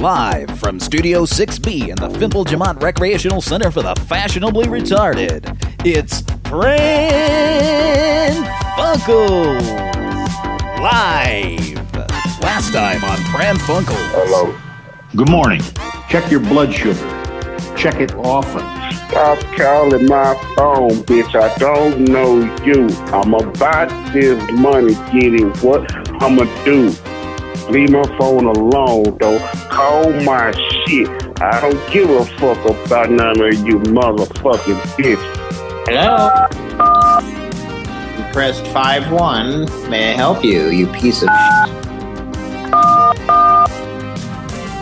Live from Studio 6B in the Fimple Jamont Recreational Center for the Fashionably Retarded, it's Pran Funkels Live. Last time on Pran Funkels. Hello. Good morning. Check your blood sugar. Check it often. Stop calling my phone, bitch. I don't know you. I'm about this money getting what I'ma do. Leave my phone alone, though. Call my shit. I don't give a fuck about none of you motherfucking bitches. Hello? You pressed 5-1. May I help you, you piece of shit?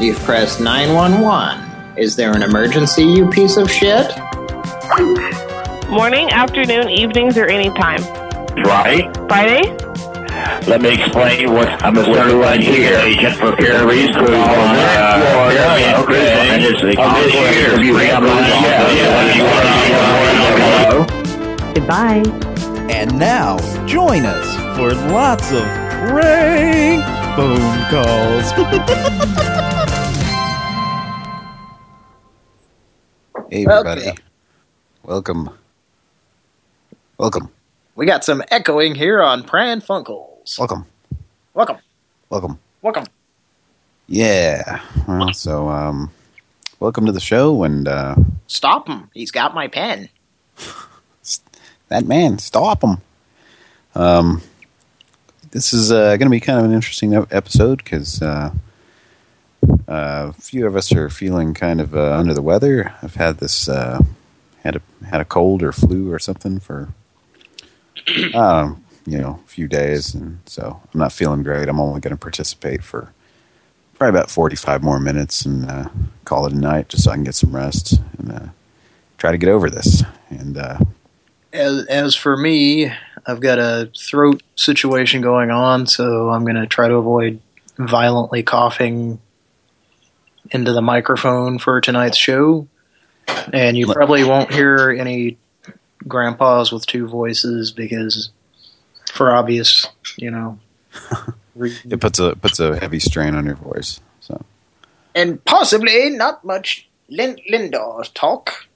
You've pressed 911. Is there an emergency, you piece of shit? Morning, afternoon, evenings, or any time. Right. Friday? Let me explain what I'm a certified here. agent for Carries Cruise Line. Uh, Caribbean Cruise Line is the concierge. You have Hello? Goodbye. And now, join us for lots of prank phone calls. Hey, everybody. Welcome. Welcome. We got some echoing here on Pran Funkels. Welcome. Welcome. Welcome. Welcome. Yeah. Well, so, um, welcome to the show, and, uh, Stop him. He's got my pen. that man, stop him. Um, this is, uh, going to be kind of an interesting episode, because, uh, uh, a few of us are feeling kind of, uh, under the weather. I've had this, uh, had a, had a cold or flu or something for, um, you know, a few days, and so I'm not feeling great. I'm only going to participate for probably about 45 more minutes and uh, call it a night just so I can get some rest and uh, try to get over this. And uh, As, as for me, I've got a throat situation going on, so I'm going to try to avoid violently coughing into the microphone for tonight's show. And you probably won't hear any grandpas with two voices because, for obvious, you know, reasons. it puts a puts a heavy strain on your voice. So And possibly not much Lin Lindor talk.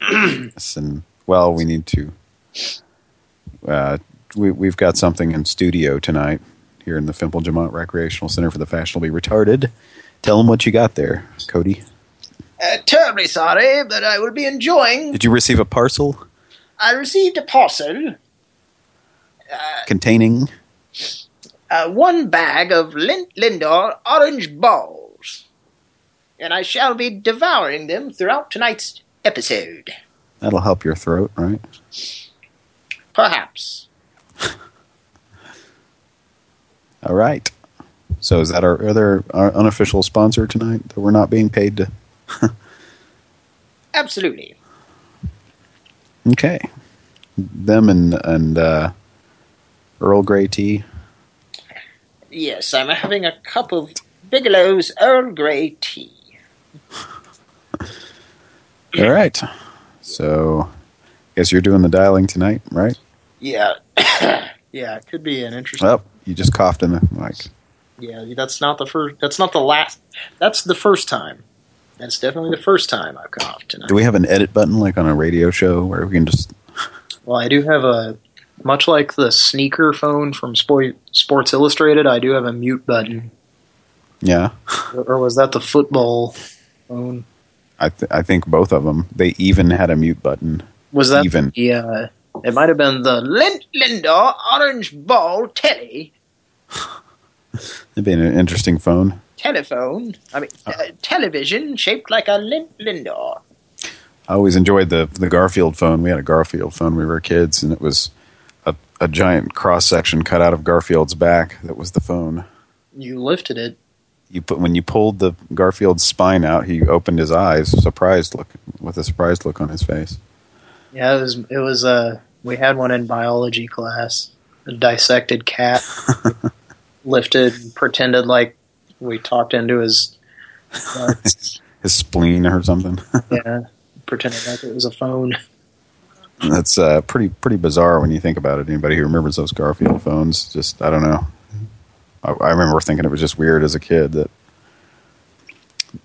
Listen, well, we need to. Uh, we we've got something in studio tonight here in the Fimple Jamont Recreational Center for the Fashionably Retarded. Tell them what you got there, Cody. Uh, terribly sorry, but I will be enjoying. Did you receive a parcel I received a parcel. Containing? uh, one bag of Lin- Lindor orange balls, and I shall be devouring them throughout tonight's episode. That'll help your throat, right? Perhaps. All right. So is that our other our unofficial sponsor tonight that we're not being paid to? Absolutely. Okay. Them and and uh, Earl Grey tea. Yes, I'm having a cup of Bigelow's Earl Grey tea. All right. So, guess you're doing the dialing tonight, right? Yeah. yeah, it could be an interesting. Oh, you just coughed in the mic. Yeah, that's not the first. That's not the last. That's the first time. That's definitely the first time I've coughed tonight. Do we have an edit button like on a radio show where we can just? Well, I do have a much like the sneaker phone from Sport, Sports Illustrated. I do have a mute button, Yeah, or was that the football phone? I th I think both of them. They even had a mute button. Was that Even. Yeah, it might have been the Lin- Lindor orange ball telly It'd be an interesting phone. telephone. I mean, uh, television shaped like a Lin- Lindor. I always enjoyed the the Garfield phone. We had a Garfield phone when we were kids, and it was a, giant cross section cut out of Garfield's back. That was the phone. you lifted it. You put when you pulled the Garfield's spine out, he opened his eyes, surprised look with a surprised look on his face. Yeah, it was. It was. Uh, we had one in biology class. A dissected cat lifted, pretended like we talked into his. His spleen or something. yeah, pretended like it was a phone. That's uh, pretty pretty bizarre when you think about it. Anybody who remembers those Garfield phones, just I don't know. I, I remember thinking it was just weird as a kid that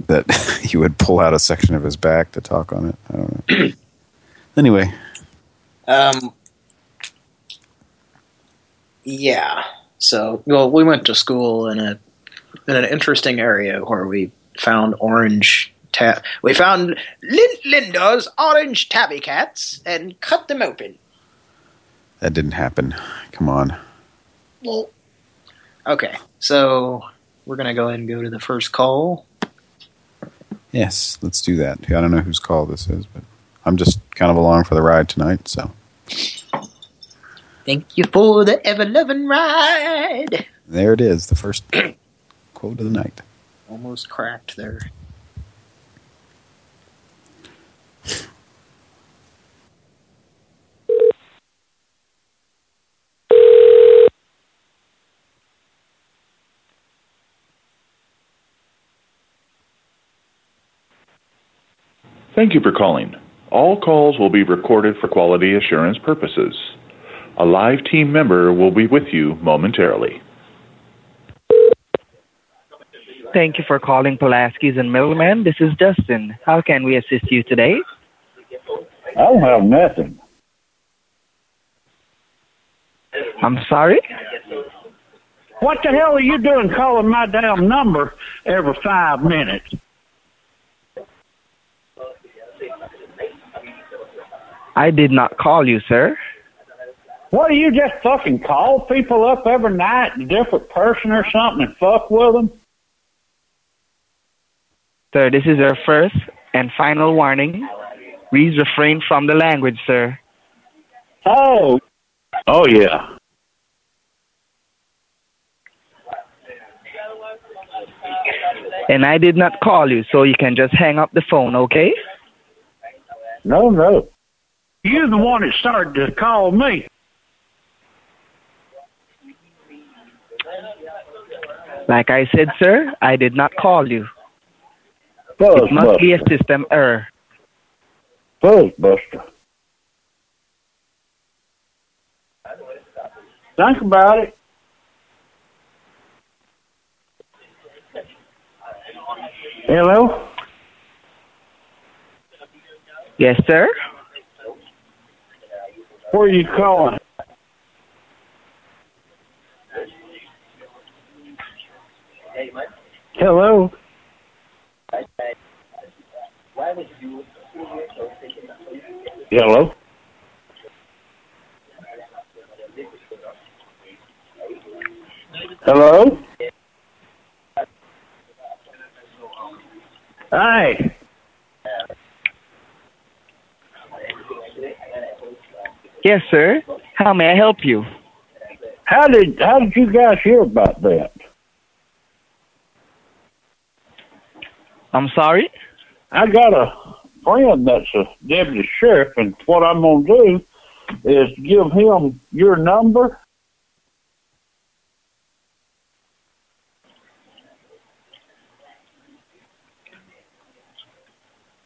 that he would pull out a section of his back to talk on it. I don't know. anyway, Um. Yeah. So, well, we went to school in a in an interesting area where we found orange tab. We found Lin Linda's orange tabby cats and cut them open. that didn't happen. Come on. Well, okay. So we're gonna go ahead and go to the first call. Yes, let's do that. I don't know whose call this is, but I'm just kind of along for the ride tonight, so. Thank you for the ever loving ride. There it is, the first quote of the night. Almost cracked there. Thank you for calling. All calls will be recorded for quality assurance purposes. A live team member will be with you momentarily. Thank you for calling Pulaski's and Middleman. This is Justin. How can we assist you today? I don't have nothing. I'm sorry? What the hell are you doing calling my damn number every five minutes? I did not call you, sir. What do you just fucking call people up every night, a different person or something, and fuck with them? Sir, this is our first and final warning. Please refrain from the language, sir. Oh. Oh, yeah. And I did not call you, so you can just hang up the phone, okay? No, no. You're the one that started to call me. Like I said, sir, I did not call you. Buzz It must be a system error. Buzzbuster. Think about it. Hello? Yes, sir? Where are you calling? Hello? Hello? Hello? Hi. Yes, sir. How may I help you? How did how did you guys hear about that? I'm sorry? I got a friend that's a deputy sheriff, and what I'm gonna do is give him your number.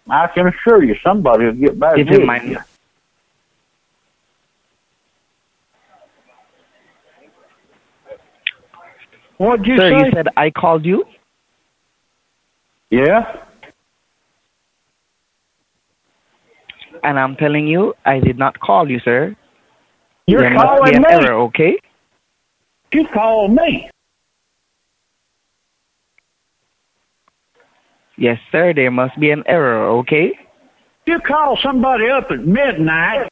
I can assure you, somebody will get back Give my you. What'd you sir, say? you said I called you? Yeah. And I'm telling you, I did not call you, sir. You're there must be calling an me. error, okay? You called me. Yes, sir, there must be an error, okay? You call somebody up at midnight.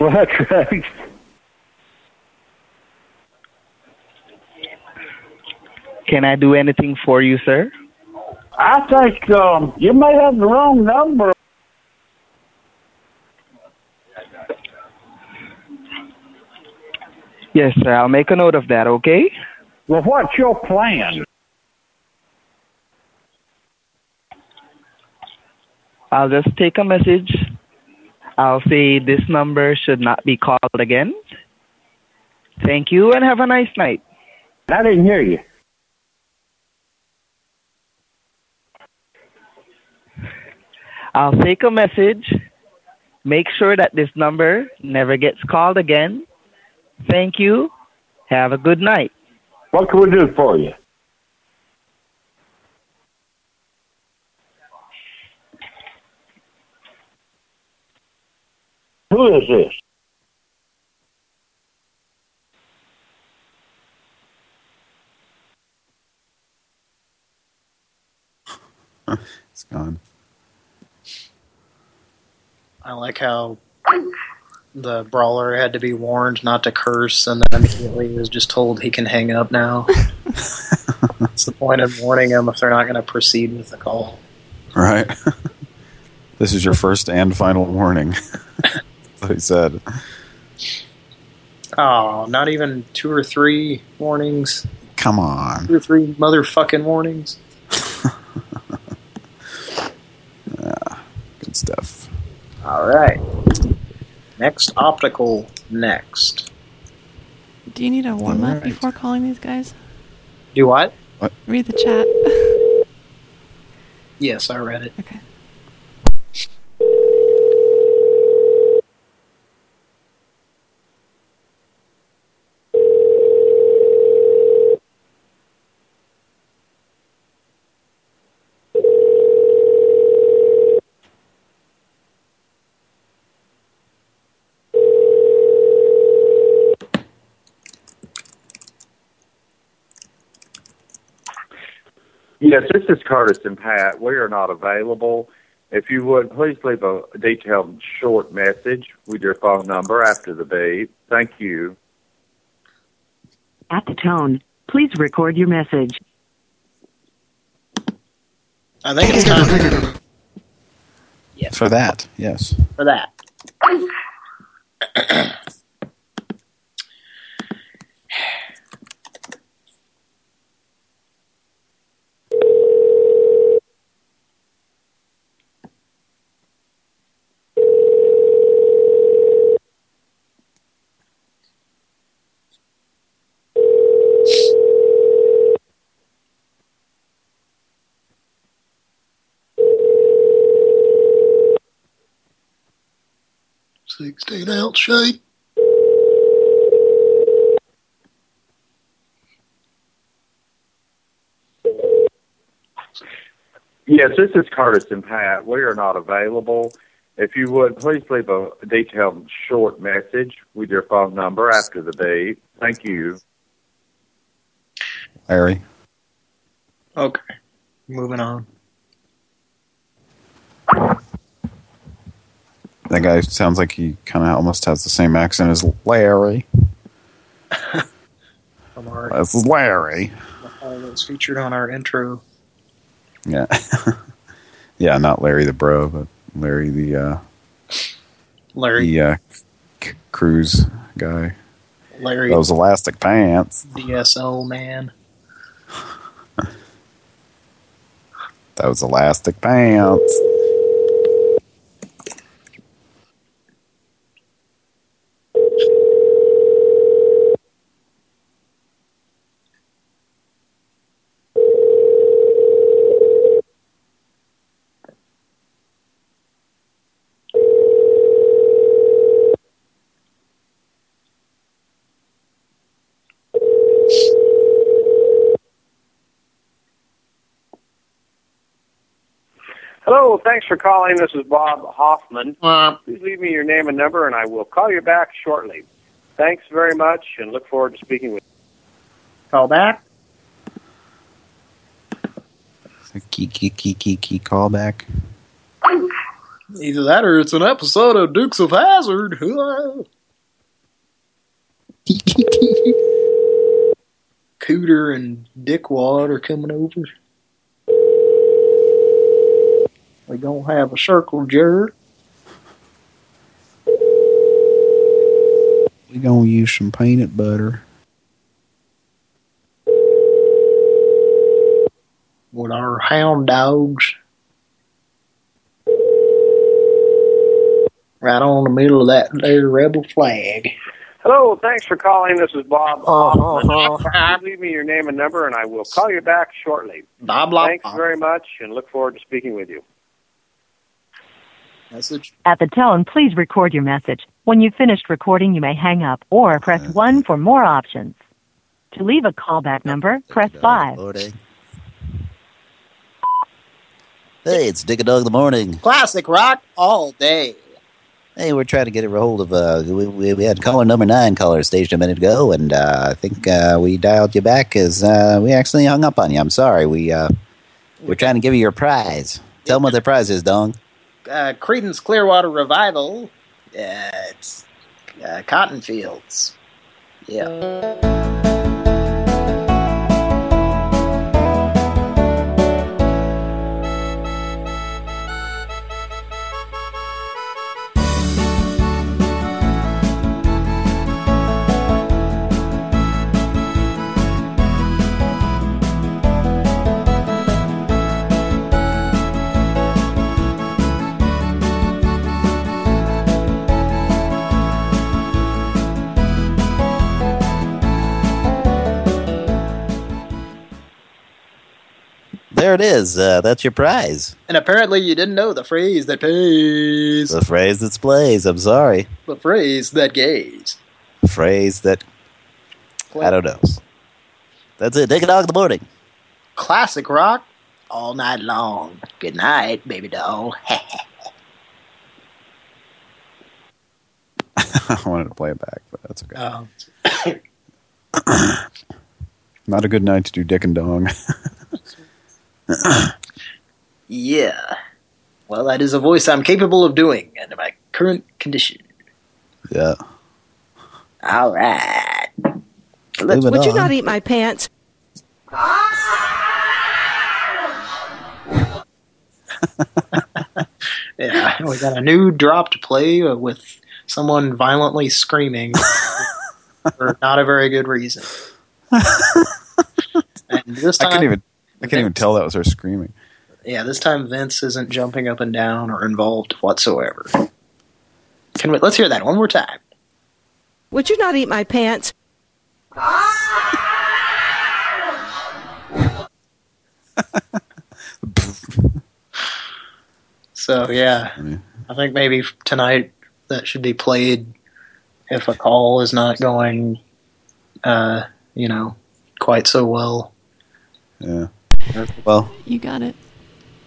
Well, that's right. Can I do anything for you, sir? I think um, you may have the wrong number. Yes, sir, I'll make a note of that, okay? Well, what's your plan? I'll just take a message. I'll say this number should not be called again. Thank you and have a nice night. I didn't hear you. I'll take a message. Make sure that this number never gets called again. Thank you. Have a good night. What can we do for you? Who is this? it's gone. I like how the brawler had to be warned not to curse, and then immediately was just told he can hang up now. What's the point of warning him if they're not going to proceed with the call? Right. this is your first and final warning. That's what he said. Oh, not even two or three warnings? Come on. Two or three motherfucking warnings? yeah, Good stuff. All right. Next optical next. Do you need a warm up Alright. before calling these guys? Do what? what? Read the chat. Yes, I read it. Okay. Yes, this is Curtis and Pat. We are not available. If you would, please leave a detailed short message with your phone number after the beep. Thank you. At the tone, please record your message. I think it's time For that, yes. for that. Sixteen ounce shape. Yes, this is Curtis and Pat. We are not available. If you would, please leave a detailed short message with your phone number after the beep. Thank you. Larry. Okay. Moving on. That guy sounds like he kind of almost has the same accent as Larry. From our This is Larry. that's featured on our intro. Yeah. yeah, not Larry the bro, but Larry the uh Larry the uh c- cruise guy. Larry Those elastic pants. DSL man. Those elastic pants. Hello, thanks for calling. This is Bob Hoffman. Uh, Please leave me your name and number, and I will call you back shortly. Thanks very much, and look forward to speaking with you. Call back. Key key key key key callback. Either that or it's an episode of Dukes of Hazzard. Cooter and Dickwad are coming over. We gonna have a circle jerk. We gonna use some peanut butter. with our hound dogs. Right on the middle of that there rebel flag. Hello, thanks for calling. This is Bob Uh-huh. Hoffman. Leave me your name and number, and I will call you back shortly. Bob, blah, Thanks very much, and look forward to speaking with you. Message. At the tone, please record your message. When you've finished recording, you may hang up or press 1 for more options. To leave a callback number, press 5. Hey, it's Dick a Dog in the Morning. Classic rock all day. Hey, we're trying to get a hold of, uh, we, we, we had caller number nine caller staged a minute ago, and uh, I think uh, we dialed you back because uh, we actually hung up on you. I'm sorry. We, uh, we're trying to give you your prize. Tell them what the prize is, Dong. Uh, Creedence Clearwater Revival. Uh, it's uh, Cotton Fields. Yeah. There it is. Uh, that's your prize. And apparently you didn't know the phrase that pays. The phrase that plays. I'm sorry. The phrase that gays. The phrase that... I don't know. That's it. Dick a Dog in the Morning. Classic rock all night long. Good night, baby doll. I wanted to play it back, but that's okay. Oh. Not a good night to do Dick and Dong. yeah. Well, that is a voice I'm capable of doing under my current condition. yeah. All right. Let's- Would you not eat my pants? Yeah, we got a new drop to play with someone violently screaming for not a very good reason. and this I time, couldn't even. I can't even tell that was her screaming. yeah, this time Vince isn't jumping up and down or involved whatsoever. Can we? Let's hear that one more time. Would you not eat my pants? So yeah, I think maybe tonight that should be played if a call is not going, uh, you know, quite so well. Yeah. Well, You got it.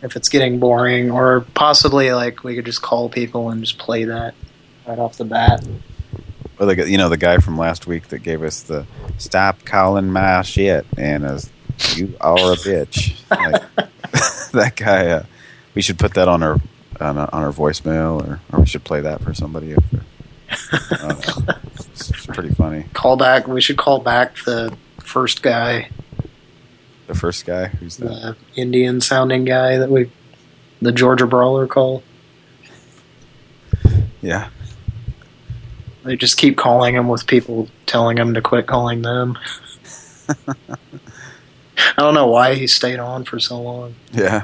If it's getting boring, or possibly like we could just call people and just play that right off the bat. Or the, you know, the guy from last week that gave us the "Stop calling my shit" and uh, "You are a bitch." Like, that guy. Uh, we should put that on our on our, on our voicemail, or, or we should play that for somebody. If I it's, it's pretty funny. Call back. We should call back the first guy, The first guy, who's that? the Indian sounding guy that we, the Georgia Brawler call. Yeah. They just keep calling him with people telling him to quit calling them. I don't know why he stayed on for so long. Yeah.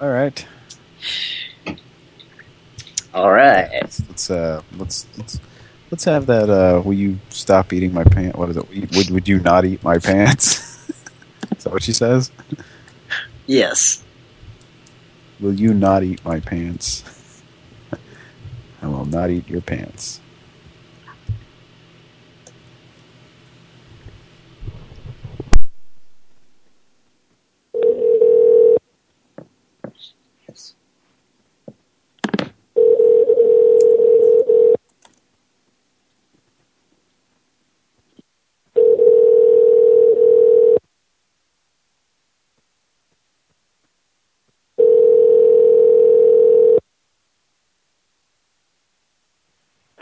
All right. All right. Let's uh let's let's let's have that uh will you stop eating my pants what is it? Would would you not eat my pants? is that what she says? Yes. Will you not eat my pants? I will not eat your pants.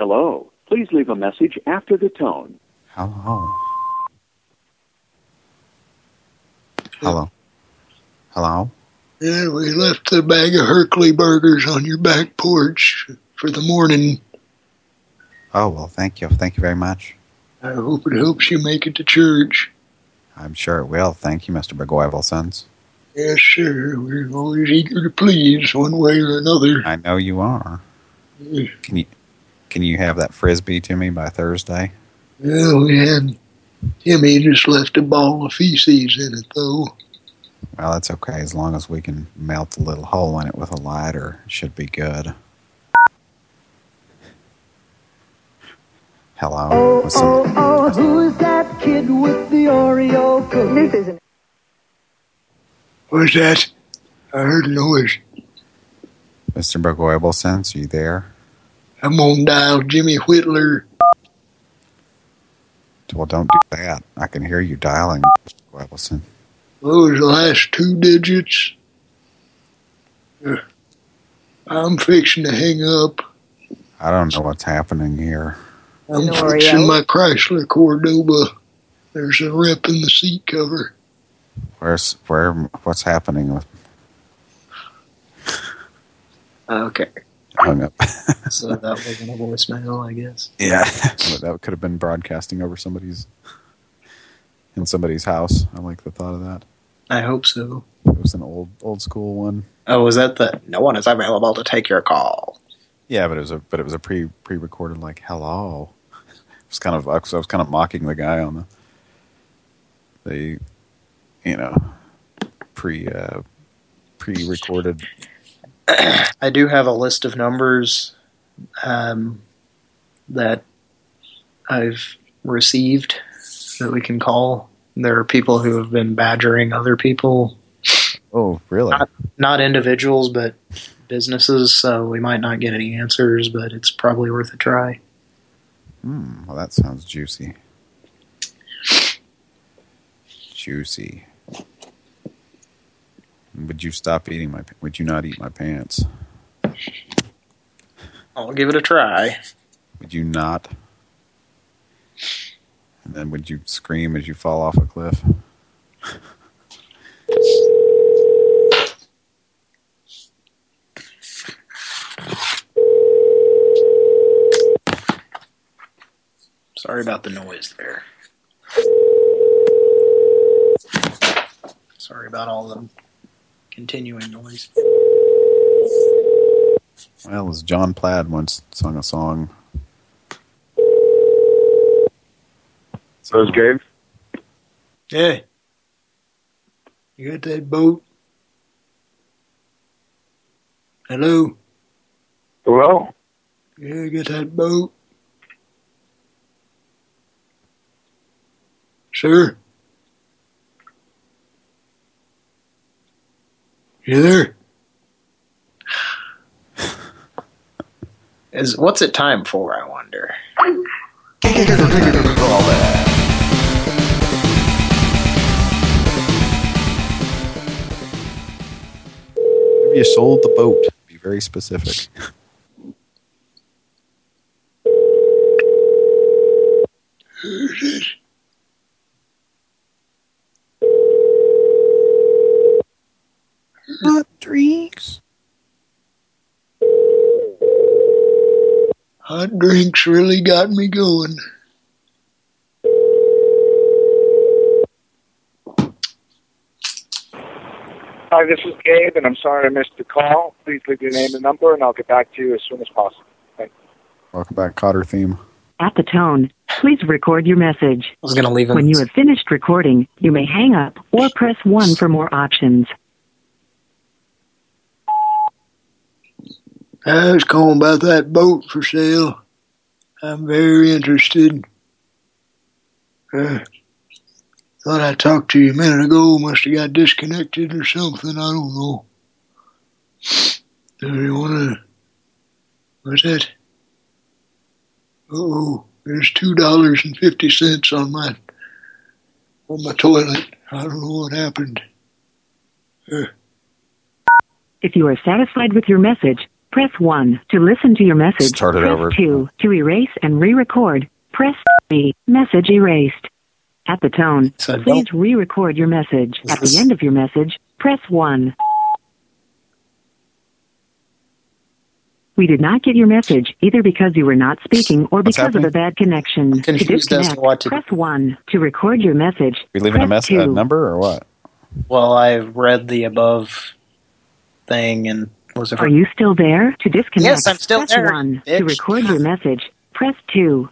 Hello. Please leave a message after the tone. Hello. Hello. Hello. Yeah, we left the bag of Herkley burgers on your back porch for the morning. Oh well thank you. Thank you very much. I hope it helps you make it to church. I'm sure it will. Thank you, Mr. McGuivelsons. Yes, sir. We're always eager to please one way or another. I know you are. Can you can you have that frisbee to me by Thursday? Well, we had Timmy just left a ball of feces in it, though. Well, that's okay as long as we can melt the little hole in it with a lighter. It should be good. Hello. What's? Oh, oh, who's that kid with the Oreo cookie? This isn't. What's that? I heard a noise. Mr. Bugoiblesense, you there? I'm on dial Jimmy Whitler. Well, don't do that. I can hear you dialing, Mr. Bugoiblesense. What was the last two digits? Uh, I'm fixing to hang up. I don't know what's happening here. I'm fixing my Chrysler Cordoba. There's a rip in the seat cover. Where's where? What's happening with? Okay. Hung up. so that wasn't a voicemail, I guess. Yeah, that could have been broadcasting over somebody's in somebody's house. I like the thought of that. I hope so. It was an old old school one. Oh, was that the no one is available to take your call? Yeah, but it was a but it was a pre pre recorded like hello. It was kind of I was, I was kind of mocking the guy on the the you know pre uh, pre recorded. I do have a list of numbers um, that I've received that we can call. There are people who have been badgering other people. Oh, really? Not, not individuals, but businesses, so we might not get any answers, but it's probably worth a try. Hmm, well, that sounds juicy. Juicy. Would you stop eating my? Would you not eat my pants? I'll give it a try. Would you not? And then would you scream as you fall off a cliff? Sorry about the noise there. Sorry about all the continuing noise. Well, as John Plaid once sung a song. So is Gabe. Yeah. You got that boat? Hello? Hello? Yeah, I got that boat. Sir? You there? Is what's it time for? I wonder. Maybe you sold the boat. Be very specific. Who's it? Hot drinks. Hot drinks really got me going. Hi, this is Gabe, and I'm sorry I missed the call. Please leave your name and number, and I'll get back to you as soon as possible. Thanks. Welcome back, Kotter theme. At the tone, please record your message. I was going to leave him. When you have finished recording, you may hang up or press 1 for more options. I was calling about that boat for sale. I'm very interested. Uh, thought I talked to you a minute ago. Must have got disconnected or something. I don't know. Do you want to... What's that? oh, there's two dollars and fifty cents on my on my toilet. I don't know what happened. Uh, If you are satisfied with your message, press 1 to listen to your message. Start it press over. 2 to erase and re-record. Press 3. Message erased. At the tone, So please re-record your message. At the end of your message, press 1. We did not get your message, either because you were not speaking or What's because of a bad connection. To confused as to disconnect, what to press 1. To record your message, Are We leaving a press mess a 2. number or what? Well, I read the above thing and was Are you still there? To disconnect, Yes, I'm still press there, 1. To record your message, press 2.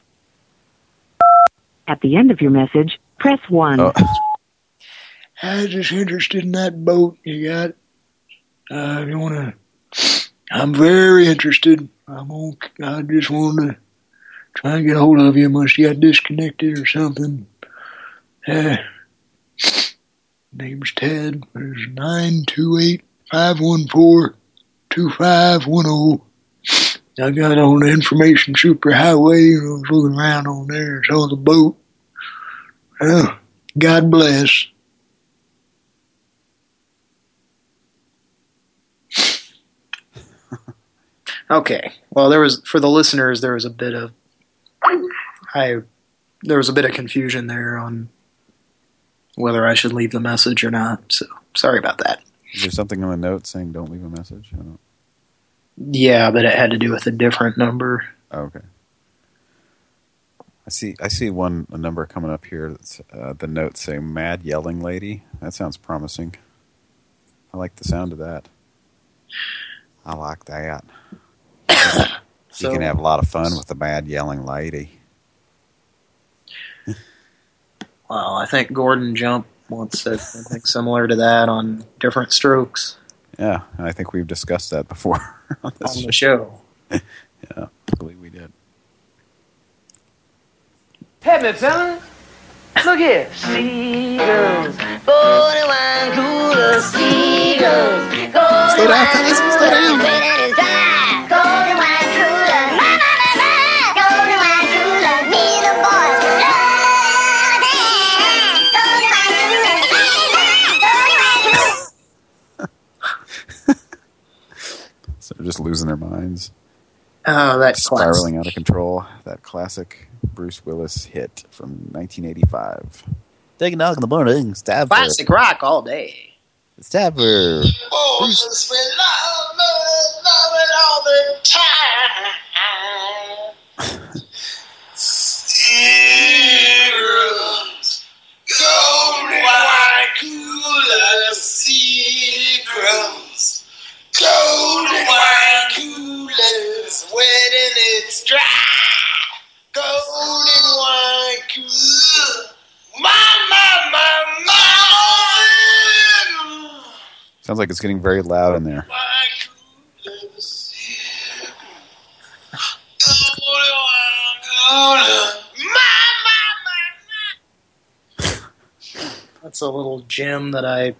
At the end of your message, press 1. Oh. I was just interested in that boat you got. Uh, if you want to, I'm very interested. I'm on, I just want to try and get a hold of you. Must you got disconnected or something. Uh, name's Ted. There's nine two eight five one four two five one zero. I got on the information superhighway and I was looking around on there and saw the boat. Well, God bless. Okay. Well, there was for the listeners, there was a bit of I there was a bit of confusion there on whether I should leave the message or not. So sorry about that. Is there something on the note saying don't leave a message? I don't. Yeah, but it had to do with a different number. Oh, okay. I see. I see one a number coming up here. That's uh, the note saying "mad yelling lady." That sounds promising. I like the sound of that. I like that. So- you can have a lot of fun with the mad yelling lady. Well, I think Gordon Jump once said something similar to that on Diff'rent Strokes Yeah, I think we've discussed that before on, this on the show. yeah, I believe we did. Hey, me fella. Look here. Seagulls. 41 cooler seagulls. Slow down, fellas. Slow down. They're just losing their minds. Oh, that's spiraling out of control. That classic Bruce Willis hit from 1985. Take a knock in the morning. Stab for Classic rock all day. Stab for Bruce. love, love, love it all the time. Seagulls, golden white cooler seagulls, golden white coolers wet and it's dry, golden white cooler, my, my, my, my. Sounds like it's getting very loud in there. That's a little gem that I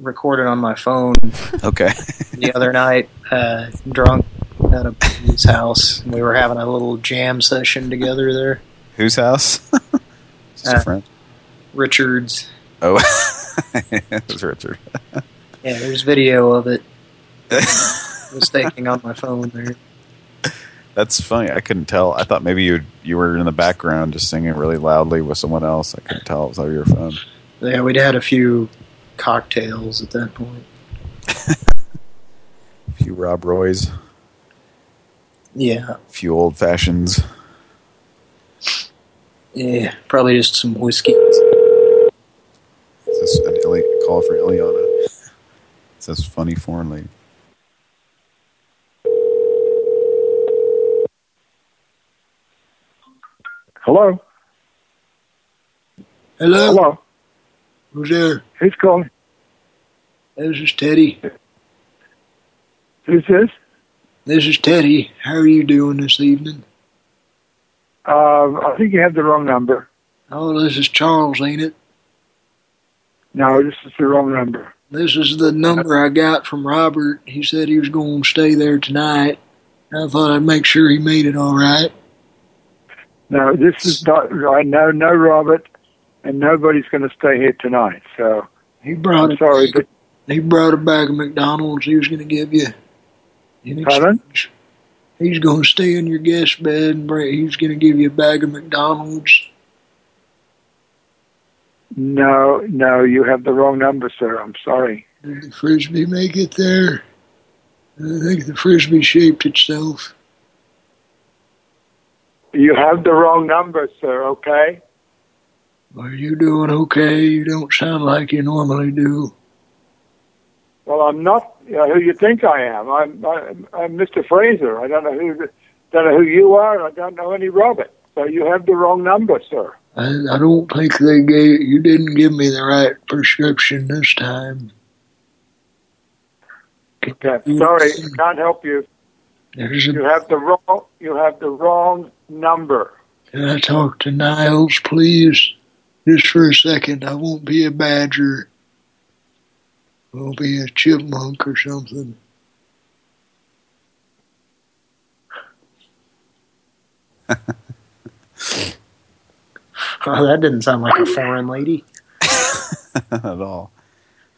recorded on my phone Okay. the other night, uh, drunk at a buddy's house. We were having a little jam session together there. Whose house? Just a Uh, friend. Richard's. Oh, it was Richard. Yeah, there's video of it. was taking on my phone there. That's funny. I couldn't tell. I thought maybe you you were in the background just singing really loudly with someone else. I couldn't tell it was over your phone. Yeah, we'd had a few cocktails at that point. A few Rob Roys, Yeah, a few old fashions. yeah, probably just some whiskey. Is this an Ili call for Ileana? It says funny foreign lady. Hello? Hello? Hello? Who's there? Who's calling? This is Teddy. Who's this? This is Teddy. How are you doing this evening? Uh, I think you have the wrong number. Oh, this is Charles, ain't it? No, this is the wrong number. This is the number I got from Robert. He said he was going to stay there tonight. I thought I'd make sure he made it all right. No, this is not. I know no Robert, and nobody's going to stay here tonight. So He brought I'm sorry, but He brought a bag of McDonald's he was going to give you. Pardon? He's going to stay in your guest bed and bring, he's going to give you a bag of McDonald's. no, no, you have the wrong number, sir. I'm sorry. Did the frisbee make it there? I think the frisbee shaped itself. You have the wrong number, sir. Okay. Are you doing okay? You don't sound like you normally do. Well, I'm not uh, who you think I am. I'm, I'm I'm Mr. Fraser. I don't know who don't know who you are. I don't know any Robert. So you have the wrong number, sir. I, I don't think they gave, you didn't give me the right prescription this time. Okay, sorry, I can't help you. There's a, You have the wrong. You have the wrong number. can I talk to Niles, please? Just for a second. I won't be a badger. I'll be a chipmunk or something. Oh, that didn't sound like a foreign lady. At all.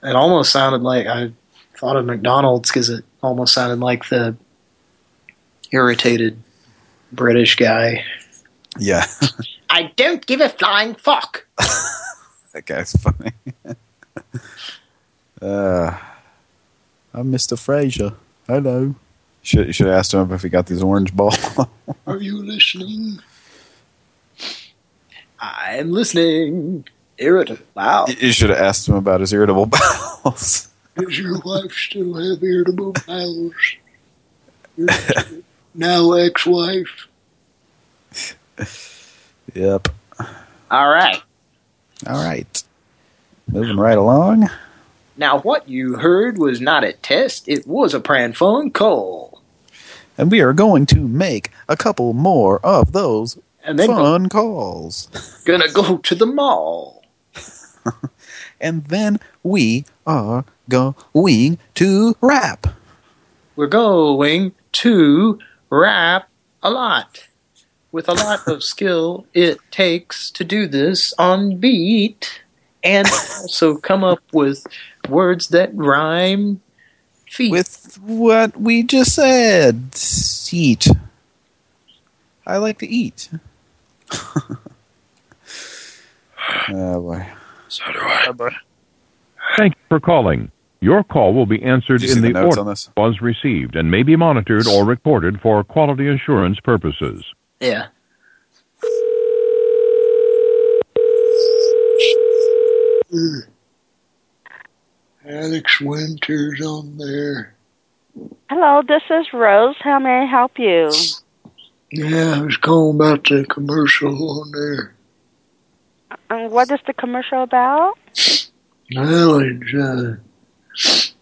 It almost sounded like I thought of McDonald's because it almost sounded like the irritated British guy. Yeah. I don't give a flying fuck. that guy's funny. uh, I'm Mr. Fraser. Hello. Should should have asked him if he got these orange balls. Are you listening? I'm listening. Irritable. Wow. you should have asked him about his irritable bowels. Does your wife still have irritable bowels? Your now ex-wife? yep. All right. All right. Moving right along. Now, what you heard was not a test. It was a prank phone call. And we are going to make a couple more of those And then fun calls. Gonna go to the mall. And then we are going to rap. We're going to rap a lot. With a lot of skill it takes to do this on beat. And also come up with words that rhyme feet. With what we just said. Eat. I like to eat. oh boy. So do I. Thank you for calling. Your call will be answered in the, the order it was received and may be monitored or recorded for quality assurance purposes. Yeah. Alex Winters on there. Hello, this is Rose. How may I help you? Yeah, I was calling about the commercial on there. And what is the commercial about? Well, it's, uh,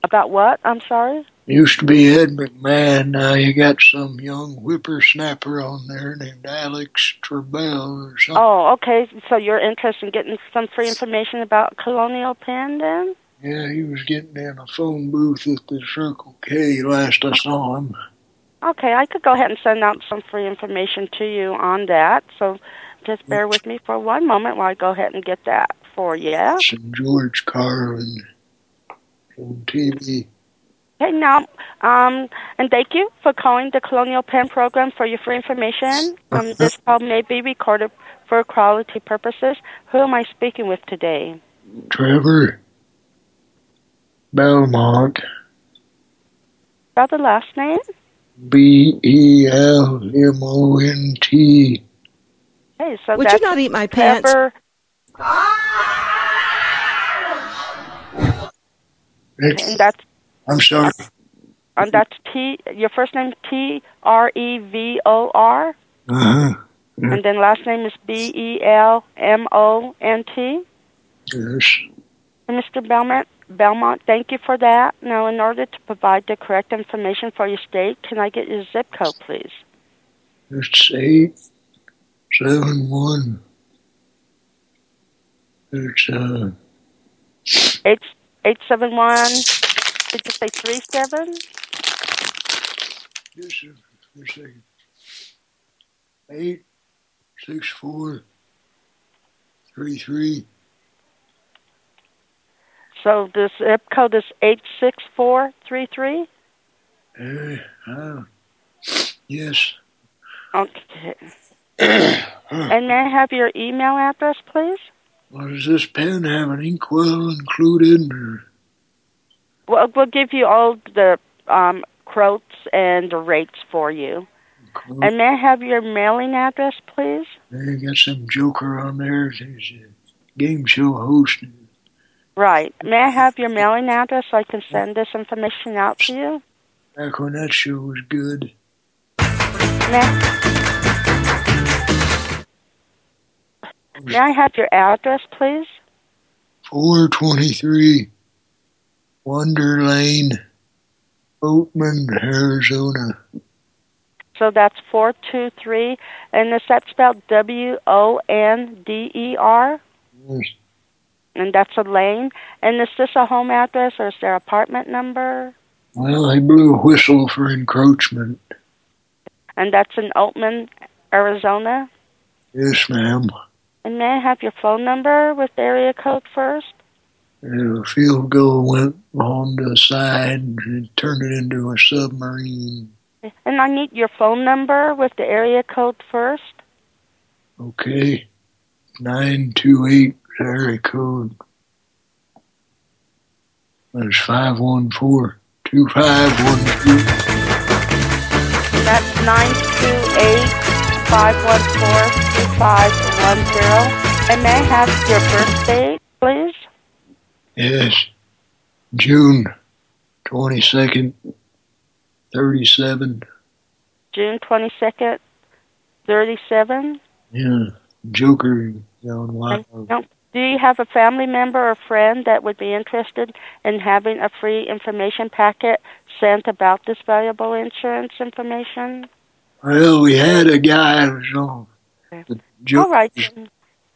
About what? I'm sorry. Used to be Ed McMahon. Now you got some young whippersnapper on there named Alex Trebell or something. Oh, okay. So you're interested in getting some free information about Colonial Penn then? Yeah, he was getting in a phone booth at the Circle K last I saw him. Okay, I could go ahead and send out some free information to you on that. So just bear with me for one moment while I go ahead and get that for you. Some George Carlin on TV. Okay, now, um, and thank you for calling the Colonial Penn program for your free information. Um, this call may be recorded for quality purposes. Who am I speaking with today? Trevor Belmont. Spell the last name. B E L M O N T. Okay, so Would you not eat my pants? Trevor. And that's I'm sorry. and that's T. Your first name T R E V O R, Uh-huh. and then last name is B E L M O N T. Yes. Mr. Belmont, Belmont, thank you for that. Now, in order to provide the correct information for your state, can I get your zip code, please? It's eight seven one. It's uh Eight eight seven one. Did you say three seven? just a second. Eight six four three three. So this zip code is eight six four three three. Uh, uh, yes. Okay. and may I have your email address, please? Well, does this pen have an inkwell included? Or? Well, we'll give you all the um, quotes and the rates for you. And may I have your mailing address, please? They got some joker on there. He's a game show host. Right. May I have your mailing address so I can send this information out to you? Back when that show was good. May May I have your address, please? 423 Wonder Lane, Oatman, Arizona. So that's 423, and is that spelled W-O-N-D-E-R? Yes. And that's a lane. And is this a home address or is there apartment number? Well, they blew a whistle for encroachment. And that's in Oatman, Arizona? Yes, ma'am. And may I have your phone number with area code first? A field goal went on the side and turned it into a submarine. And I need your phone number with the area code first. Okay. 928 area code. That's 514 2512. That's 928-514-2510. And may I have your birth date, please? Yes. June 22nd, 37. June 22nd, 37? Yeah. Joker Wild. No. Do you have a family member or friend that would be interested in having a free information packet sent about this valuable insurance information? Well, we had a guy who was on the All right.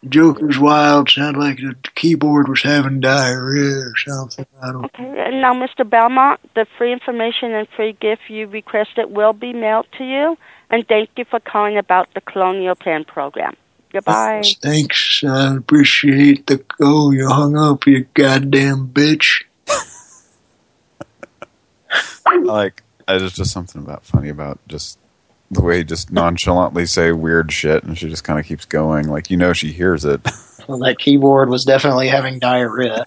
Then. Joker's Wild. Sounded like the keyboard was having diarrhea or something. I don't Okay. And now, Mr. Belmont, the free information and free gift you requested will be mailed to you. And thank you for calling about the Colonial Penn program. Goodbye. Thanks. I appreciate the. Oh, you hung up, you goddamn bitch. like, there's just something about funny about just the way you just nonchalantly say weird shit, and she just kind of keeps going. Like, you know she hears it. Well, that keyboard was definitely having diarrhea.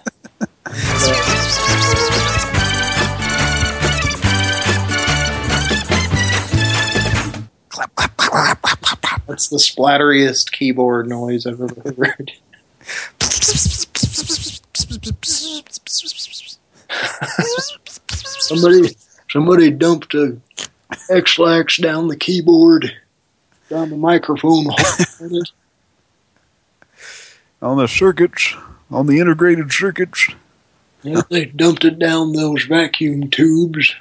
That's the splatteriest keyboard noise I've ever heard. Somebody, somebody dumped a Ex-Lax down the keyboard, down the microphone. on the circuits, on the integrated circuits. yeah, they dumped it down those vacuum tubes.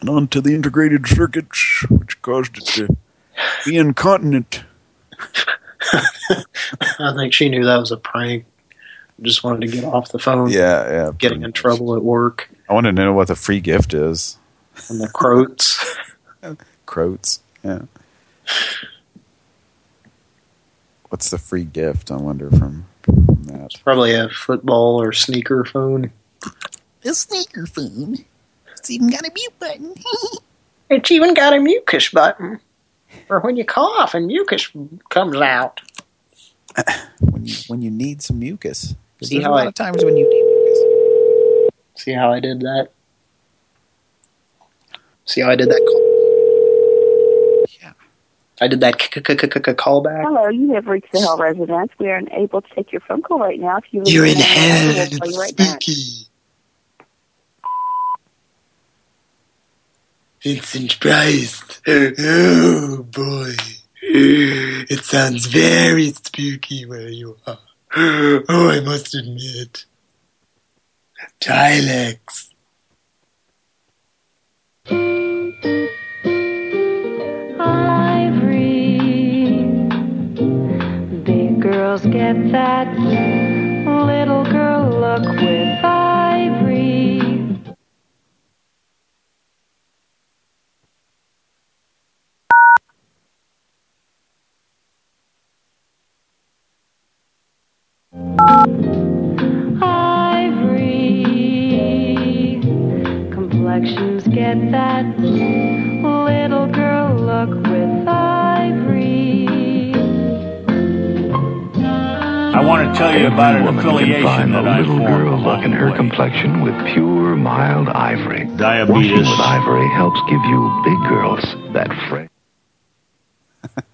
and onto the integrated circuits, which caused it to be incontinent. I think she knew that was a prank. Just wanted to get off the phone. Yeah, yeah. Getting in trouble at work. I want to know what the free gift is. And the croats. Croats, yeah. What's the free gift, I wonder, from, from that? Probably a football or sneaker phone. A sneaker phone. It's even got a mute button. It's even got a mucus button. For when you cough and mucus comes out. When you, when you need some mucus. See how a lot I- of times when you need mucus. See how I did that? See how I did that call? Yeah. I did that callback. Hello, you have reached the Hell Residence. We are unable to take your phone call right now. If you You're in name and hell. number, we'll call you right back. Spooky. Vincent Price. Oh boy. It sounds very spooky where you are. Oh, I must admit. Tilex. Girls get that little girl look with. Ivory. Complexions get that little girl look with ivory. I want to tell you about an woman can affiliation find that a I little formed girl along look in her way. complexion with pure, mild ivory. Diabetes. Washing with ivory helps give you big girls that fresh.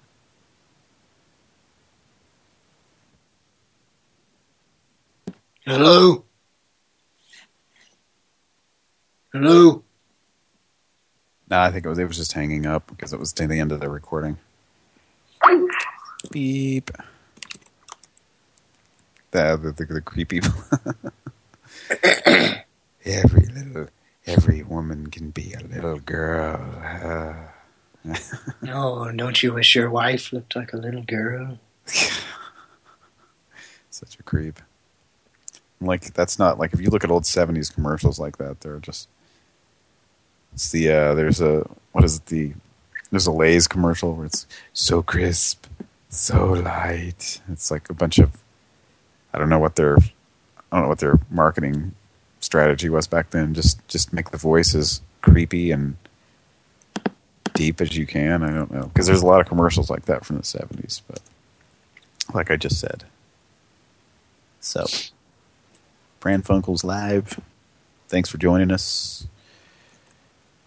Hello? Hello? No, I think it was it was just hanging up because it was to the end of the recording. Beep. The the, the, the creepy. every little, every woman can be a little girl. Uh, Oh, don't you wish your wife looked like a little girl? Such a creep. Like that's not like if you look at old '70s commercials like that, they're just. It's the uh there's a what is it the there's a Lay's commercial where it's so crisp, so light. It's like a bunch of I don't know what their I don't know what their marketing strategy was back then. Just just make the voices creepy and deep as you can. I don't know because there's a lot of commercials like that from the '70s, but like I just said. So, Pran Funkels live. Thanks for joining us.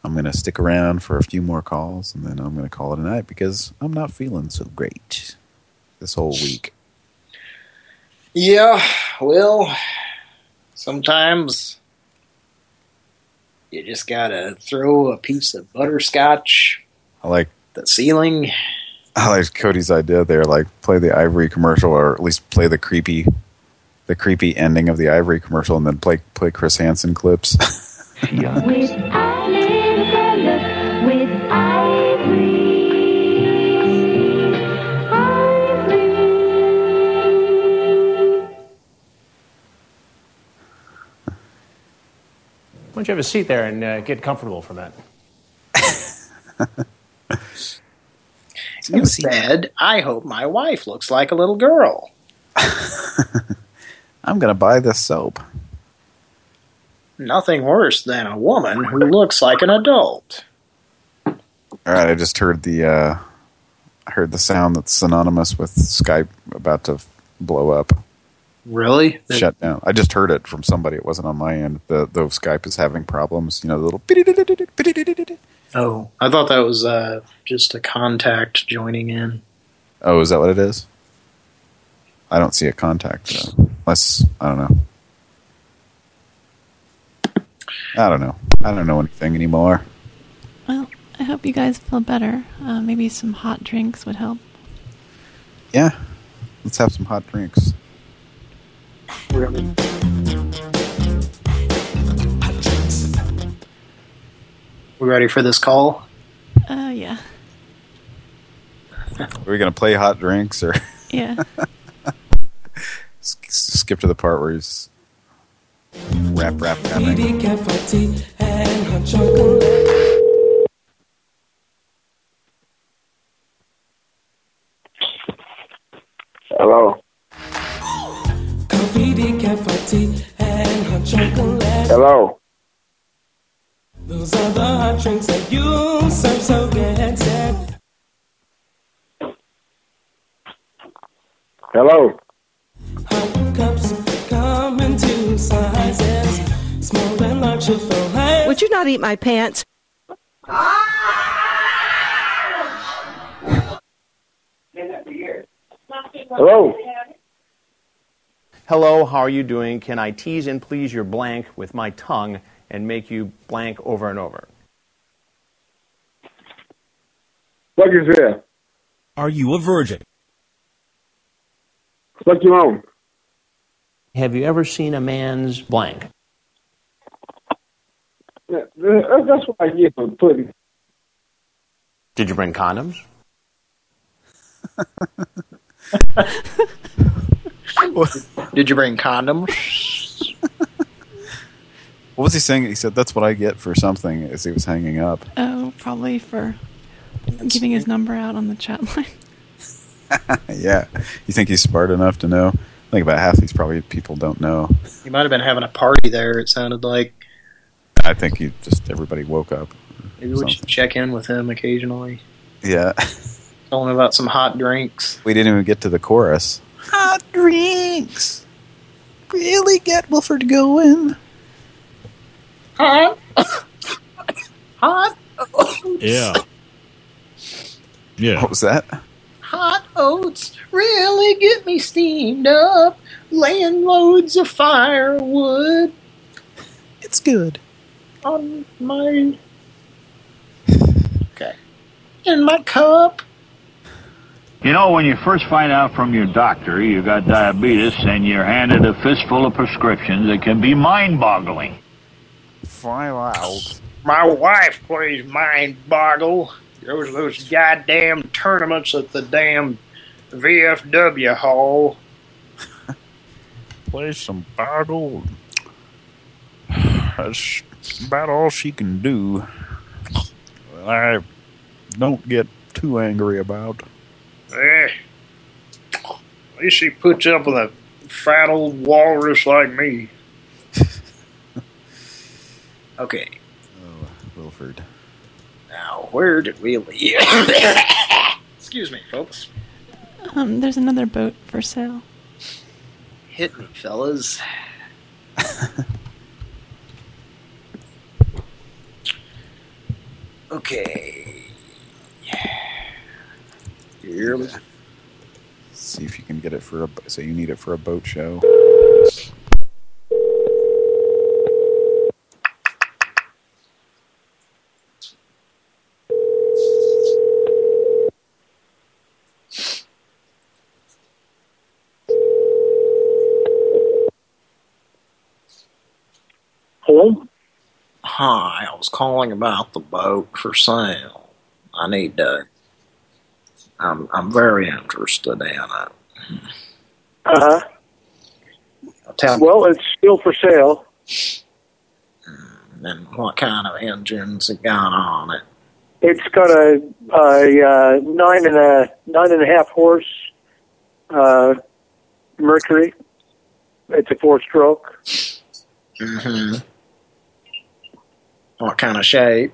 I'm going to stick around for a few more calls, and then I'm going to call it a night because I'm not feeling so great this whole week. Yeah, well, sometimes you just gotta throw a piece of butterscotch I like the ceiling. I like Cody's idea there, like play the Ivory commercial, or at least play the creepy, the creepy ending of the Ivory commercial, and then play play Chris Hansen clips. With don't you have a seat there and uh, get comfortable for a minute? said, I hope my wife looks like a little girl. I'm going to buy this soap. Nothing worse than a woman who looks like an adult. All right, I just heard the uh, heard the sound that's synonymous with Skype about to blow up. Really? Shut down. I just heard it from somebody. It wasn't on my end. The though Skype is having problems. You know, the little. Oh, I thought that was uh, just a contact joining in. Oh, is that what it is? I don't see a contact though. Unless I don't know. I don't know. I don't know anything anymore. Well, I hope you guys feel better. Uh, maybe some hot drinks would help. Yeah, let's have some hot drinks. We ready for this call? Uh, yeah. Are we gonna play hot drinks or Yeah. skip to the part where he's rap rap rapping? Hello. Hello. Those are the hot drinks that you serve so get set. Hello. Hot cups come in two sizes. Small and large to fill. Would you not eat my pants? Hello. Hello, how are you doing? Can I tease and please your blank with my tongue and make you blank over and over? What is this? Are you a virgin? What you on? Have you ever seen a man's blank? That- that- uh, That's what I get for putting. Did you bring condoms? Did you bring condoms? What was he saying? He said that's what I get for something as he was hanging up. Oh, probably for giving his number out on the chat line. yeah. You think he's smart enough to know? I think about half these probably people don't know. You might have been having a party there, it sounded like. I think he just everybody woke up. Maybe we should check in with him occasionally. Yeah. Tell him about some hot drinks. We didn't even get to the chorus. Hot drinks. Really get Wilford going. Hot. hot. oats. Yeah. Yeah. What was that? Hot oats really get me steamed up. Laying loads of firewood It's good. on my. Okay. In my cup. You know, when you first find out from your doctor you got diabetes and you're handed a fistful of prescriptions, it can be mind-boggling. Five out. My wife plays mind boggle. Those those goddamn tournaments at the damn VFW hall. Play some boggle. That's about all she can do. I don't get too angry about. Eh. At least she puts up with a fat old walrus like me. okay. Oh, Wilford. Now, where did we leave? Excuse me, folks. Um, there's another boat for sale. Hit me, fellas. okay. You hear me? See if you can get it for a. So you need it for a boat show. Hello? Hi, I was calling about the boat for sale. I need to... I'm, I'm very interested in it. Uh huh. Tell Well, it's still for sale. and what kind of engines it got on it? It's got a, a uh, nine and a nine and a half horse uh, Mercury. It's a four stroke. hmm What kind of shape?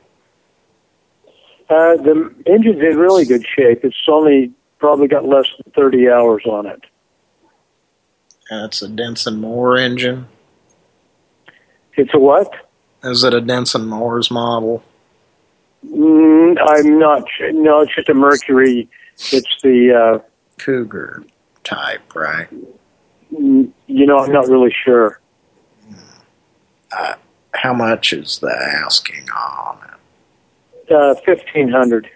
Uh, the engine's in really good shape. It's only probably got less than 30 hours on it. That's a Denson Moore engine. It's a what? Is it a Denson Moore's model? Mm, I'm not sure. No, it's just a Mercury. It's the, uh, Cougar type, right? mm, you know, I'm not really sure. Uh, how much is the asking on it? Uh, 1500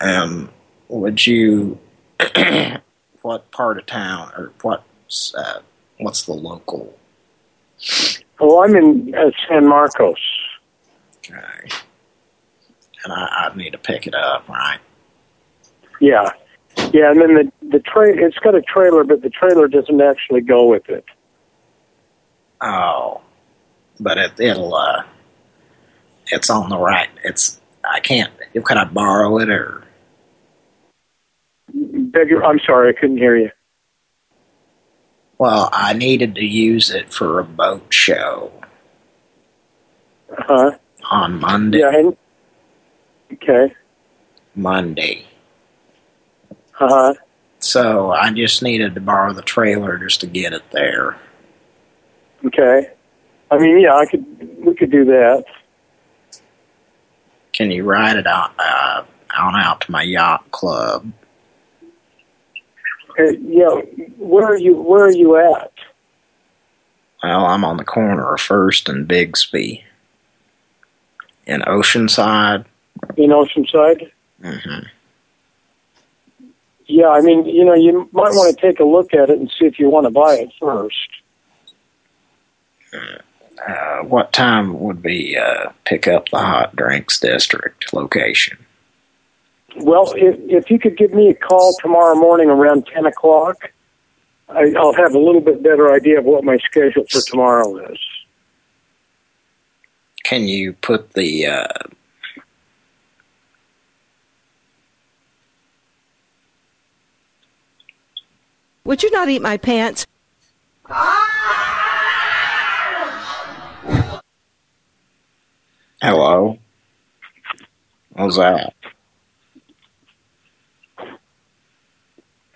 Um, would you, what part of town, or what, uh, what's the local? Oh, I'm in uh, San Marcos. Okay. And I, need to pick it up, right? Yeah. Yeah, and then the, the tra- it's got a trailer, but the trailer doesn't actually go with it. Oh, but it, it'll, uh, it's on the right, it's, I can't, can I borrow it, or? Beg your, I'm sorry, I couldn't hear you. Well, I needed to use it for a boat show Huh? on Monday. Yeah, okay. Monday. Uh-huh. So I just needed to borrow the trailer just to get it there. Okay. I mean, yeah, I could, we could do that. Can you ride it out, uh, on out to my yacht club? Uh, yeah, where are you, where are you at? Well, I'm on the corner of First and Bigsby. In Oceanside. In Oceanside? hmm Yeah, I mean, you know, you might want to take a look at it and see if you want to buy it first. Uh, what time would we uh, pick up the hot drinks district location? Well, if, if you could give me a call tomorrow morning around 10 o'clock, I, I'll have a little bit better idea of what my schedule for tomorrow is. Can you put the uh, Would you not eat my pants? Hello? Was that?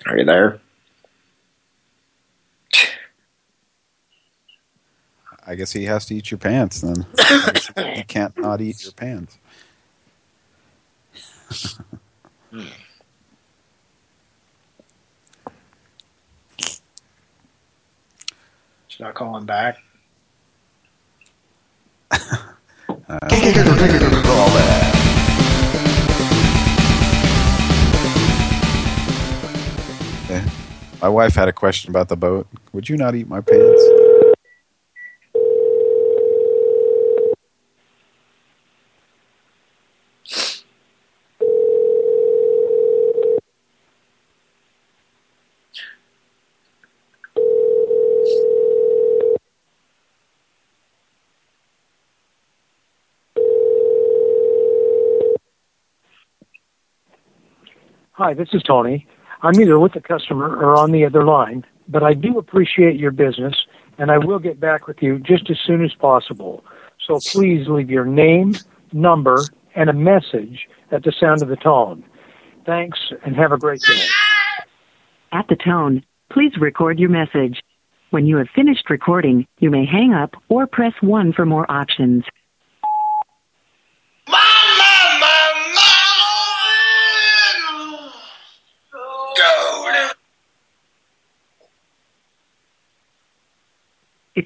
Are you there? I guess he has to eat your pants then. he can't not eat your pants. Should I call him back? My wife had a question about the boat. Would you not eat my pants? Hi, this is Tony. I'm either with the customer or on the other line, but I do appreciate your business and I will get back with you just as soon as possible. So please leave your name, number, and a message at the sound of the tone. Thanks and have a great day. At the tone, please record your message. When you have finished recording, you may hang up or press 1 for more options.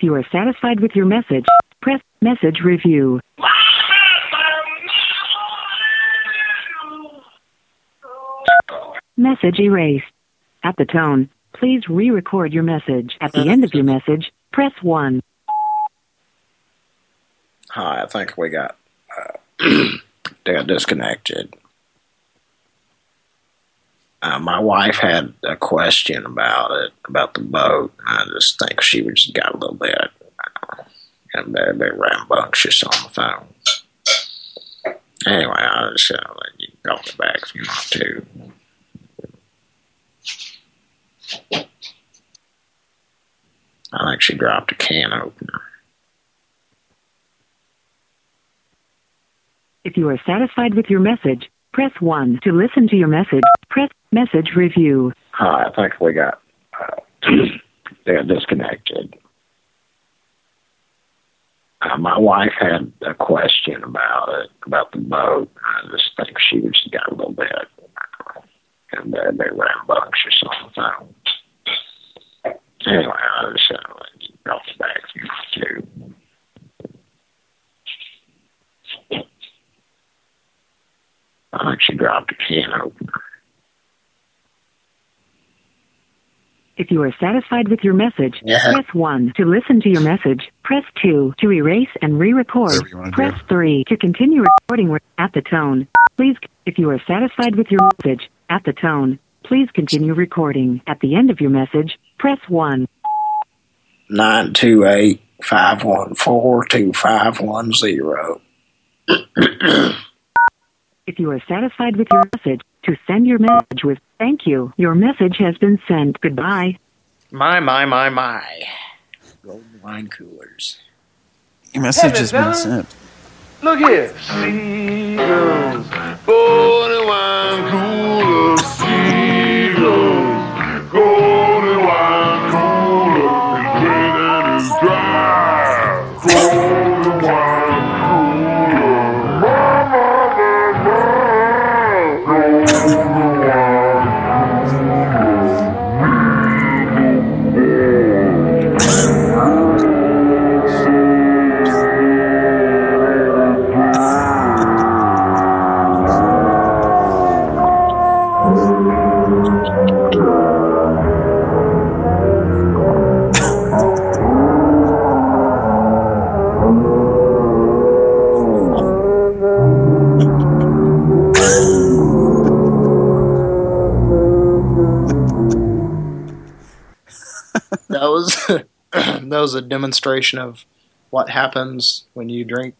You are satisfied with your message, press message review. Message erased. At the tone, please re-record your message. At the end of your message, press 1. Hi, I think we got uh, got disconnected. Uh, my wife had a question about it, about the boat. I just think she just got a little bit uh, very, very rambunctious on the phone. Anyway, I was uh, let you call me back if you want to. I think she dropped a can opener. If you are satisfied with your message, press 1. To listen to your message, press message review. Hi, I think we got uh, they got disconnected. Uh, my wife had a question about it, about the boat. I just think she just got a little bit and very, they rambunctious on the phone. Anyway, I just uh, me back if you Uh, she dropped. If you are satisfied with your message, yeah. press 1 to listen to your message, press 2 to erase and re-record, press do. 3 to continue recording at the tone. Please, if you are satisfied with your message, at the tone, please continue recording. At the end of your message, press 1. 928-514-2510. If you are satisfied with your message, to send your message with thank you, your message has been sent. Goodbye. My my my my. Golden wine coolers. Your message Hey, has been sent. Look here. Seagulls, golden wine cooler, was a demonstration of what happens when you drink.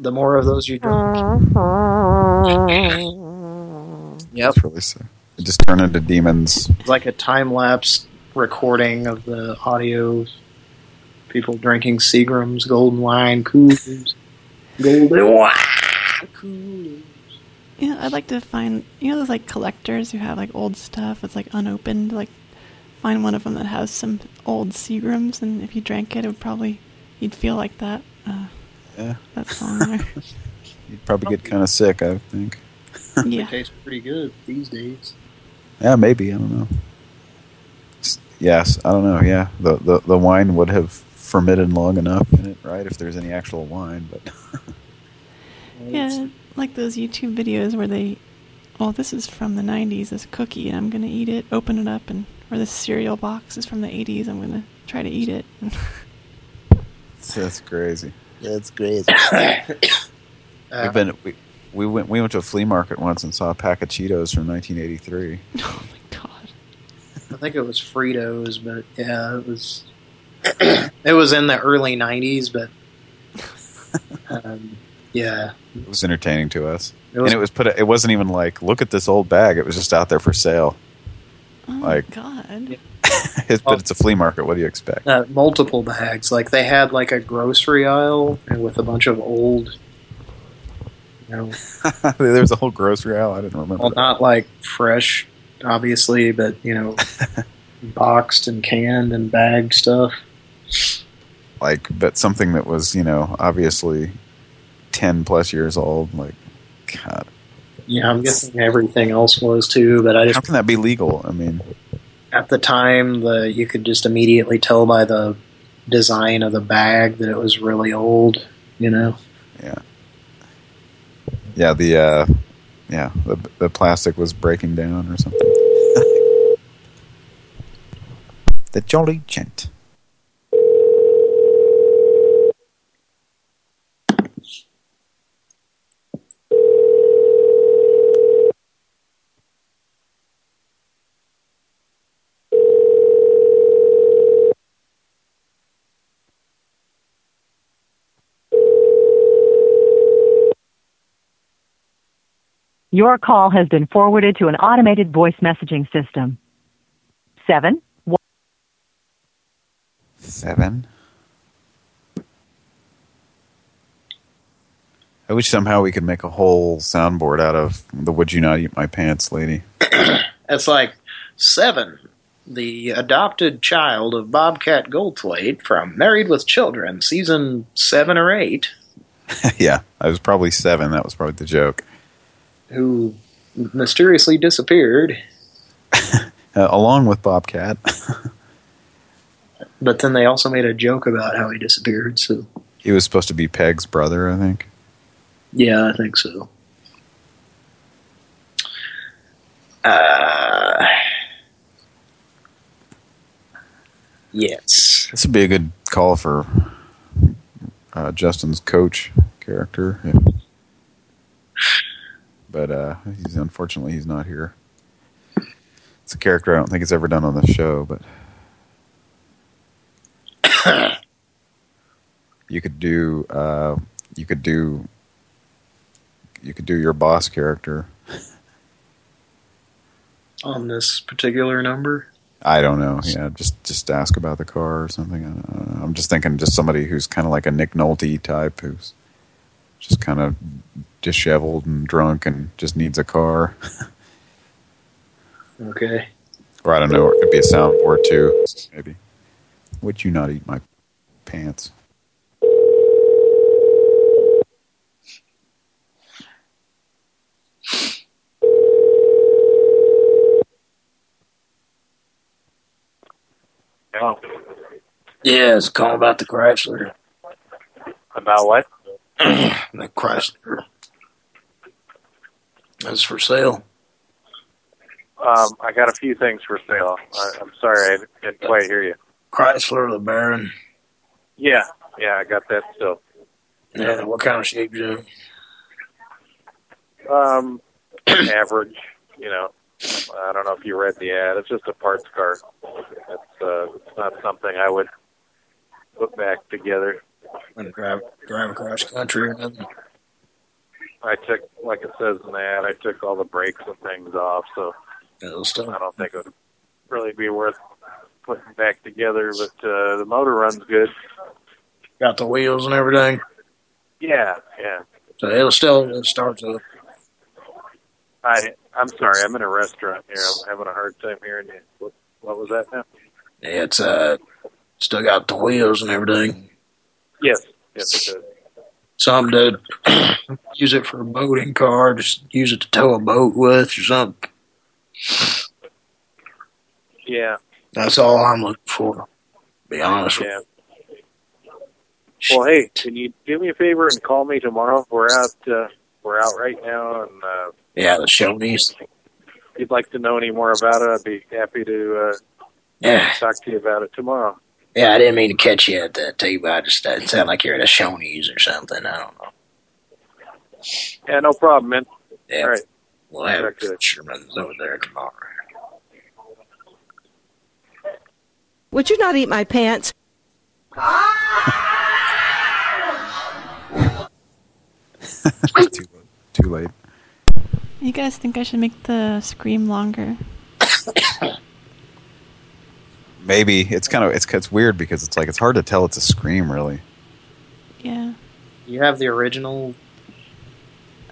The more of those you drink. Yep. That's really sick. It just turned into demons. It's like a time lapse recording of the audio. People drinking Seagram's golden wine coolers. Golden wine coolers. Yeah, I'd like to find you know those like collectors who have like old stuff that's like unopened. Like find one of them that has some old Seagrams, and if you drank it, it would probably you'd feel like that. Uh, Yeah. that song there. You'd probably get kind of sick, I think. They yeah. taste pretty good these days. Yeah, maybe. I don't know. Yes, I don't know. Yeah, the, the the wine would have fermented long enough in it, right? If there's any actual wine, but Yeah, like those YouTube videos where they, well, this is from the 90s, this cookie, and I'm going to eat it, open it up, and or this cereal box is from the 80s. I'm gonna try to eat it. That's crazy. That's crazy. Uh, We've been we, we went we went to a flea market once and saw a pack of Cheetos from 1983. Oh my god! I think it was Fritos, but yeah, it was. it was in the early '90s, but um, yeah, It was entertaining to us, It was- and it was put. It wasn't even like look at this old bag. It was just out there for sale. Oh like, God. it's, but it's a flea market. What do you expect? uh, multiple bags. Like they had like a grocery aisle and with a bunch of old, you know, there was a whole grocery aisle. I didn't remember. well, that. not like fresh, obviously, but you know, boxed and canned and bagged stuff. Like, but something that was you know obviously ten plus years old. Like, God, Yeah, I'm guessing everything else was too, but I just how can that be legal? I mean, at the time the you could just immediately tell by the design of the bag that it was really old. You know. yeah, yeah. The uh, yeah, the the plastic was breaking down or something. the Jolly Gent. Your call has been forwarded to an automated voice messaging system. Seven one. Seven. I wish somehow we could make a whole soundboard out of the "Would You Not Eat My Pants" lady. It's like seven, the adopted child of Bobcat Goldthwait from Married with Children, season seven or eight, yeah, I was probably seven. That was probably the joke. Who mysteriously disappeared. Uh, along with Bobcat. But then they also made a joke about how he disappeared. So he was supposed to be Peg's brother, I think. yeah, I think so. Uh, yes. This would be a good call for uh, Justin's coach character. But uh, he's unfortunately he's not here. It's a character I don't think he's ever done on the show, but you could do uh, you could do you could do your boss character. On this particular number. I don't know. Yeah, just just ask about the car or something. Uh, I'm just thinking just somebody who's kind of like a Nick Nolte type who's just kind of disheveled and drunk and just needs a car. Okay. or I don't know, it could be a soundboard too, maybe. Would you not eat my pants? Hello. Yes, call about the Chrysler. About what? the Chrysler. That's for sale. Um, I got a few things for sale. I, I'm sorry, I didn't quite hear you. Chrysler LeBaron. Yeah, yeah, I got that still. Yeah, what kind of shape is it? Um, average, you know. I don't know if you read the ad. It's just a parts car. It's uh, it's not something I would put back together. And drive drive across country or nothing. I took, like it says in the ad, I took all the brakes and things off, so It'll still. I don't think it would really be worth putting back together. But uh, the motor runs good. Got the wheels and everything. Yeah, yeah. So it'll still it starts up. I I'm sorry, I'm in a restaurant here. I'm having a hard time hearing you. What, what was that now? It's uh still got the wheels and everything. Yes, yes, it does. Some to use it for a boating car, just use it to tow a boat with or something. Yeah, That's all I'm looking for. To be honest with yeah. Well, hey, can you do me a favor and call me tomorrow? We're out. Uh, we're out right now, and uh. Yeah, the Shoney's. if you'd like to know any more about it, I'd be happy to uh, Yeah. Talk to you about it tomorrow. Yeah, I didn't mean to catch you at that table. I just it sounded like you're at a Shoney's or something. I don't know. Yeah, no problem, man. Yeah. All right. We'll have Talk to you. Sherman's over there tomorrow. Would you not eat my pants? too, too late. You guys think I should make the scream longer? Maybe it's kind of it's it's weird because it's like it's hard to tell it's a scream really. Yeah, You have the original.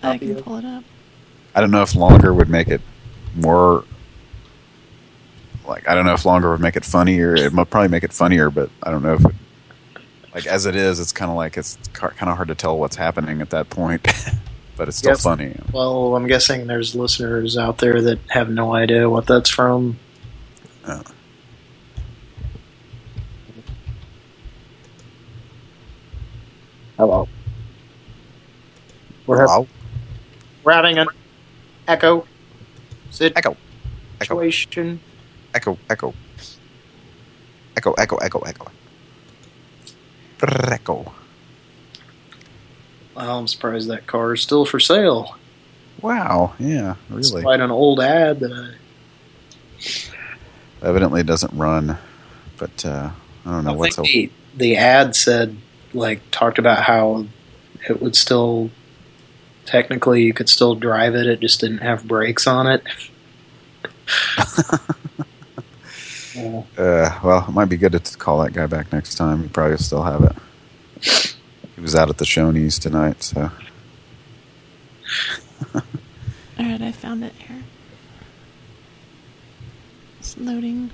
I can pull it up. I don't know if longer would make it more like I don't know if longer would make it funnier. It might probably make it funnier, but I don't know if it like as it is. It's kind of like it's kind of hard to tell what's happening at that point, but it's still Yes. funny. Well, I'm guessing there's listeners out there that have no idea what that's from. Oh. Hello. We're, Hello? we're having an echo Echo. situation. Echo. Echo. Echo. Echo. Echo. Echo. Echo. Well, I'm surprised that car is still for sale. Wow. Yeah. It's Really. quite an old ad that I Evidently doesn't run, but uh, I don't know I what's. think the, the ad said, like, talked about how it would still, technically, you could still drive it. It just didn't have brakes on it. Yeah. Uh, well, it might be good to call that guy back next time. He probably still have it. He was out at the Shoney's tonight, so Alright, I found it here. It's loading.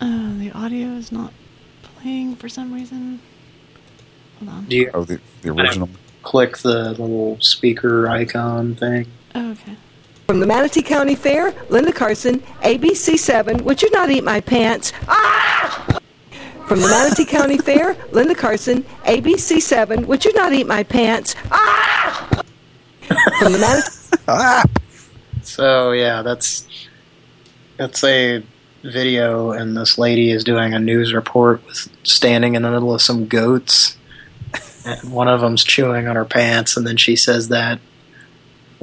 Uh, the audio is not playing for some reason. Hold on. Do you oh the the original. click the little speaker icon thing? Oh, okay. From the Manatee County Fair, Linda Carson, ABC7, would you not eat my pants? Ah! From the Manatee County Fair, Linda Carson, ABC7, would you not eat my pants? Ah! From the Manatee... So yeah, that's that's a video, and this lady is doing a news report with standing in the middle of some goats, and one of them's chewing on her pants, and then she says that,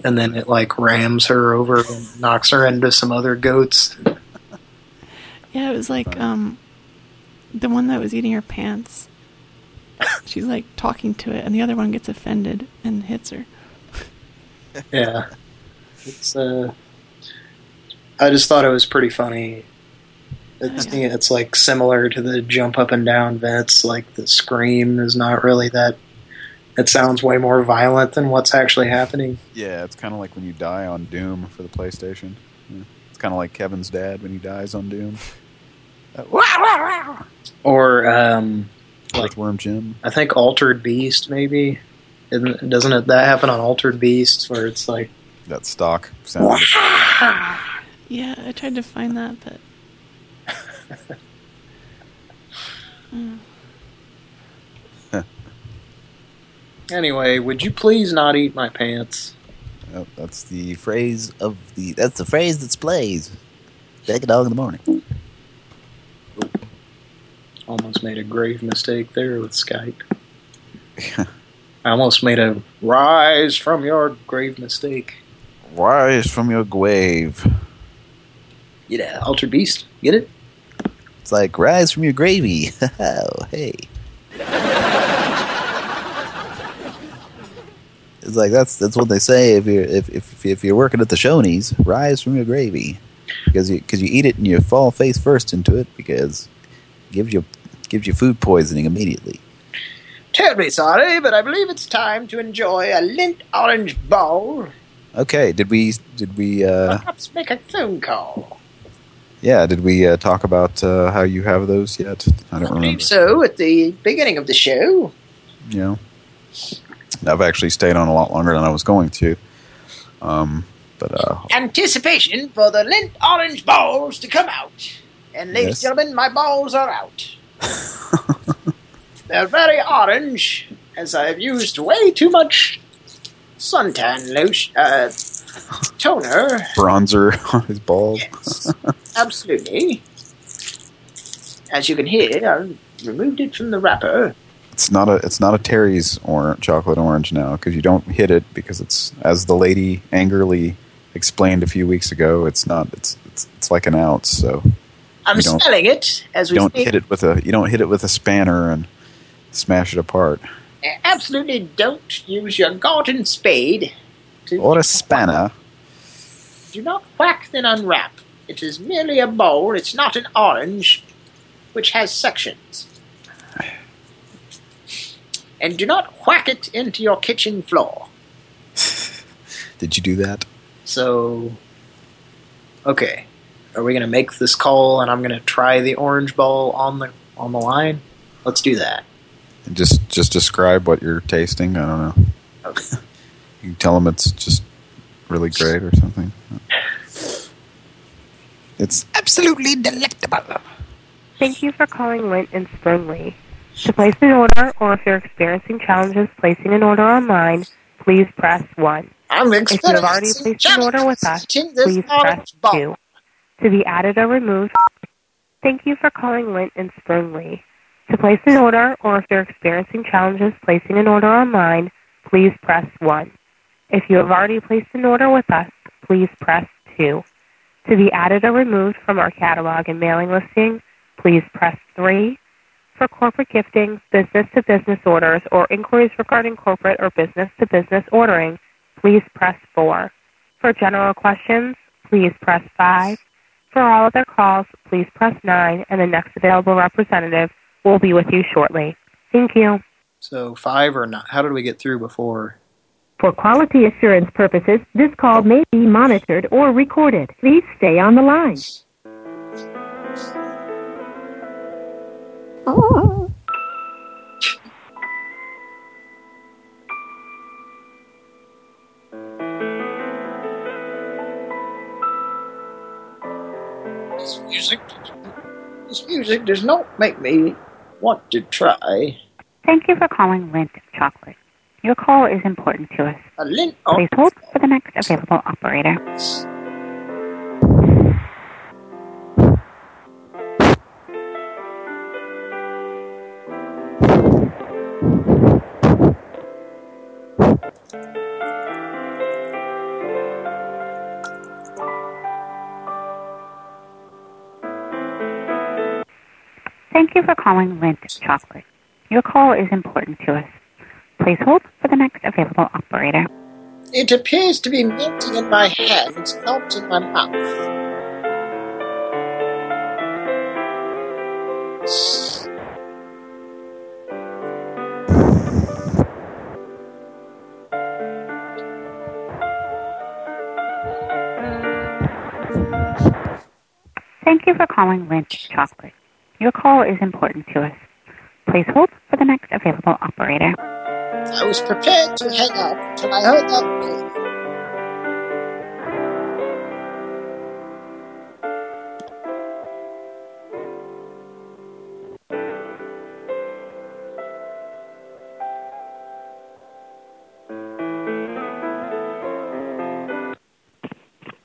and then it like rams her over and knocks her into some other goats. Yeah, it was like um, the one that was eating her pants. She's like talking to it, and the other one gets offended and hits her. Yeah, it's uh, I just thought it was pretty funny. It's it's like similar to the jump up and down vents. Like the scream is not really that. It sounds way more violent than what's actually happening. Yeah, it's kind of like when you die on Doom for the PlayStation. Yeah. It's kind of like Kevin's dad when he dies on Doom. Or um, Earthworm Jim. I think Altered Beast maybe. Isn't, doesn't it that happen on Altered Beasts where it's like That stock sound. Yeah, I tried to find that, but. Mm. anyway? Would you please not eat my pants? Yep, that's the phrase of the. That's the phrase that plays. Take a dog in the morning. Almost made a grave mistake there with Skype. I almost made a rise from your grave mistake. Rise from your grave. Yeah, Altered Beast. Get it? It's like rise from your gravy. oh, hey. It's like that's that's what they say if you're if if if you're working at the Shoney's, rise from your gravy, because you because you eat it and you fall face first into it because it gives you gives you food poisoning immediately. Terribly sorry, but I believe it's time to enjoy a Lindt orange bowl. Okay, did we did we uh Perhaps make a phone call. yeah did we uh, talk about uh, how you have those yet? I don't I remember. believe so at the beginning of the show. Yeah. I've actually stayed on a lot longer than I was going to. Um, but uh, Anticipation for the Lindt orange balls to come out. And ladies Yes. and gentlemen, my balls are out. They're very orange, as I've used way too much suntan lotion, uh, toner. Bronzer on his balls. Absolutely. As you can hear, I removed it from the wrapper. It's not a it's not a Terry's or chocolate orange now because you don't hit it because it's as the lady angrily explained a few weeks ago. It's not it's it's, it's like an ounce. So I'm smelling it as we don't speak. hit it with a you don't hit it with a spanner and smash it apart Absolutely don't use your garden spade. To or a spanner. Do not whack then unwrap. It is merely a bowl. It's not an orange, which has sections. And do not whack it into your kitchen floor. Did you do that? So, okay, are we gonna make this call and I'm gonna try the orange bowl on the on the line? Let's do that. And just just describe what you're tasting. I don't know. Okay. You can tell them it's just really great or something. It's Absolutely delectable. Thank you for calling Lindt and Sprüngli. To place an order, or if you're experiencing challenges placing an order online, please press 1. I'm If you have already placed an order with us, this please press 2. To be added or removed, thank you for calling Lindt and Sprüngli. To place an order, or if you're experiencing challenges placing an order online, please press 1. If you have already placed an order with us, please press 2. To be added or removed from our catalog and mailing listing, please press 3. For corporate gifting, business-to-business orders, or inquiries regarding corporate or business-to-business ordering, please press 4. For general questions, please press 5. For all other calls, please press 9, and the next available representative will be with you shortly. Thank you. So five or not? How did we get through before? For quality assurance purposes, this call may be monitored or recorded. Please stay on the line. Oh. This music, this music does not make me want to try. Thank you for calling Lindt Chocolate. Your call is important to us. A Lindt. Please hold for the next available operator. Thank you for calling Lindt Chocolate. Your call is important to us. Please hold for the next available operator. It appears to be melting in my hands, not in my mouth. Thank you for calling Lindt Chocolate. Your call is important to us. Please hold for the next available operator. I was prepared to hang up till I heard that noise.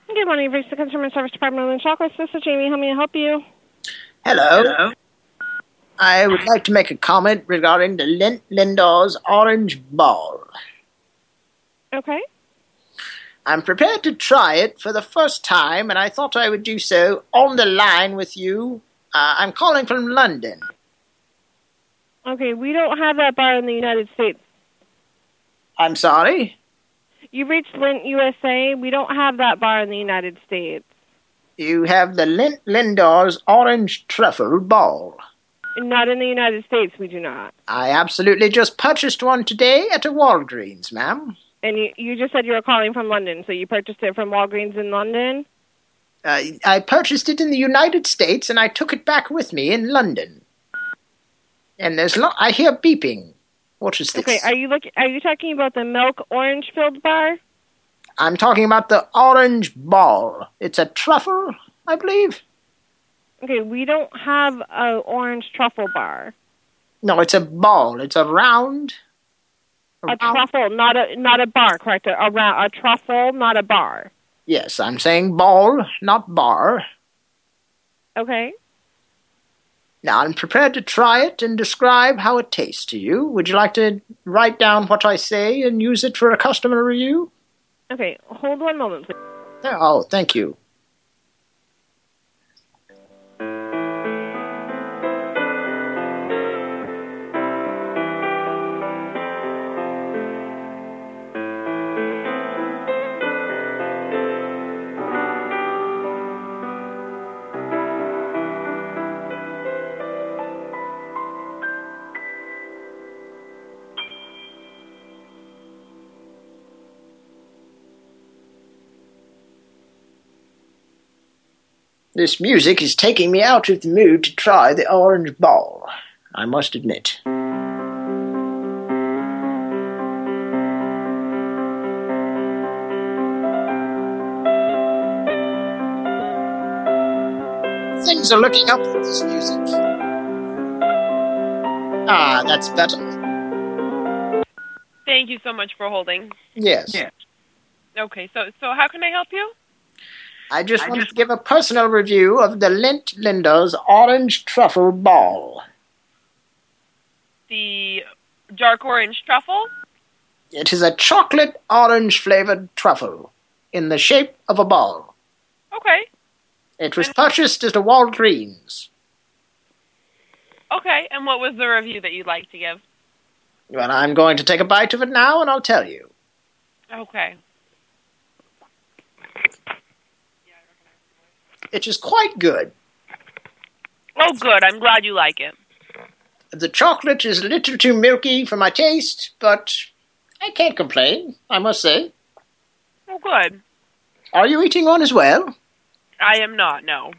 Good morning, you've reached the Customer Service Department of Lindt Chocolates. This is Jamie. How may I help you? Hello. I would like to make a comment regarding the Lindt Lindor's orange ball. Okay. I'm prepared to try it for the first time, and I thought I would do so on the line with you. Uh, I'm calling from London. Okay, we don't have that bar in the United States. I'm sorry? You reached Lindt USA. We don't have that bar in the United States. You have the Lindt Lindor's orange truffle ball. Not in the United States, we do not. I absolutely just purchased one today at a Walgreens, ma'am. And you, you just said you were calling from London, so you purchased it from Walgreens in London? Uh, I purchased it in the United States and I took it back with me in London. And there's lo- I hear beeping. What is this? Okay, are you look? Are you talking about the milk orange filled bar? I'm talking about the orange ball. It's a truffle, I believe. Okay, we don't have a orange truffle bar. No, it's a ball. It's a round. A truffle, not a not a bar, correct? A, a, ra- a truffle, not a bar. Yes, I'm saying ball, not bar. Okay. Now, I'm prepared to try it and describe how it tastes to you. Would you like to write down what I say and use it for a customer review? Okay. Hold one moment, please. Oh, thank you. This music is taking me out of the mood to try the orange ball, I must admit. Things are looking up with this music. Ah, that's better. Thank you so much for holding. Yes. Okay, so so how can I help you? I just wanted to give a personal review of the Lindt Lindor's Orange Truffle Ball. The dark orange truffle. It is a chocolate orange flavored truffle in the shape of a ball. Okay. It was purchased at a Walgreens. Okay, and what was the review that you'd like to give? Well, I'm going to take a bite of it now and I'll tell you. Okay. It is quite good. Oh, good. I'm glad you like it. The chocolate is a little too milky for my taste, but I can't complain, I must say. Oh, good. Are you eating one as well? I am not. No,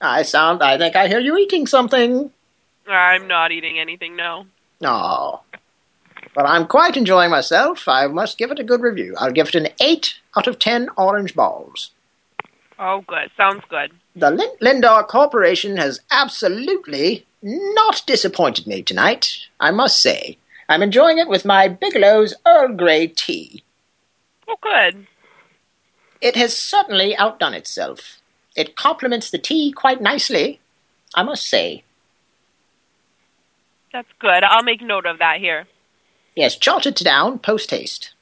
I sound, I think I hear you eating something. I'm not eating anything. No. No. But I'm quite enjoying myself. I must give it a good review. I'll give it an 8 out of 10 orange balls. Oh, good. Sounds good. The Lin- Lindor Corporation has absolutely not disappointed me tonight, I must say. I'm enjoying it with my Bigelow's Earl Grey tea. Oh, good. It has certainly outdone itself. It complements the tea quite nicely, I must say. That's good. I'll make note of that here. Yes, jot it down post haste.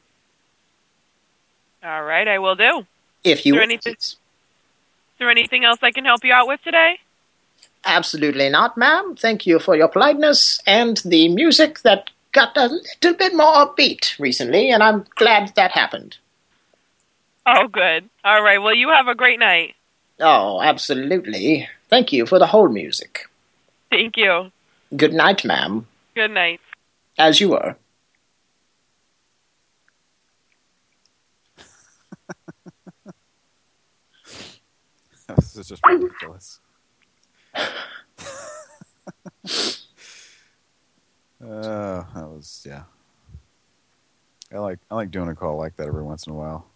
All right, I will do. If you Is there anything? Is there anything else I can help you out with today? Absolutely not, ma'am. Thank you for your politeness and the music that got a little bit more upbeat recently, and I'm glad that happened. Oh, good. All right. Well, you have a great night. Oh, absolutely. Thank you for the whole music. Thank you. Good night, ma'am. Good night. As you were. This is just ridiculous. Uh, that was yeah. I like I like doing a call like that every once in a while.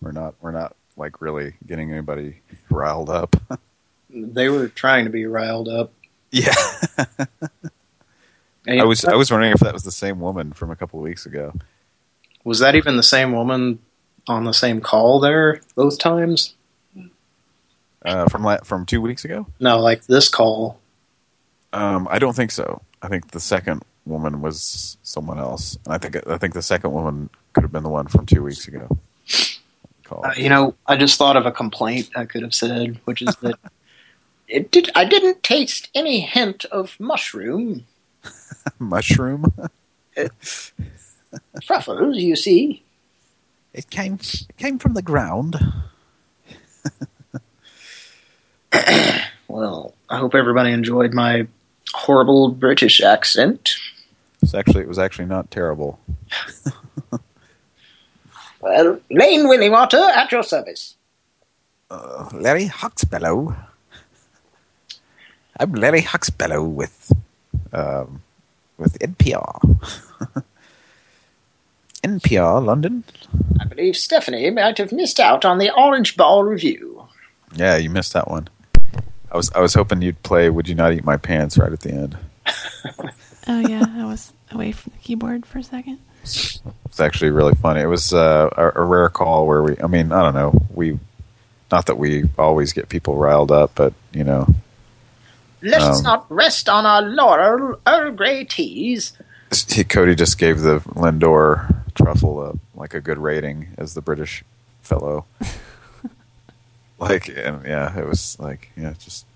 We're not we're not like really getting anybody riled up. They were trying to be riled up. Yeah. I was I was wondering if that was the same woman from a couple of weeks ago. Was that even the same woman on the same call there both times? Uh, from la from two weeks ago? No, like this call. Um, I don't think so. I think the second woman was someone else, and I think I think the second woman could have been the one from two weeks ago. Uh, you know, I just thought of a complaint I could have said, which is that it did. I didn't taste any hint of mushroom. Mushroom. Truffles, you see. It came it came from the ground. Well, I hope everybody enjoyed my horrible British accent. It's actually it was actually not terrible. Well, Lane Willingwater at your service. Uh, Larry Huxbellow. I'm Larry Huxbellow with um, with NPR. NPR London. I believe Stephanie might have missed out on the Orange Ball review. Yeah, you missed that one. I was I was hoping you'd play "Would You Not Eat My Pants" right at the end. Oh yeah, I was away from the keyboard for a second. It's actually really funny. It was uh, a, a rare call where we, I mean, I don't know, we, not that we always get people riled up, but, you know. Let's Um, not rest on our laurel Earl Grey teas. he, Cody just gave the Lindor truffle a, like a good rating as the British fellow. like, and yeah, it was like, yeah, just,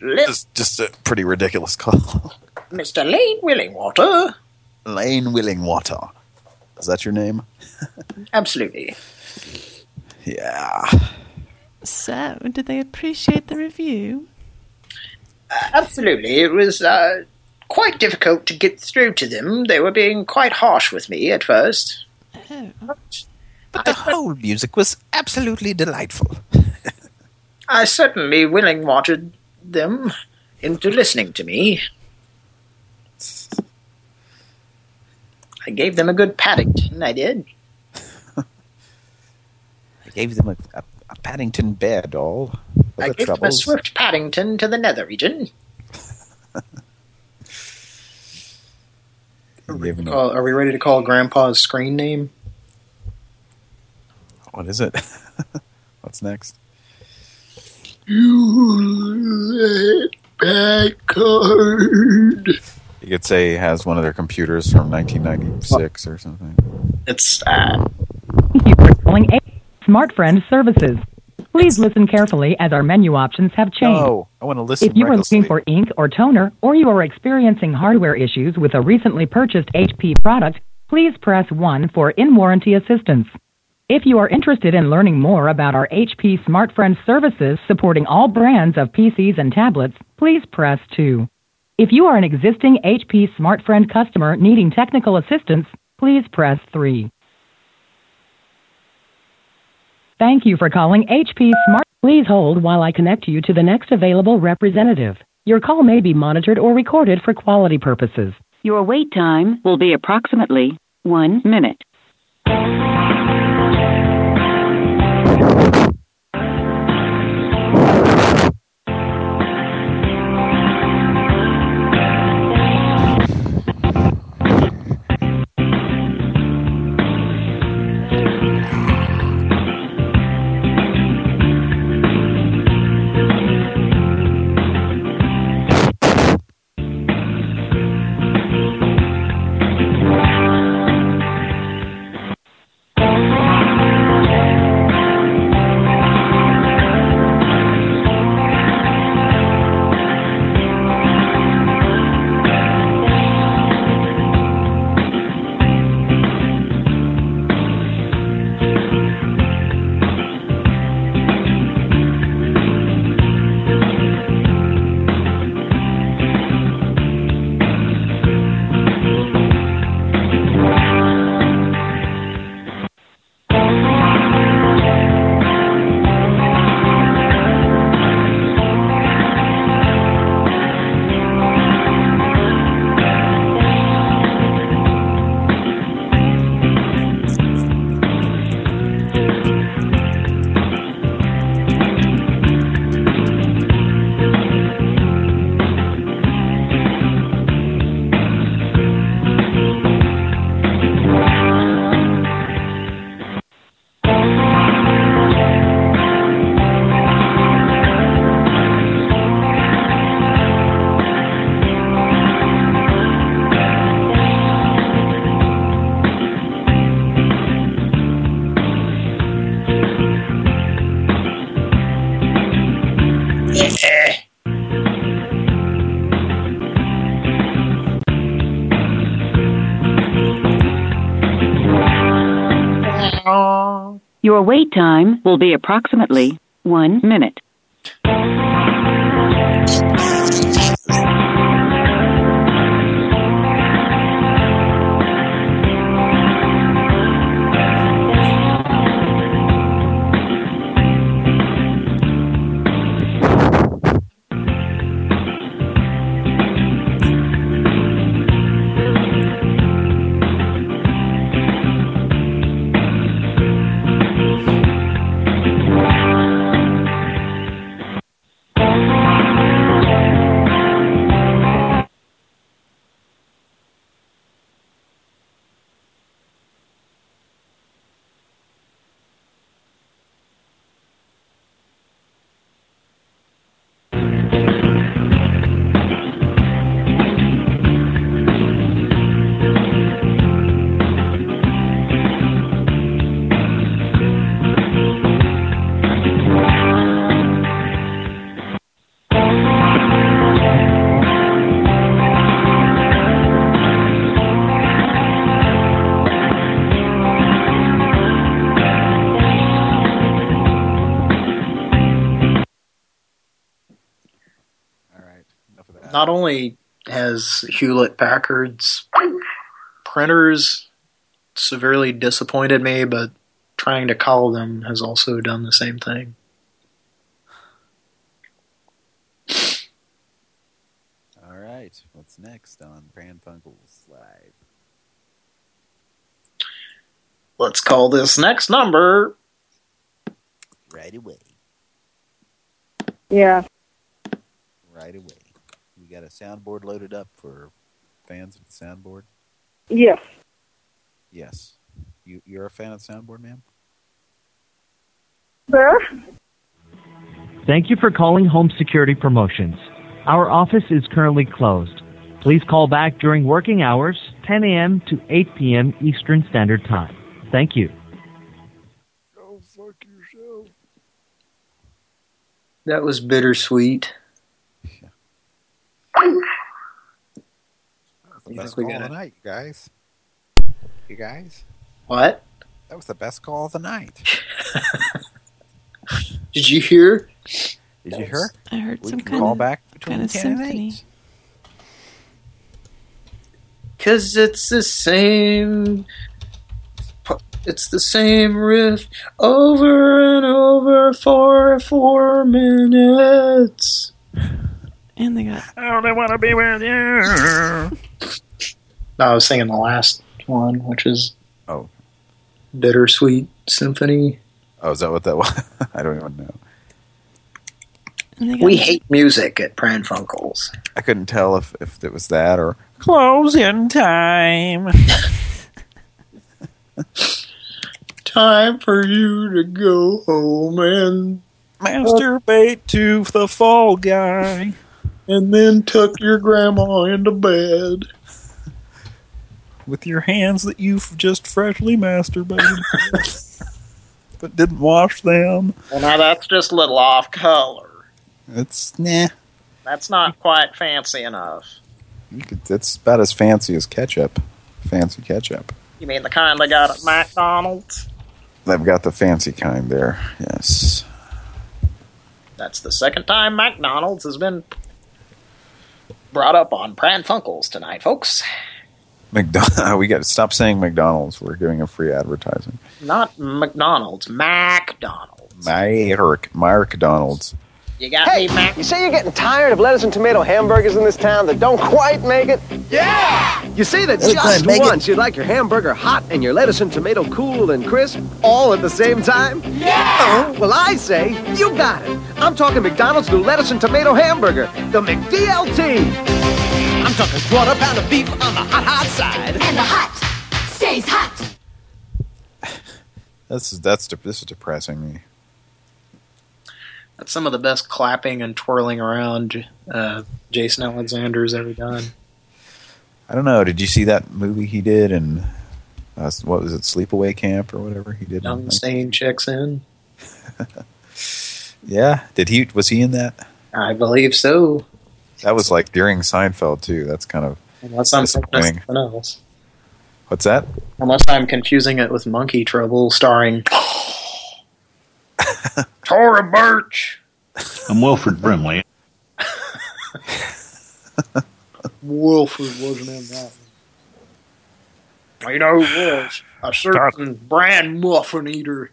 Let just, just a pretty ridiculous call. Mr. Lane Willingwater. Lane Willingwater. Is that your name? Absolutely. Yeah. So, did they appreciate the review? Uh, absolutely. It was uh, quite difficult to get through to them. They were being quite harsh with me at first. Oh, But the whole music was absolutely delightful. I certainly Willingwatered them into listening to me. I gave them a good Paddington, I did. I gave them a, a, a Paddington bear doll. For I the gave them a swift Paddington to the nether region. You gave them a- Call, are we ready to call Grandpa's screen name? What is it? What's next? Hewlett Packard. You could say he has one of their computers from 1996 or something. It's uh, Thank you for calling A Smart Friend Services. Please listen carefully as our menu options have changed. No, I want to listen If you are looking for ink or toner, or you are experiencing hardware issues with a recently purchased HP product, please press 1 for in-warranty assistance. If you are interested in learning more about our HP SmartFriend services supporting all brands of PCs and tablets, please press 2. If you are an existing HP SmartFriend customer needing technical assistance, please press 3. Thank you for calling HP Smart. Please hold while I connect you to the next available representative. Your call may be monitored or recorded for quality purposes. Your wait time will be approximately one minute. Your wait time will be approximately one minute. Only has Hewlett Packard's printers severely disappointed me, but trying to call them has also done the same thing. All right. What's next on Pran Funkels Live? Let's call this next number. Right away. Yeah. Right away. You got a soundboard loaded up for fans of the soundboard? Yes. Yes. You you're a fan of the soundboard, ma'am? Sir? Thank you for calling Home Security Promotions. Our office is currently closed. Please call back during working hours, 10 a.m. to 8 p.m. Eastern Standard Time. Thank you. Go fuck yourself. That was bittersweet. The best call of the night, you guys. You guys? What? That was the best call of the night. Did you hear? Did you hear? I heard We some kind call of back between kind of 10 symphony. Cause it's the same. It's the same riff over and over for four minutes. And they got. I only want to be with you. No, I was singing the last one, which is Oh. Bittersweet Symphony. Oh, is that what that was? I don't even know. And they got We hate music at Pran Funkels. I couldn't tell if, if it was that or Closing time. Time for you to go home and Masturbate to the fall guy. And then tuck your grandma into bed. With your hands that you've just freshly masturbated. but didn't wash them. Well, now that's just a little off color. it's nah. That's not quite fancy enough. You could, it's about as fancy as ketchup. Fancy ketchup. You mean the kind they got at McDonald's? They've got the fancy kind there. Yes. That's the second time McDonald's has been brought up on Pran Funkels tonight, folks. McDonald. We got to stop saying McDonald's. We're giving a free advertising. Not McDonald's, McDonald's. Myrick, Myrick Donald's. You got Hey, me, Mac? you say you're getting tired of lettuce and tomato hamburgers in this town that don't quite make it? Yeah! You say that Doesn't just make it. once you'd like your hamburger hot and your lettuce and tomato cool and crisp all at the same time? Yeah! Oh, well, I say you got it. I'm talking McDonald's new lettuce and tomato hamburger, the McDLT. I'm talking quarter pound of beef on the hot, hot side. And the hot stays hot. This is that's de- this is depressing me. That's some of the best clapping and twirling around uh, Jason Alexander's ever done. I don't know. Did you see that movie he did and uh, what was it, Sleepaway Camp or whatever he did? Young Sane checks in. Yeah. Did he? Was he in that? I believe so. That was like during Seinfeld too. That's kind of Unless I'm something else. What's that? Unless I'm confusing it with Monkey Trouble, starring Thora Birch. I'm Wilford Brimley. Wilford wasn't in that one. You know who was? A certain brand muffin eater.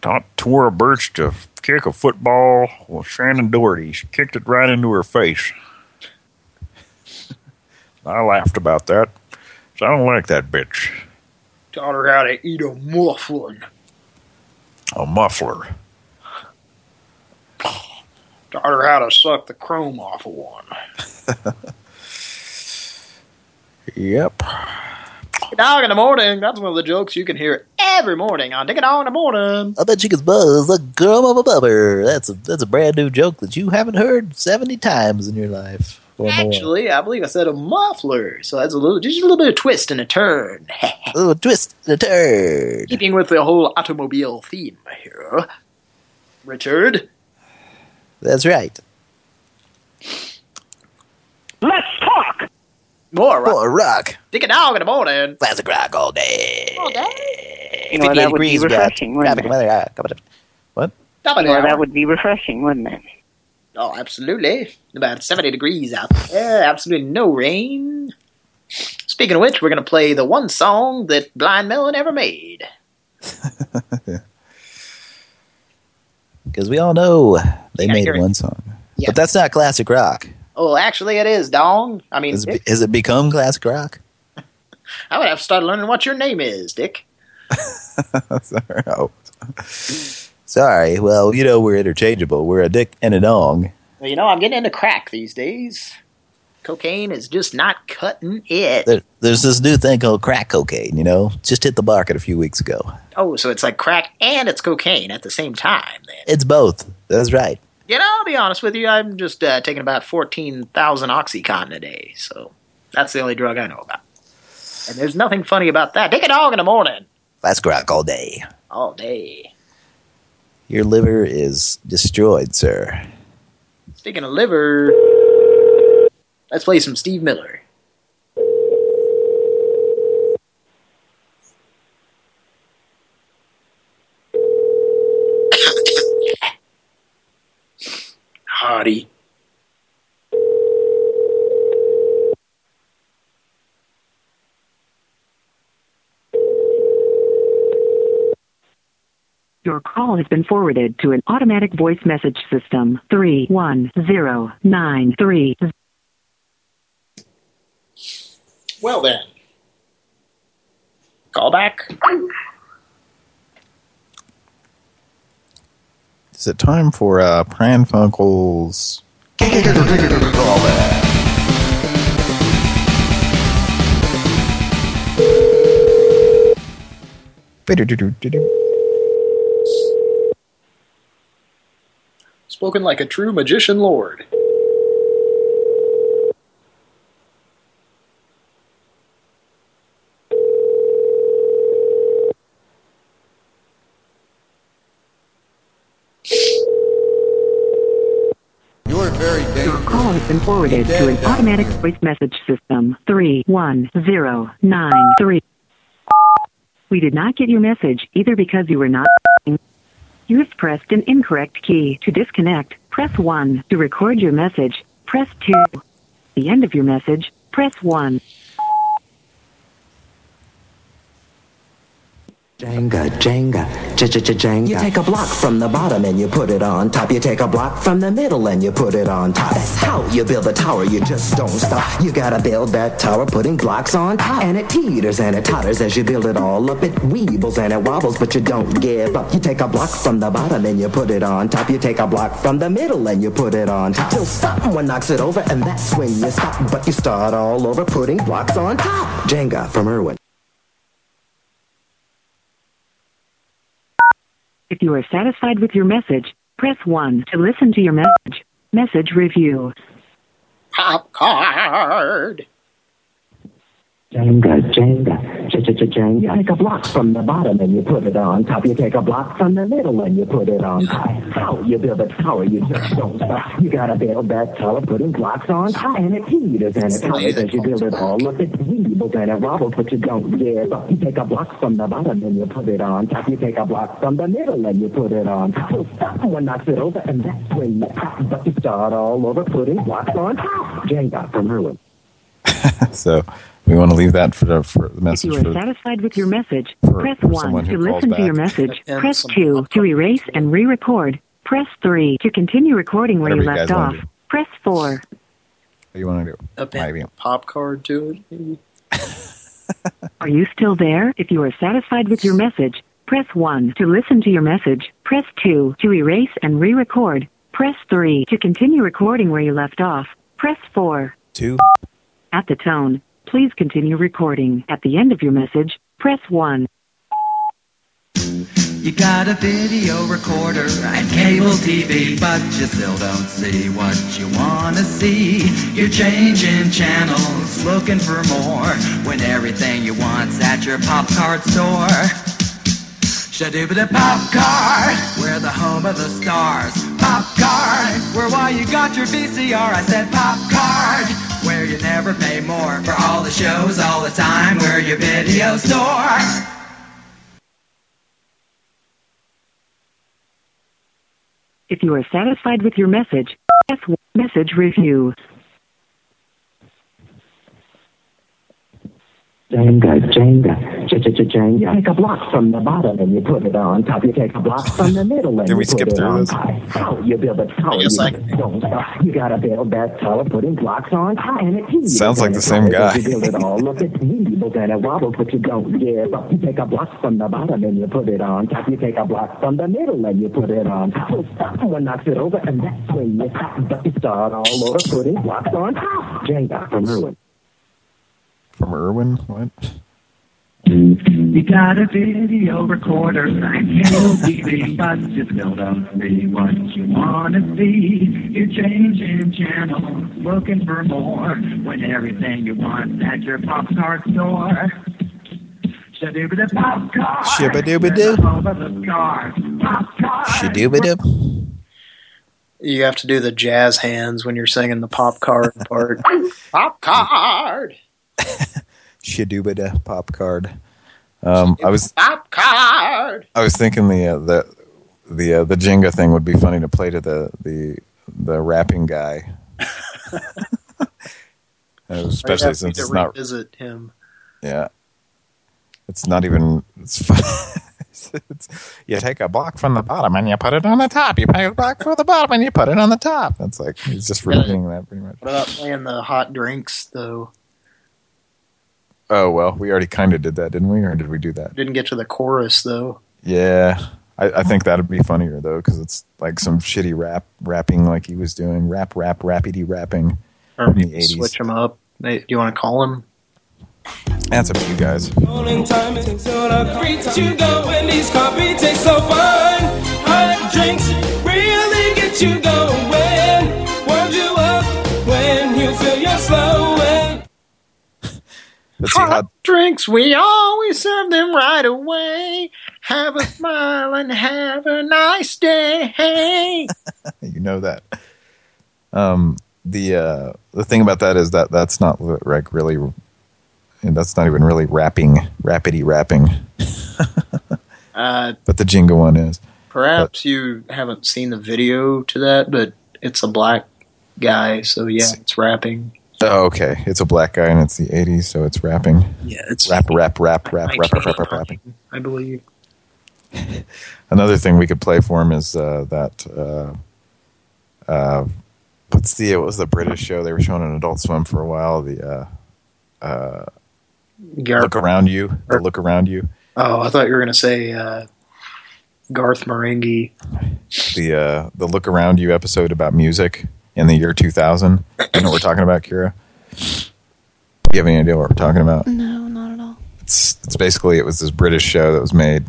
Taught Thora Birch to kick a football with Shannen Doherty. She kicked it right into her face. I laughed about that. So I don't like that bitch. Taught her how to eat a muffin. A muffler. Taught her how to suck the chrome off of one. Yep. Dick dog in the morning. That's one of the jokes you can hear every morning on Dick dog in the morning. I bet you can buzz a girl of a bubber. That's a that's a brand new joke that you haven't heard seventy times in your life or more. Actually, I believe I said a muffler, so that's a little, just a little bit of twist and a turn. a little twist and a turn. Keeping with the whole automobile theme here. Richard? That's right. Let's talk! More rock. More rock. Dick a dog in the morning. Classic rock all day. All day. You know, that would be refreshing, wouldn't it? You know, that would be refreshing, wouldn't it? Oh, absolutely. About 70 degrees out there. Absolutely no rain. Speaking of which, we're going to play the one song that Blind Melon ever made. Because we all know they Yeah, made one song. Yeah. But that's not classic rock. Oh, actually it is, Dong. I mean, Has it, has it become classic rock? I would have to start learning what your name is, Dick. Sorry. Oh. Sorry. Well, you know we're interchangeable. We're a dick and a dong. Well, you know, I'm getting into crack these days. Cocaine is just not cutting it. There, there's this new thing called crack cocaine, you know? Just hit the market a few weeks ago. Oh, so it's like crack and it's cocaine at the same time, then. It's both. That's right. You know, I'll be honest with you, I'm just uh, taking about 14,000 Oxycontin a day, so that's the only drug I know about. And there's nothing funny about that. Take a dog in the morning. Classic crack all day. All day. Your liver is destroyed, sir. Speaking of liver, let's play some Steve Miller. Hottie. Your call has been forwarded to an automatic voice message system. 31093. Well then. Call back. Is it time for uh, Pran Funkels? Spoken like a true magician lord. Your call has been forwarded to an automatic voice message system. 31093. We did not get your message either because you were not. You have pressed an incorrect key. To disconnect, press 1. To record your message, press 2. The end of your message, press 1. Jenga, Jenga, Jenga. You take a block from the bottom and you put it on top. You take a block from the middle and you put it on top. That's how you build a tower. You just don't stop. You gotta build that tower, putting blocks on top. And it teeters and it totters as you build it all up. It weebles and it wobbles, but you don't give up. You take a block from the bottom and you put it on top. You take a block from the middle and you put it on top. Till someone knocks it over and that's when you stop. But you start all over, putting blocks on top. Jenga from Irwin. If you are satisfied with your message, press 1 to listen to your message. Message review. Pop card. Jenga, Jenga, Jenga. You take a block from the bottom and you put it on top. You take a block from the middle and you put it on top. How you build a tower, you just don't stop. You gotta build that tower, putting blocks on top. And it teeters and it totters as you build it all up. It weebles and it wobbles, but you don't give up. You take a block from the bottom and you put it on top. You take a block from the middle and you put it on top. Till someone knocks it over and that's when you stop. But you start all over, putting blocks on top. Jenga from Irwin. so we want to leave that for the, for the If you are for satisfied with your message, for- press for 1 someone to who calls listen to your message. And Press 2 to erase and re-record. Press 3 to continue recording where you Whatever you left off. Press 4. What do you want to do? A pen, pop card to it. Are you still there? If you are satisfied with your message, press 1 to listen to your message. Press 2 to erase and re-record. Press 3 to continue recording where you left off. Press 4. Two. At the tone, please continue recording. At the end of your message, press 1. You got a video recorder and cable TV, but you still don't see what you want to see. You're changing channels, looking for more, when everything you want's at your pop card store. Shadoobada Pop Card, we're the home of the stars. Pop Card, where while you got your VCR, I said Pop Card, where you never pay more for all the shows all the time. We're your video store. If you are satisfied with your message, one. Message review. Jenga, Jenga, j j j Jenga. You take a block from the bottom and you put it on top. You take a block from the middle and Did we you put it on top. How you build a tower? I guess you I- just don't stop. You gotta build that tower, putting blocks on top, and it's easy. Sounds like the same guy. You build it all. Look, it's weebles and it wobbles, but you don't give up. You take a block from the bottom and you put it on top. You take a block from the middle and you put it on top. So someone knocks it over, and that's when you stop. But you start all over, putting blocks on top. Jenga from Irwin. From Irwin? What? You got a video recorder and cable TV, but you still don't see what you want to see. You're changing channels, looking for more, when everything you want at your pop card store. Shadooba pop card. Shibba-dooba-doo. Over the car. Pop card. Shadooba-doo. You have to do the jazz hands when you're singing the pop card part. pop card. Shadooba pop card. Um, I was Pop card. I was thinking the uh, the the uh, the Jenga thing would be funny to play to the the the rapping guy, Uh, especially since to it's not revisit him. yeah, it's not even it's fun. it's, you take a block from the bottom and you put it on the top. You take a block from the bottom and you put it on the top. That's like he's just repeating that pretty much. What about playing the hot drinks though? Oh well, we already kind of did that, didn't we? Or did we do that? Didn't get to the chorus though. Yeah, I, I think that'd be funnier though, because it's like some shitty rap rapping like he was doing, rap rap rapidy rapping Or from the eighties. switch him up. Hey, Do you want to call him? That's up to you guys. Morning time takes all the free to go when these coffee tastes so fine. Hot drinks really get you going. Warms you up when you feel you're slowing. Let's how Drinks, we always serve them right away. Have a smile and have a nice day. you know that. Um, the uh, the thing about that is that that's not like really, and that's not even really rapping, rapidy rapping, Uh, but the Jenga one is. perhaps you haven't seen the video to that, but it's a black guy, so yeah, it's rapping. Oh, okay. It's a black guy and it's the '80s, so it's rapping. Yeah, it's rap, rap, rap, rap, rap, rap, rap, rap, rapping. I believe. Another thing we could play for him is uh, that. Uh, uh, what's the what was the British show they were showing on Adult Swim for a while? The uh, uh, look around you. The look around you. Oh, I thought you were going to say uh, Garth Marenghi. The uh, the look around you episode about music in the year 2000. You know what we're talking about, Kira? Do you have any idea what we're talking about? No, not at all. It's it's basically it was this British show that was made.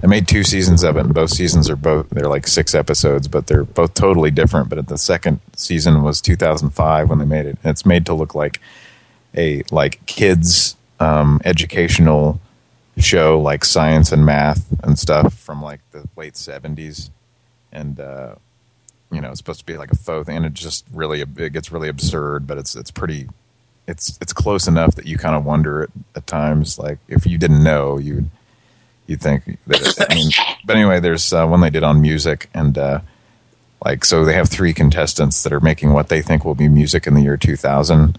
They made two seasons of it, and both seasons are both they're like six episodes, but they're both totally different. But the second season was 2005 when they made it. And it's made to look like a like kids um, educational show, like science and math and stuff from like the late 70s, and uh, you know it's supposed to be like a faux thing, and it just really it gets really absurd, but it's it's pretty it's it's close enough that you kind of wonder at, at times, like if you didn't know, you you'd think that. It, I mean, but anyway, there's uh, one they did on music, and uh, like so they have three contestants that are making what they think will be music in the year 2000,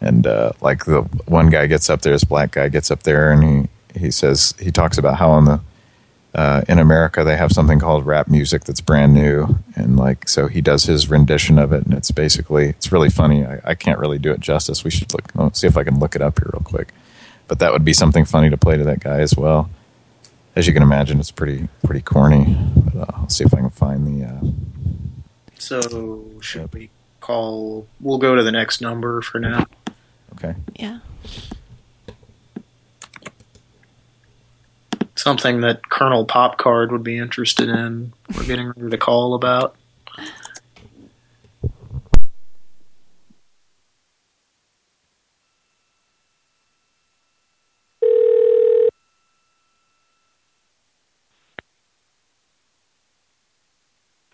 and uh, like the one guy gets up there, this black guy gets up there, and he he says he talks about how on the uh, in America they have something called rap music that's brand new, and like so he does his rendition of it, and it's basically it's really funny. I, I can't really do it justice. We should look let's see if I can look it up here real quick. But that would be something funny to play to that guy as well. As you can imagine, it's pretty pretty corny. But uh, I'll see if I can find the. Uh, So should we call? We'll go to the next number for now. okay. Yeah. Something that Colonel Popcard would be interested in. We're getting ready to call about.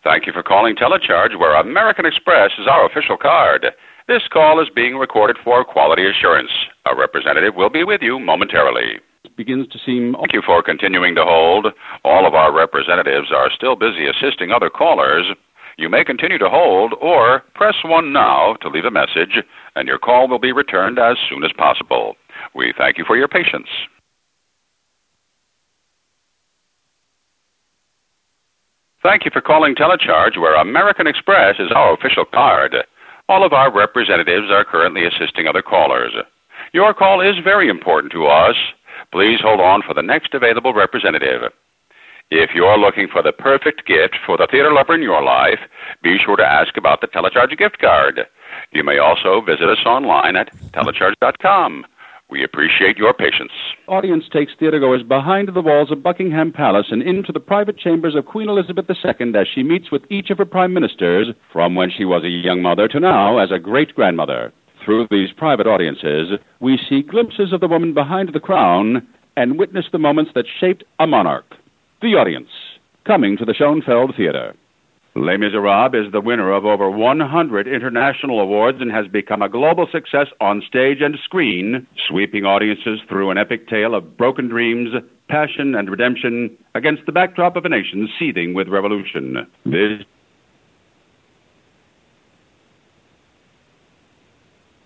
Thank you for calling Telecharge, where American Express is our official card. This call is being recorded for quality assurance. A representative will be with you momentarily. Begins to seem. Thank you for continuing to hold. All of our representatives are still busy assisting other callers. You may continue to hold or press 1 now to leave a message, and your call will be returned as soon as possible. We thank you for your patience. Thank you for calling Telecharge, where American Express is our official card. All of our representatives are currently assisting other callers. Your call is very important to us. Please hold on for the next available representative. If you're looking for the perfect gift for the theater lover in your life, be sure to ask about the Telecharge gift card. You may also visit us online at telecharge.com. We appreciate your patience. Audience takes theatergoers behind the walls of Buckingham Palace and into the private chambers of Queen Elizabeth II as she meets with each of her prime ministers from when she was a young mother to now as a great grandmother. Through these private audiences, we see glimpses of the woman behind the crown and witness the moments that shaped a monarch. The audience, coming to the Schoenfeld Theater. Les Miserables is the winner of over 100 international awards and has become a global success on stage and screen, sweeping audiences through an epic tale of broken dreams, passion, and redemption against the backdrop of a nation seething with revolution. This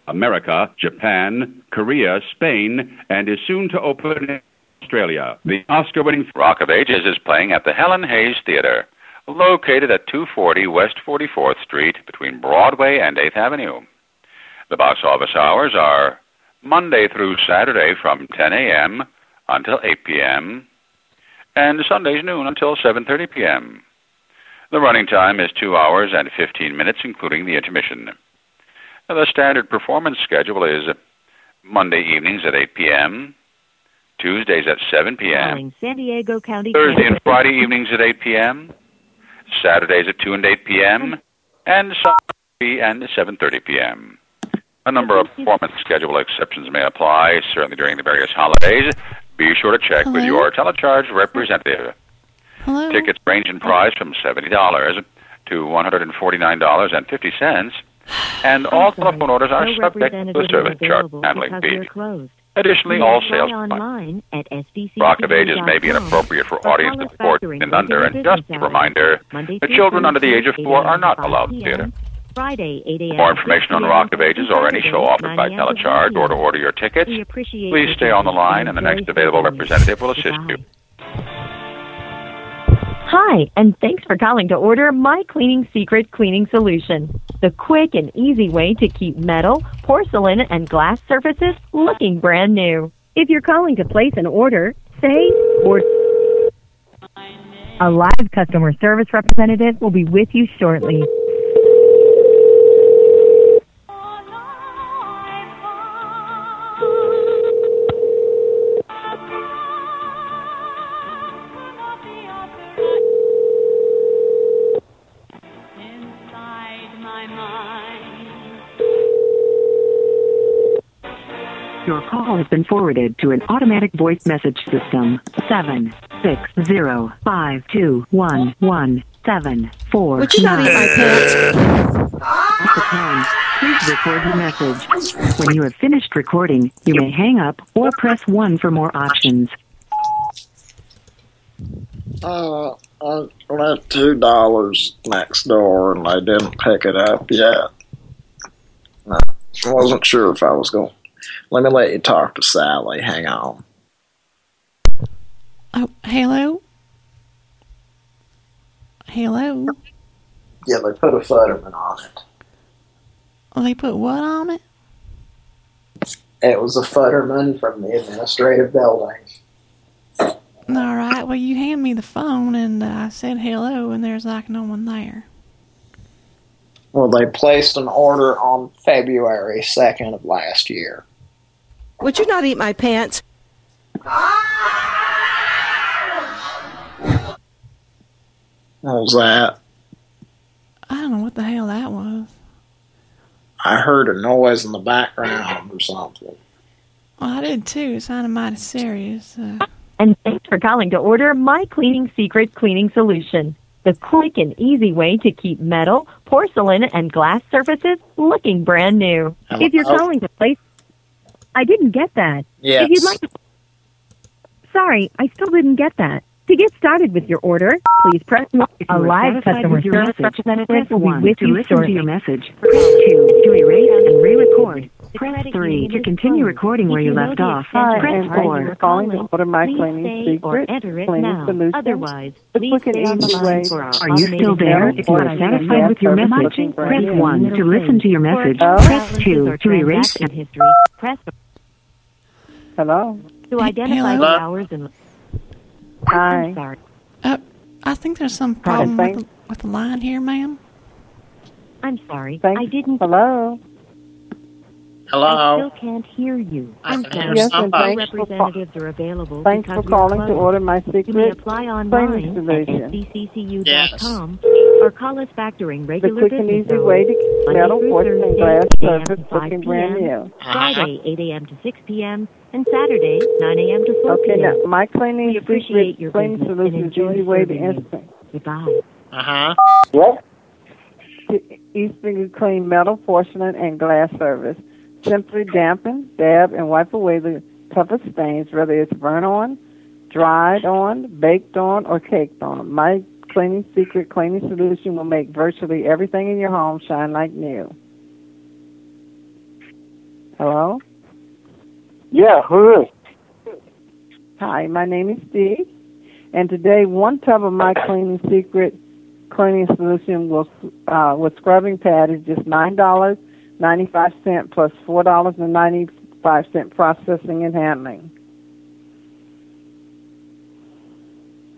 America, Japan, Korea, Spain, and is soon to open in Australia. The Oscar winning Rock of Ages is playing at the Helen Hayes Theater, located at 240 West 44th Street between Broadway and 8th Avenue. The box office hours are Monday through Saturday from 10 a.m. until 8 p.m. and Sundays noon until 7:30 p.m. The running time is 2 hours and 15 minutes including the intermission. The standard performance schedule is Monday evenings at 8 p.m., Tuesdays at 7 p.m., San Diego County. Thursday and Friday evenings at 8 p.m., Saturdays at 2 and 8 p.m., and Sunday and 7.30 p.m. A number of performance schedule exceptions may apply, certainly during the various holidays. Be sure to check with your telecharge representative. Hello? Tickets range in price from $70 to $149.50, and all telephone orders are No subject to representative service charge handling fee. Additionally, all sales online at. Rock of Ages may be inappropriate for audience of 14 and under, and just a reminder the children under the age of 4 are not allowed in theater. Friday, 8 a.m. For more information on Rock of Ages or any show offered by Telecharge or to order your tickets, please stay on the line and the next available representative will assist you. Hi, and thanks for calling to order My Cleaning Secret Cleaning Solution. The quick and easy way to keep metal, porcelain, and glass surfaces looking brand new. If you're calling to place an order, say or a live customer service representative will be with you shortly. Your call has been forwarded to an automatic voice message system. Seven six zero five two one one seven four Would you not eat my pants? At the tone, please record your message. When you have finished recording, you may hang up or press one for more options. Uh, I left two dollars next door and I didn't pick it up yet. I wasn't sure if I was going. Let me let you talk to Sally. Hang on. Oh, hello? Hello? Yeah, they put a Futterman on it. They put what on it? It was a Futterman from the administrative building. All right. Well, you hand me the phone, and uh, I said hello, and there's like no one there. Well, they placed an order on February 2nd of last year. Would you not eat my pants? What was that? I don't know what the hell that was. I heard a noise in the background or something. Well, I did too. It sounded mighty serious. Uh, And thanks for calling to order My Cleaning Secret Cleaning Solution. The quick and easy way to keep metal, porcelain, and glass surfaces looking brand new. If you're calling to place, I didn't get that. Yes. If you'd like to, sorry, I still didn't get that. To get started with your order, please press 1. A live satisfied customer with your service message, representative will be 1 with to you listen shortly. to your message. Press 2 to erase and re-record. Press 3 to continue recording where you left off. Hi, Press and thank you 4. for calling to order my Please cleaning secret, enter cleaning solution. Otherwise, please quick and stay on the easy line way for our Are you still there? If you are satisfied with your message, press 1 to listen to your message. Press 2 to erase and history. Press Hello. to identify hello? the hours and. Hi. I'm sorry. Uh, I think there's some problem with the, with the line here, ma'am. I'm sorry. Thank- I didn't. Hello. Hello. I still can't hear you. I I'm can hear sorry. Yes, and somebody. thanks for, Representatives are available. thanks because for we are calling to order my You may secret apply cleaning online at solution. sccu.com or call us back during The regular quick and business easy hours. way to keep Monday metal, through porcelain, Thursday, glass 8 a.m. surface to 5 looking brand p.m., new. Friday, 8 a.m. to 6 p.m., and Saturday, 9 a.m. to 4 Okay, p.m. now my cleaning We appreciate your cleaning business solution and is easy enjoy way to serving you. instant. Goodbye. Uh huh. What? Easily clean metal, porcelain, and glass service. Simply dampen, dab, and wipe away the toughest stains, whether it's burn on, dried on, baked on, or caked on. My cleaning secret cleaning solution will make virtually everything in your home shine like new. Hello? Yeah, who is? Hi, my name is Steve, and today one tub of my cleaning secret cleaning solution will, uh, with scrubbing pad is just nine dollars ninety five cent plus four dollars and ninety five cent processing and handling.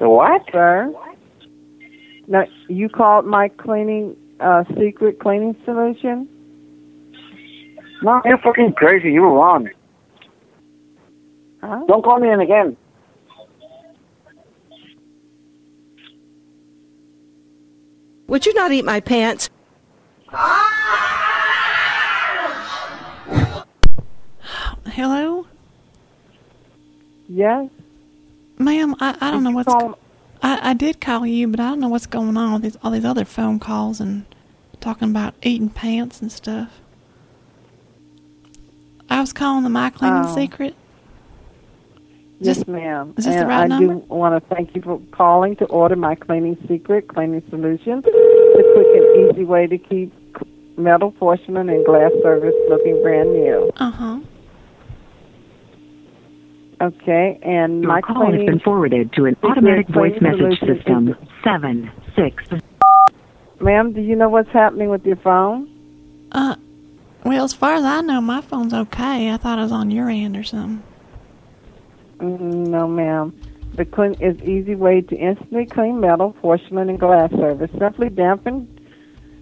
The what? Sir? Now you called my cleaning uh, secret cleaning solution? No, you're fucking crazy. You were wrong. Huh? Don't call me in again. Would you not eat my pants? Hello, Yes. ma'am. I, I don't know what's. call- I, I did call you, but I don't know what's going on with these, all these other phone calls and talking about eating pants and stuff. I was calling the My Cleaning Oh. Secret. Yes, ma'am. is this the and right I number? do want to thank you for calling to order my cleaning secret cleaning solution. The quick and easy way to keep metal, porcelain, and glass service looking brand new. Uh huh. Okay, and Your my call has been forwarded to an automatic voice message system. 7 6 Ma'am, do you know what's happening with your phone? Uh, well, as far as I know, my phone's okay. I thought it was on your end or something. Mm, No, ma'am. The clean is easy way to instantly clean metal, porcelain, and glass service. Simply dampen,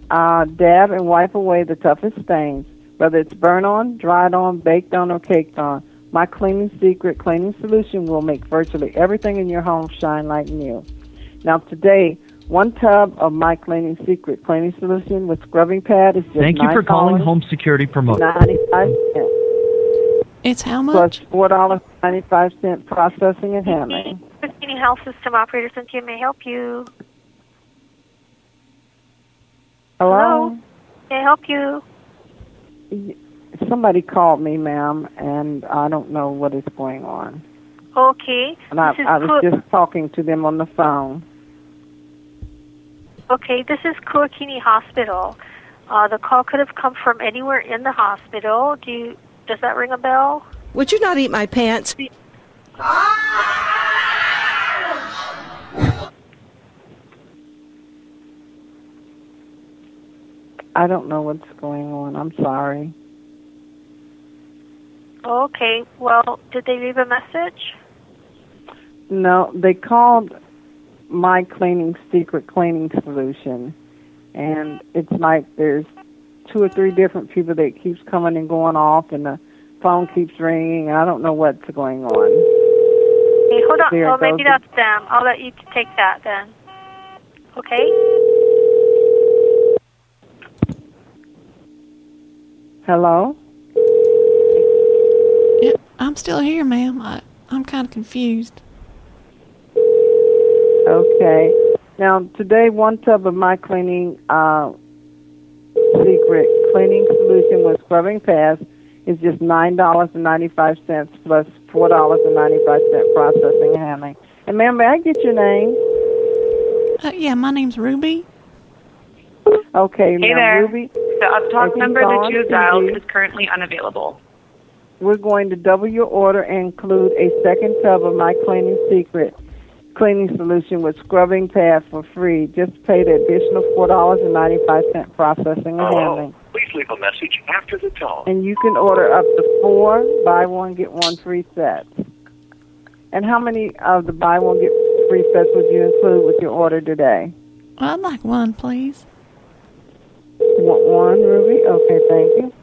uh, dab, and wipe away the toughest stains, whether it's burn on, dried on, baked on, or caked on. My cleaning secret cleaning solution will make virtually everything in your home shine like new. Now today, one tub of my cleaning secret cleaning solution with scrubbing pad is just Thank you for calling $9.95 Home Security Promotion. Ninety-five cents. It's how much? Plus four dollars ninety-five cent processing and handling. Christine Health System Operator Cynthia may I help you. Hello. May I help you? Somebody called me, ma'am, and I don't know what is going on. Okay. And I, this is I was Ku- just talking to them on the phone. Okay, this is Kuakini Hospital. Uh, the call could have come from anywhere in the hospital. Do you, does that ring a bell? Would you not eat my pants? I don't know what's going on. I'm sorry. Okay. Well, did they leave a message? No, they called my cleaning secret cleaning solution, and it's like there's two or three different people that keeps coming and going off, and the phone keeps ringing. And I don't know what's going on. Hey, hold on. There oh, maybe that's them. I'll let you take that then. Okay. Hello. Yeah, I'm still here, ma'am. I, I'm kind of confused. Okay. Now today, one tub of my cleaning uh, secret cleaning solution with scrubbing pads is just nine dollars and ninety five cents plus four dollars and ninety five cent processing and handling. And ma'am, may I get your name? Uh, yeah, my name's Ruby. Okay, Hey now there. Ruby. The uptalk if you number that you have dialed is currently unavailable. We're going to double your order and include a second tub of my cleaning secret cleaning solution with scrubbing pad for free. Just pay the additional four dollars and ninety five cent processing and handling. Please leave a message after the tone. And you can order up to four buy one get one free sets. And how many of the buy one get free sets would you include with your order today? I'd like one, please. You want one, Ruby? Okay, thank you.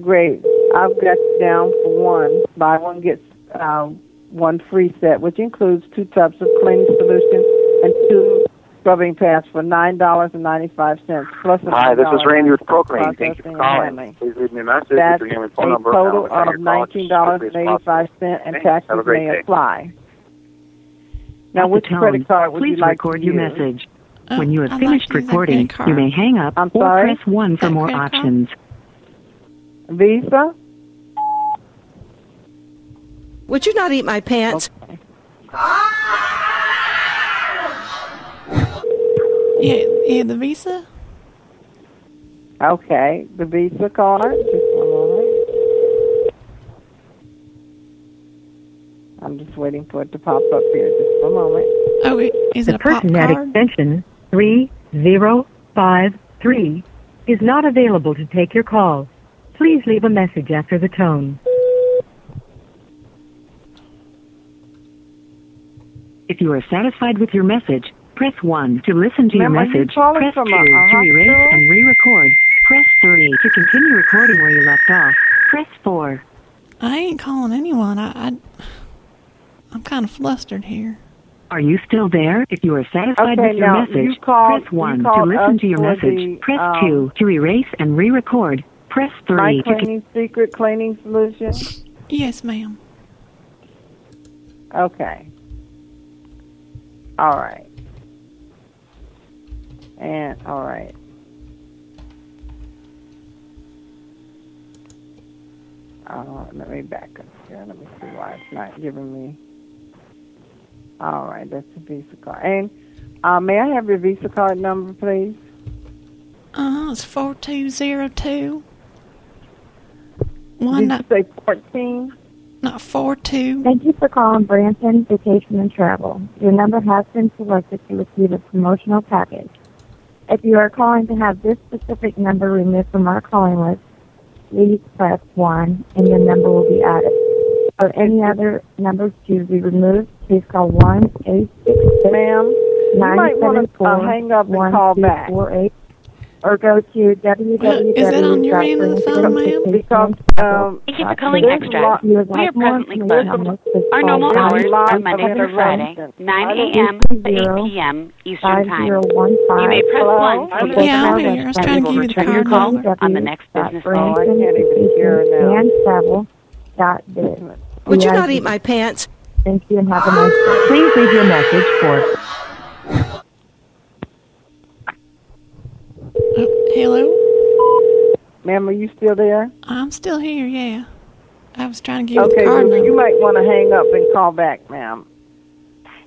Great. I've got you down for one. Buy one gets uh, one free set, which includes two tubs of cleaning solution and two scrubbing pads for nine dollars and ninety five cents plus. a Hi, this is $9 Randy with for Proclaim. Thank you for processing and calling. handling. Please leave me a message That's with your name and a phone number. total and I'll return of your call nineteen dollars and eighty five cents, and Thanks. Have a taxes great may day. apply. Now, At the which tone, credit card would please you like record to your use? message. when you have I'd like finished to use that recording, you may hang up I'm or sorry? press 1 for That more options. card? Options. Visa? Would you not eat my pants? Yeah, yeah, the Visa. Okay, the Visa card. Just one moment. I'm just waiting for it to pop up here. Just a moment. Oh, is the person at extension 3053 is not available to take your call. Please leave a message after the tone. If you are satisfied with your message, press 1 to listen to your Ma'am, are you message. calling Press 2 from a- a to erase hospital? and re-record. Press 3 to continue recording where you left off. Press 4. I ain't calling anyone. I, I I'm kind of flustered here. Are you still there? If you are satisfied Okay, with your now, message, you called- press you 1 to called listen to your for message. the, press um, 2 to erase and re-record. Press 3 My to con- cleaning secret cleaning solution. Yes, ma'am. Okay. All right. And all right. Uh, let me back up here. Let me see why it's not giving me. All right, that's the Visa card. And uh, may I have your Visa card number, please? Uh, it's four two zero two. Did One you nine, say fourteen? not four two. Thank you for calling Branson Vacation and Travel. Your number has been selected to receive a promotional package. If you are calling to have this specific number removed from our calling list, please press 1 and your number will be added. For any other numbers to be removed, please call 1 866 Ma'am, you might wanna, uh, hang up and call back. Or go to www. Is it on your end of the phone, ma'am? Because um, Thank you for calling Extract. We are presently closed. Our normal hours are Monday through Friday, 9 a.m. to 8 p.m. Eastern Time. You may press 1 to leave Yeah, I'm a here. I was message trying that to will give you the return your card call number. on the next business day. Oh, I can't even hear now. And travel dot biz. Would you not eat my pants? Thank you and have a nice day. Please leave your message for Hello. Ma'am, are you still there? I'm still here. Yeah. I was trying to give you Okay, the card Ruby, you might want to hang up and call back, ma'am.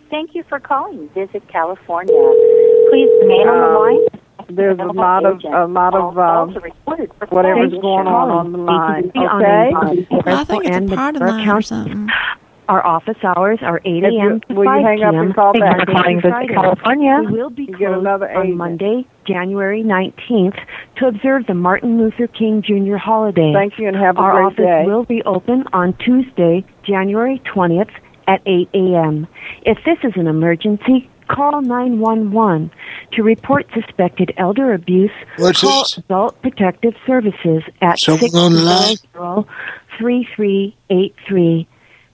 Thank you for calling Visit California. Please remain on the Um, line. There's a lot of a lot of um, whatever's going on on the line. Okay. I think it's a part of mine or something. Our office hours are 8 If you- a.m. to will you 5 hang up p.m. and call back? Monday through Calling Visit Friday. California. We will be You closed another on. Monday, January 19th, to observe the Martin Luther King Jr. holiday. Thank you and have a Our great office day. will be open on Tuesday, January 20th at 8 a.m. If this is an emergency, call 911 to report suspected elder abuse. What's call this? Adult Protective Services at Someone on the 600-3383.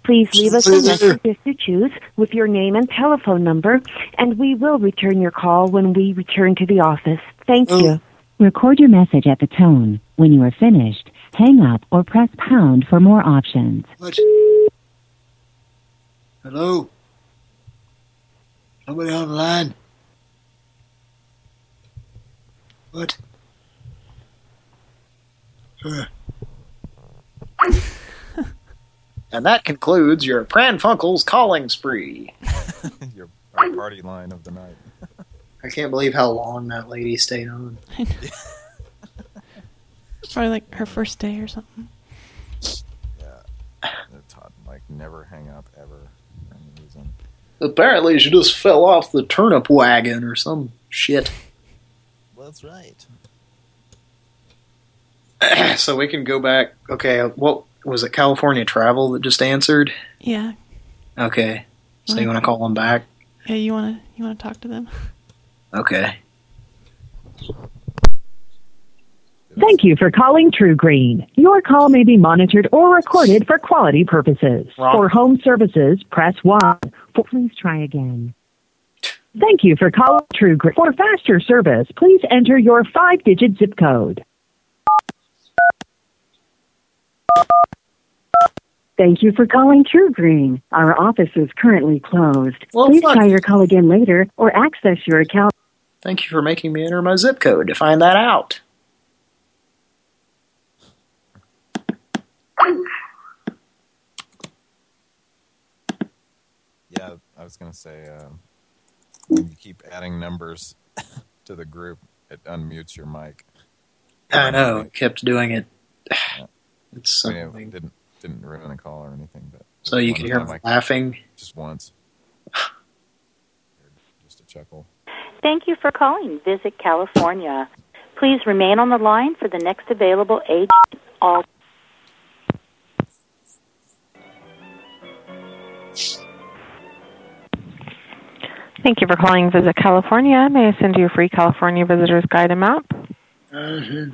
Please leave us a message if you choose with your name and telephone number, and we will return your call when we return to the office. Thank you. Record your message at the tone. When you are finished, hang up or press pound for more options. What? Hello? Somebody on the line? What? Uh. And that concludes your Pran Funkels calling spree. Your party line of the night. I can't believe how long that lady stayed on. It's probably like her first day or something. Yeah. Todd and Mike never hang up ever for any reason. Apparently she just fell off the turnip wagon or some shit. Well, that's right. so we can go back. Okay, what was it? California Travel that just answered? Yeah. Okay. So you want to call them back? Yeah, you wanna you wanna talk to them? Okay. Thank you for calling TruGreen. Your call may be monitored or recorded for quality purposes. For home services, press 1. For, please try again. Thank you for calling TruGreen. For faster service, please enter your five-digit zip code. Thank you for calling TruGreen. Our office is currently closed. please try your call again later or access your account. Thank you for making me enter my zip code to find that out. Yeah, I was gonna say um, when you keep adding numbers to the group, it unmutes your mic. I know. It kept doing it. It's I mean, something. it didn't didn't ruin a call or anything, but So you one can hear time me laughing. just once. just a chuckle. Thank you for calling Visit California. Please remain on the line for the next available agent. All Thank you for calling Visit California. May I send you a free California Visitor's Guide and Map? I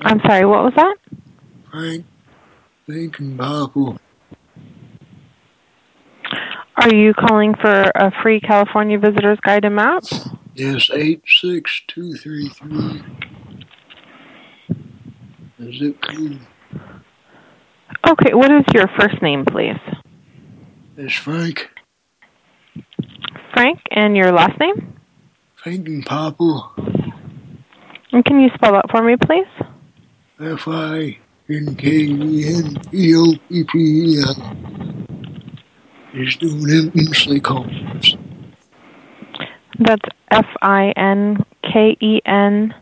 I'm sorry, what was that? Frank, Frank and Papa. Are you calling for a free California Visitor's Guide and Map? Yes, 86233. The zip code Okay, what is your first name, please? It's Frank. Frank, and your last name? Frank and Papa. And can you spell that for me, please? F-I-N-K-E-N-E-O-P-P-E-L. He's doing them instantly calls. That's F I N K E N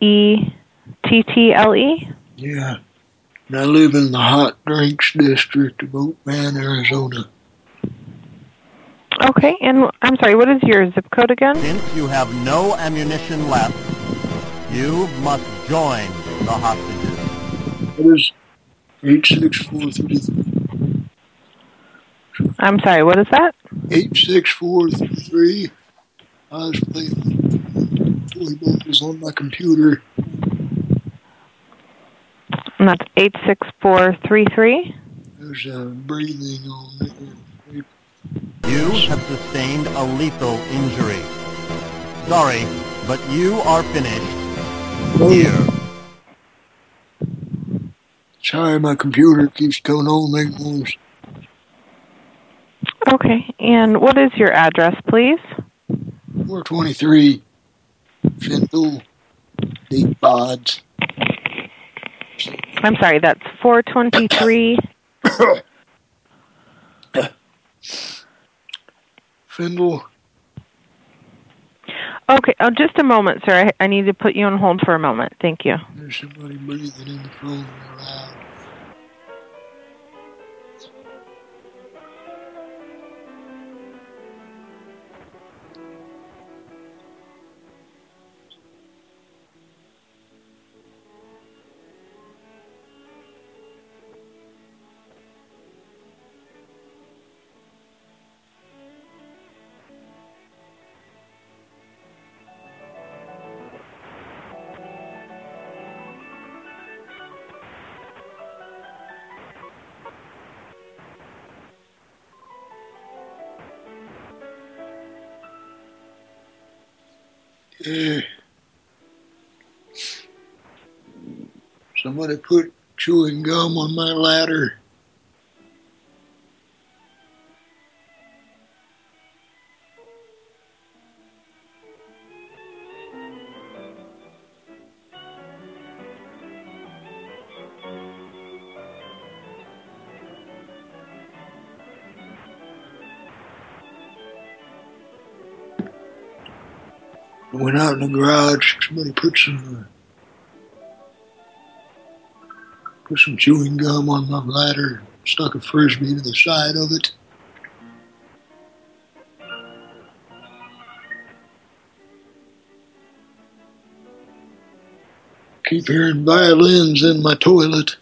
E T T L E. Yeah. And I live in the hot drinks district of Oatman, Arizona. Okay, and I'm sorry, what is your zip code again? Since you have no ammunition left, you must join the hostages. It is 86433. I'm sorry, what is that? 86433. I was playing toy bubbles on my computer. And that's 86433. There's a breathing on there. You have sustained a lethal injury. Sorry, but you are finished here. Sorry, my computer keeps going on like this. Okay, and what is your address, please? 423. Findle. Eight odds. I'm sorry, that's 423. Findle. Okay, oh, just a moment, sir. I, I need to put you on hold for a moment. Thank you. There's somebody breathing in the phone Somebody put chewing gum on my ladder. In the garage. Somebody put some uh, put some chewing gum on my ladder, stuck a frisbee to the side of it. Keep hearing violins in my toilet.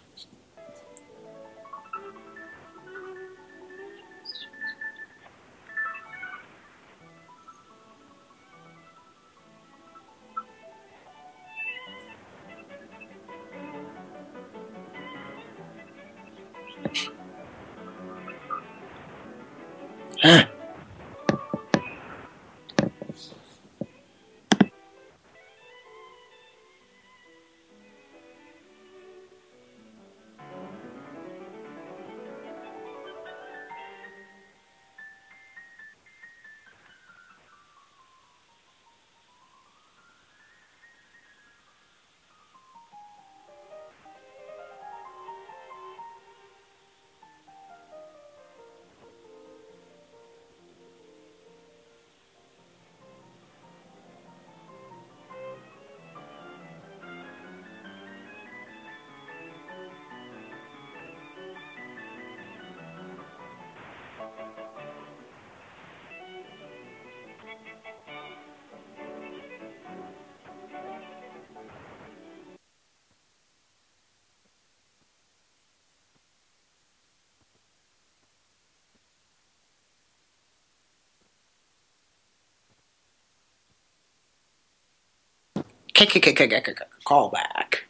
Call back.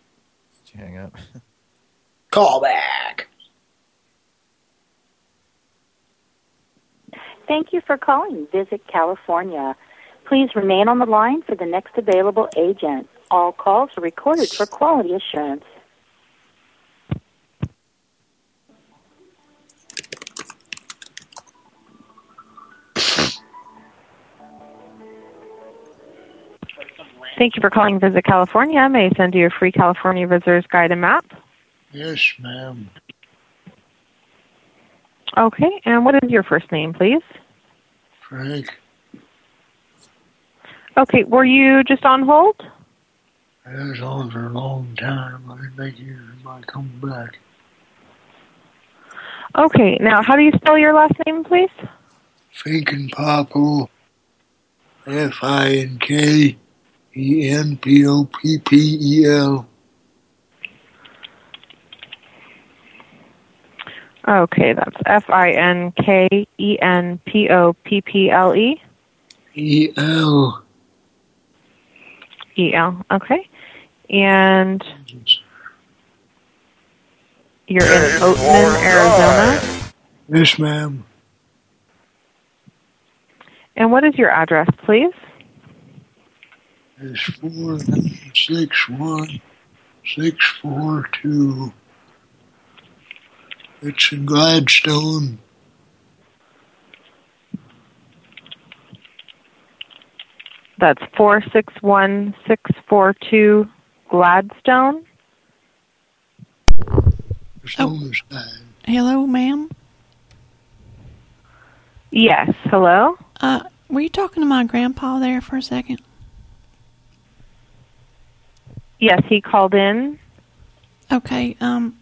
Did you hang up? Call back. Thank you for calling Visit California. Please remain on the line for the next available agent. All calls are recorded for quality assurance. Thank you for calling Visit California. May I send you a free California Visitors Guide and Map? Yes, ma'am. Okay, and what is your first name, please? Frank. Okay, were you just on hold? I was on for a long time. I didn't think you might come back. Okay, now how do you spell your last name, please? Finken Popple. F-I-N-K. E-N-P-O-P-P-E-L. Okay, that's F I N K E N P O P P L E. E-L. E L. Okay. And you're in Oatman, Arizona. Yes, ma'am. And what is your address, please? It's four six one six four two. It's in Gladstone. That's four six one six four two Gladstone. Oh. Hello, ma'am. Yes. Hello. Uh, were you talking to my grandpa there for a second? Yes, he called in. Okay. Um,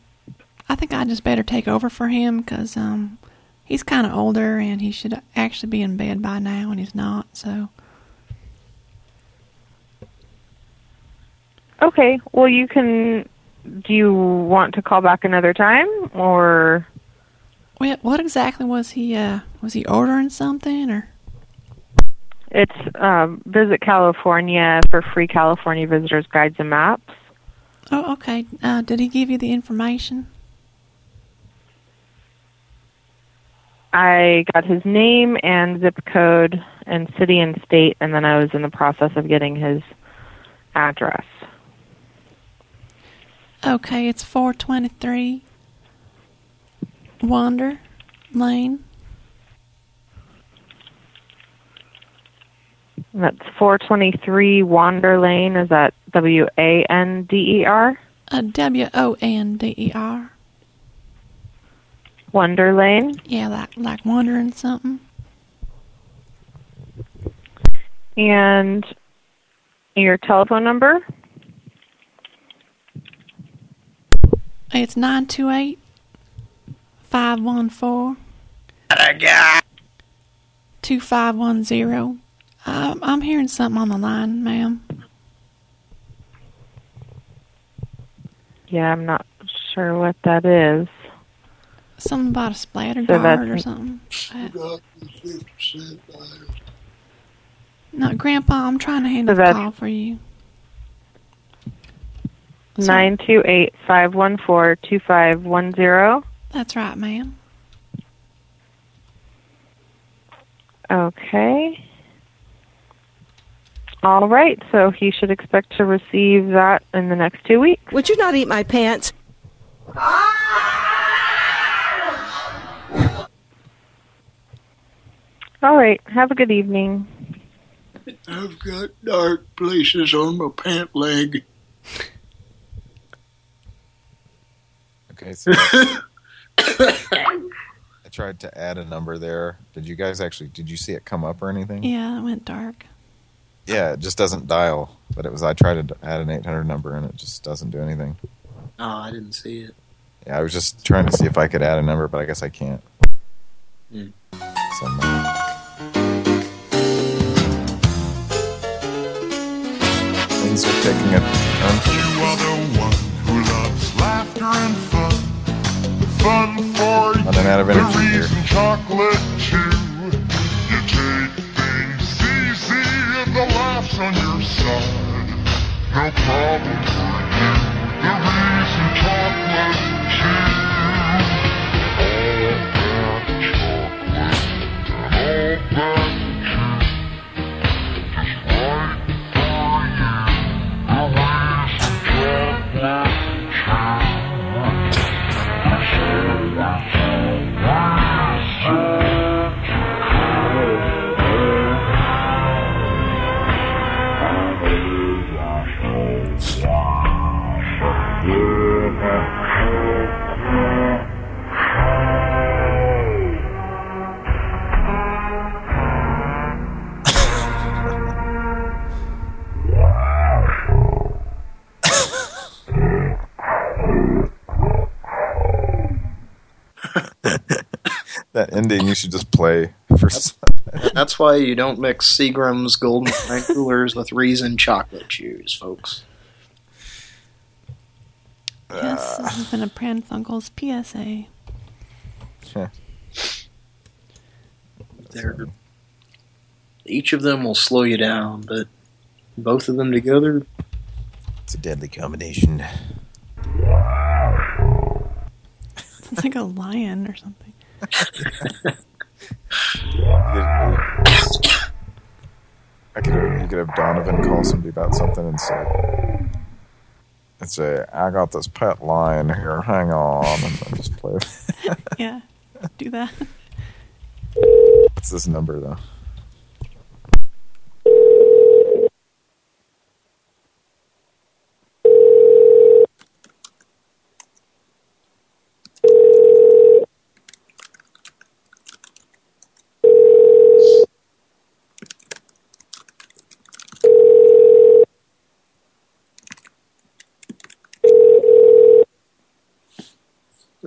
I think I just better take over for him because um, he's kind of older and he should actually be in bed by now, and he's not. So. Okay. Well, you can. Do you want to call back another time, or? What what exactly was he? Uh, was he ordering something or? It's um, Visit California for free California visitors guides and maps. Oh, okay. Uh, did he give you the information? I got his name and zip code and city and state, and then I was in the process of getting his address. Okay, it's 423 Wander Lane. That's 423 Wander Lane. Is that W A N D E R? Uh, W O N D E R. Wonder Lane. Yeah, like like wondering something. And Your telephone number? It's 928 514 2510. Um, I'm hearing something on the line, ma'am. Yeah, I'm not sure what that is. Something about a splatter So guard or something. No, Grandpa, I'm trying to handle So the call for you. Nine two eight five one four two five one zero. That's right, ma'am. Okay. All right, so he should expect to receive that in the next two weeks. Would you not eat my pants? All right, have a good evening. I've got dark places on my pant leg. Okay, so I tried to add a number there. Did you guys actually, did you see it come up or anything? Yeah, it went dark. Yeah, it just doesn't dial. But it was, I tried to add an 800 number and it just doesn't do anything. Oh, I didn't see it. Yeah, I was just trying to see if I could add a number, but I guess I can't. Hmm. So, no. Things are taking a turn for You are the one who loves laughter and fun. Fun for Running out of energy here. And the laughs on your side. No problem for you. The Riesen chocolate too. All that chocolate all that just right for you. The Riesen chocolate that ending you should just play for That's why you don't mix Seagram's Golden Wine Coolers with Riesen chocolate chews, folks. Yes, this has been a Pranfunkel's PSA. They're, each of them will slow you down, but both of them together, It's a deadly combination. It's like a lion or something. I could have, you could have Donovan call somebody about something and say, and say, I got this pet lion here, hang on, and then just play yeah, do that. What's this number, though?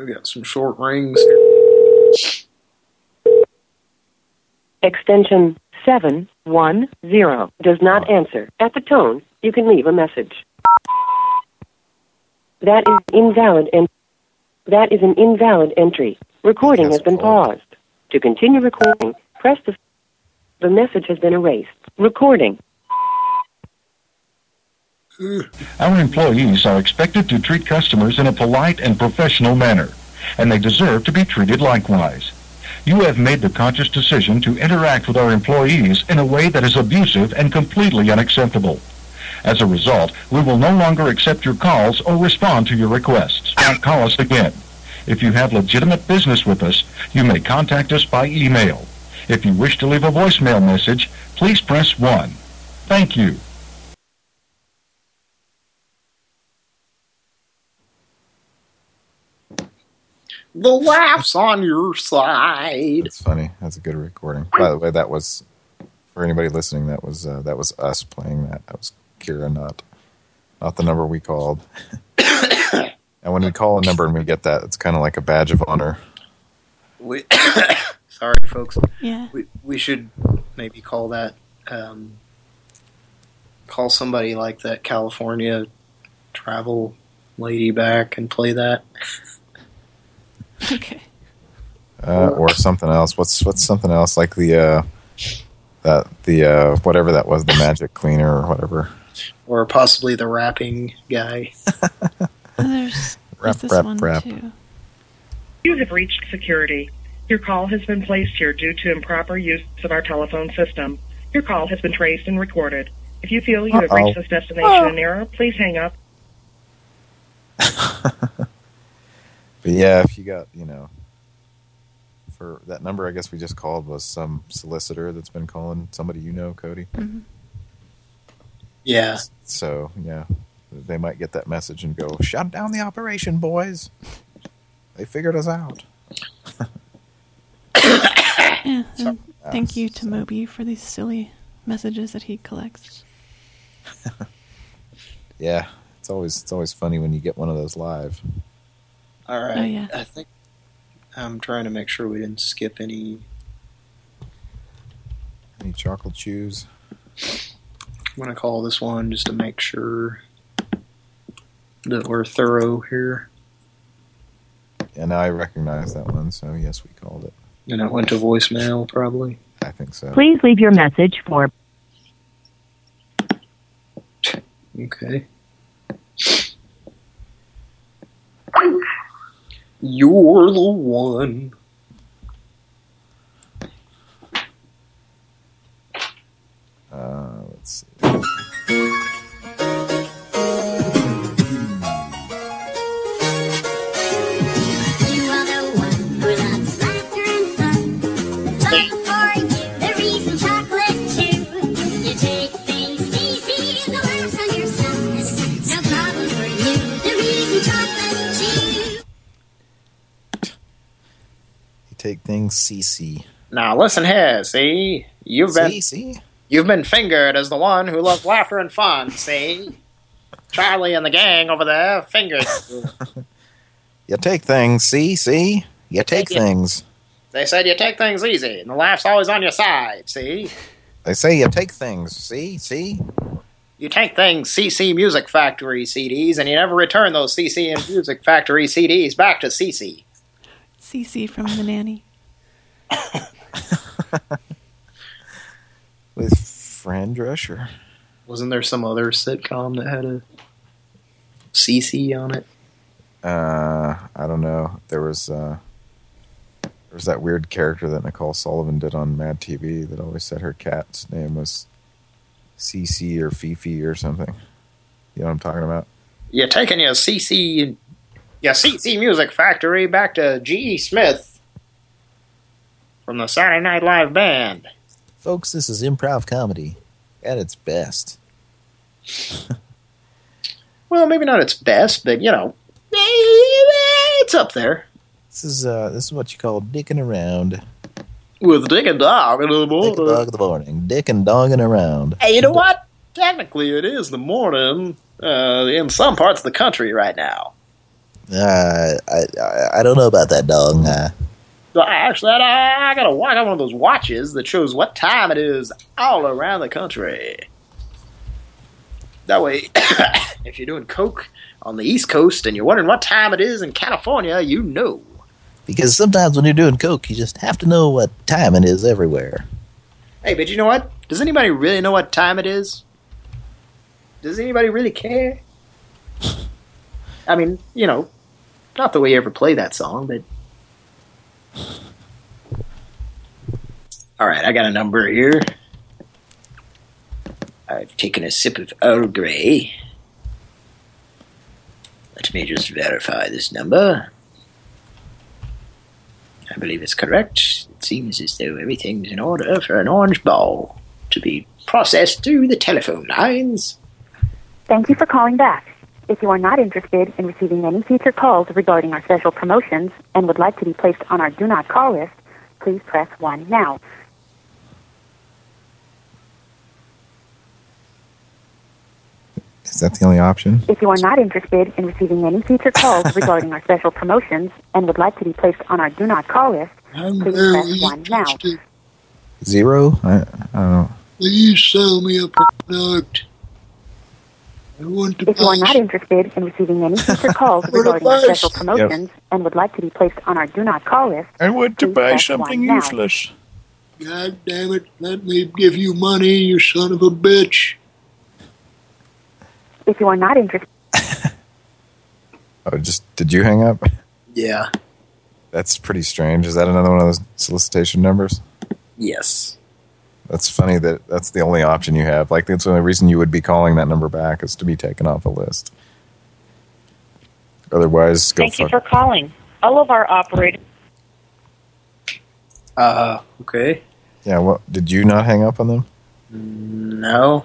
We got some short rings here. Extension 710 does not answer. At the tone, you can leave a message. That is invalid and that is an invalid entry. Recording has been paused. To continue recording, press the the message has been erased. Recording. Our employees are expected to treat customers in a polite and professional manner, and they deserve to be treated likewise. You have made the conscious decision to interact with our employees in a way that is abusive and completely unacceptable. As a result, we will no longer accept your calls or respond to your requests. Call us again. If you have legitimate business with us, you may contact us by email. If you wish to leave a voicemail message, please press 1. Thank you. The laughs on your side. That's funny. That's a good recording. By the way, that was for anybody listening. That was uh, that was us playing that. That was Kira, not not the number we called. and when we call a number and we get that, it's kind of like a badge of honor. We sorry, folks. Yeah. We we should maybe call that um, call somebody like that California travel lady back and play that. Okay. Uh, or something else. What's what's something else like the uh, that the uh, whatever that was, the magic cleaner or whatever. Or possibly the rapping guy. There's, Rap, there's this rap, one rap. too. You have reached security. Your call has been placed here due to improper use of our telephone system. Your call has been traced and recorded. If you feel you have Uh-oh. reached this destination in error, please hang up. But yeah, if you got, you know, for that number I guess we just called was some solicitor that's been calling somebody you know, Cody. Mhm. Yeah. So, yeah, they might get that message and go, shut down the operation, boys. They figured us out. Yeah, and thank you to Moby for these silly messages that he collects. Yeah, it's always it's always funny when you get one of those live. All right. Oh, yeah. I think I'm trying to make sure we didn't skip any. Any chocolate chews? I'm going to call this one just to make sure that we're thorough here. And I recognize that one, so yes, we called it. And it went to voicemail, probably. I think so. Please leave your message for Okay. You're the one. Uh, let's see. Take things CC. Now listen here, see? You've been See, see? You've been fingered as the one who loves laughter and fun, see? Charlie and the gang over there fingered you. You take things, see, see? You take things. They said you take things easy, and the laugh's always on your side, see? They say you take things, see, see? You take things CC Music Factory CDs, and you never return those CC and Music Factory CDs back to CC. CC from the nanny. With Fran Drescher. Wasn't there some other sitcom that had a CC on it? Uh, I don't know. There was uh, there was that weird character that Nicole Sullivan did on Mad TV that always said her cat's name was CC or Fifi or something. You know what I'm talking about? You're taking your CC, your CC Music Factory back to G.E. Smith from the Saturday Night Live Band. Folks, this is improv comedy at its best. Well, maybe not its best, but you know, it's up there. This is uh, this is what you call dicking around. With Dick and Dog in the morning. Dick and dog in the morning. Dick and dogging around. Hey, you know what? Technically, it is the morning uh, in some parts of the country right now. Uh, I, I I don't know about that dog. Uh, So I actually, I, I got a, I got one of those watches that shows what time it is all around the country. That way, if you're doing coke on the East Coast and you're wondering what time it is in California, you know. because sometimes when you're doing coke, you just have to know what time it is everywhere. Hey, but you know what? Does anybody really know what time it is? Does anybody really care? I mean, you know, not that we ever play that song, but... All right, I got a number here. I've taken a sip of Earl Grey. Let me just verify this number. I believe it's correct. It seems as though everything's in order for an orange ball to be processed through the telephone lines. Thank you for calling back. If you are not interested in receiving any future calls regarding our special promotions and would like to be placed on our do not call list, please press 1 now. Is that the only option? If you are not interested in receiving any future calls regarding our special promotions and would like to be placed on our do not call list, please press 1 now. Zero? I, I don't know. Please sell me a product. I want to If you are not interested in receiving any future calls regarding our special Yep. promotions and would like to be placed on our do not call list, I want to buy something useless. God damn it. Let me give you money, you son of a bitch. If you are not interested, Oh, just did you hang up? Yeah. That's pretty strange. Is that another one of those solicitation numbers? Yes. That's funny that that's the only option you have. Like that's the only reason you would be calling that number back is to be taken off a list. Otherwise, go Thank you for calling. All of our operators. Uh, okay. Yeah, what did you not hang up on them? No.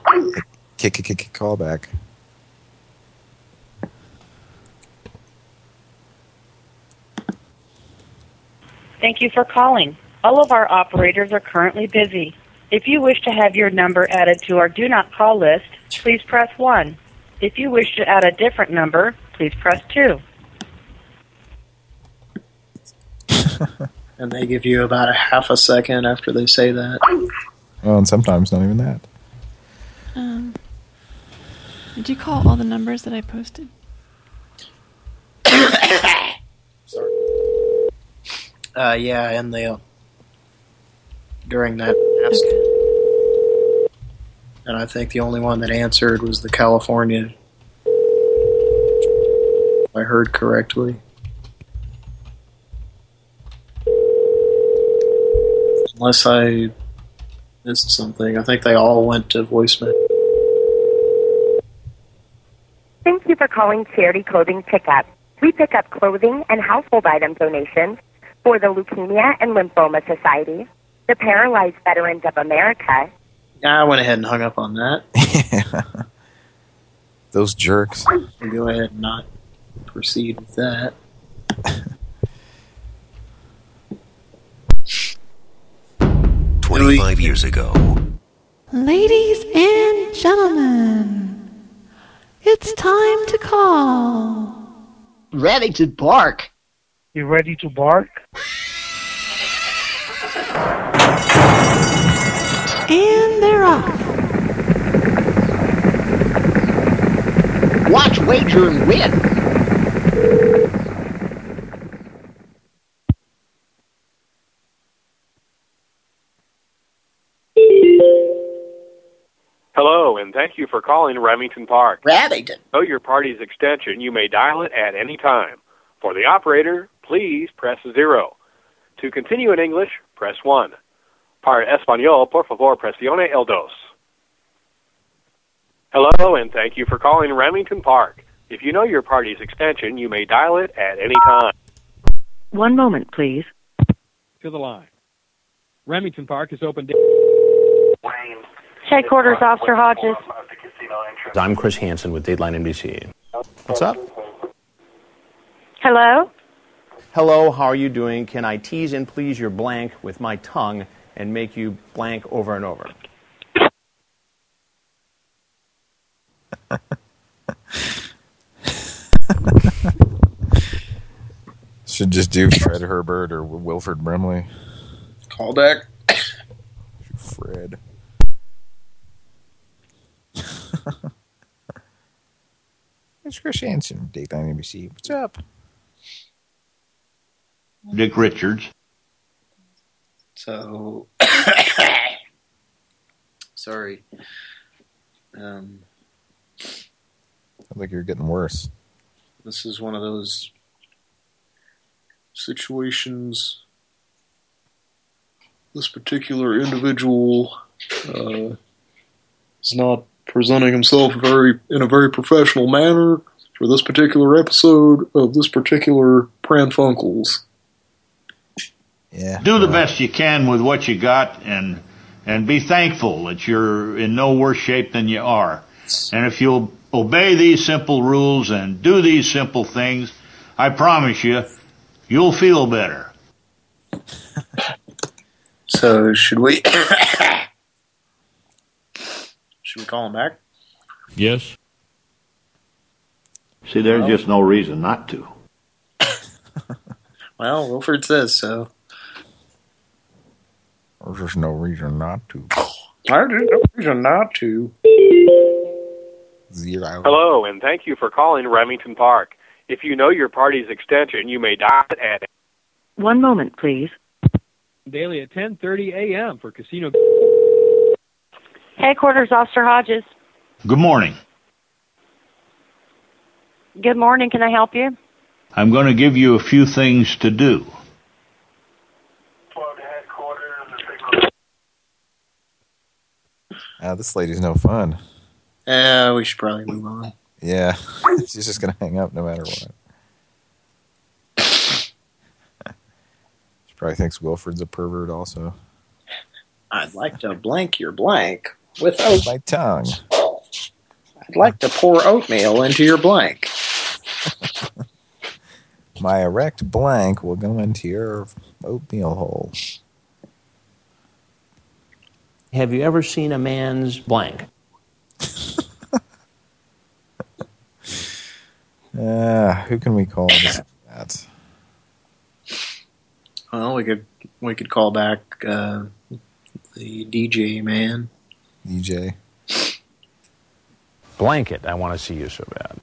Kick, kick, kick, kick, call back. Thank you for calling. All of our operators are currently busy. If you wish to have your number added to our do not call list, please press 1. If you wish to add a different number, please press 2. And they give you about a half a second after they say that. Well, and sometimes not even that. Um, did you call all the numbers that I posted? Sorry. Uh, yeah, and they during that ask, and I think the only one that answered was the California. I heard correctly. Unless I missed something, I think they all went to voicemail. thank you for calling Charity Clothing Pickup. We pick up clothing and household item donations for the Leukemia and Lymphoma Society, the Paralyzed Veterans of America, I went ahead and hung up on that. Those jerks. We'll go ahead and not proceed with that. Twenty-five years ago. Ladies and gentlemen, it's time to call. Ready to bark. You ready to bark? And they're off. Watch, wager, and win. Hello, and thank you for calling Remington Park. Remington. Know your party's extension. You may dial it at any time. For the operator, please press zero. To continue in English, press one. Para español, por favor, presione el dos. Hello, and thank you for calling Remington Park. If you know your party's extension, you may dial it at any time. One moment, please. to the line. Remington Park is open. Headquarters, Officer Hodges. I'm Chris Hansen with Dateline NBC. What's up? Hello? Hello, how are you doing? Can I tease and please your blank with my tongue and make you blank over and over? Should just do Fred Herbert or Wilford Brimley. Call back. Fred. It's Chris Hansen, Dateline NBC. What's up? Dick Richards. So, sorry. Um, Sounds like you're getting worse. this is one of those situations. This particular individual uh, is not presenting himself very in a very professional manner for this particular episode of this particular Pran Funkels. Yeah. Do the best you can with what you got and and be thankful that you're in no worse shape than you are. And if you'll obey these simple rules and do these simple things, I promise you, you'll feel better. So should we? should we call him back? Yes. See, there's just no reason not to. Well, Wilford says so. There's just no reason not to. I didn't no reason not to. Zero. Hello, and thank you for calling Remington Park. If you know your party's extension, you may dial it at One moment, please. Daily at 10:30 a.m. for casino. Headquarters, Officer Hodges. Good morning. Good morning. Can I help you? I'm going to give you a few things to do. Ah, this lady's no fun. Yeah, we should probably move on. Yeah, she's just gonna hang up no matter what. she probably thinks Wilford's a pervert also. I'd like to blank your blank with oat. My tongue. I'd like to pour oatmeal into your blank. My erect blank will go into your oatmeal hole. Have you ever seen a man's blank? Ah, who can we call this that? Well, we could we could call back uh, the DJ man. DJ. Blanket, I want to see you so bad.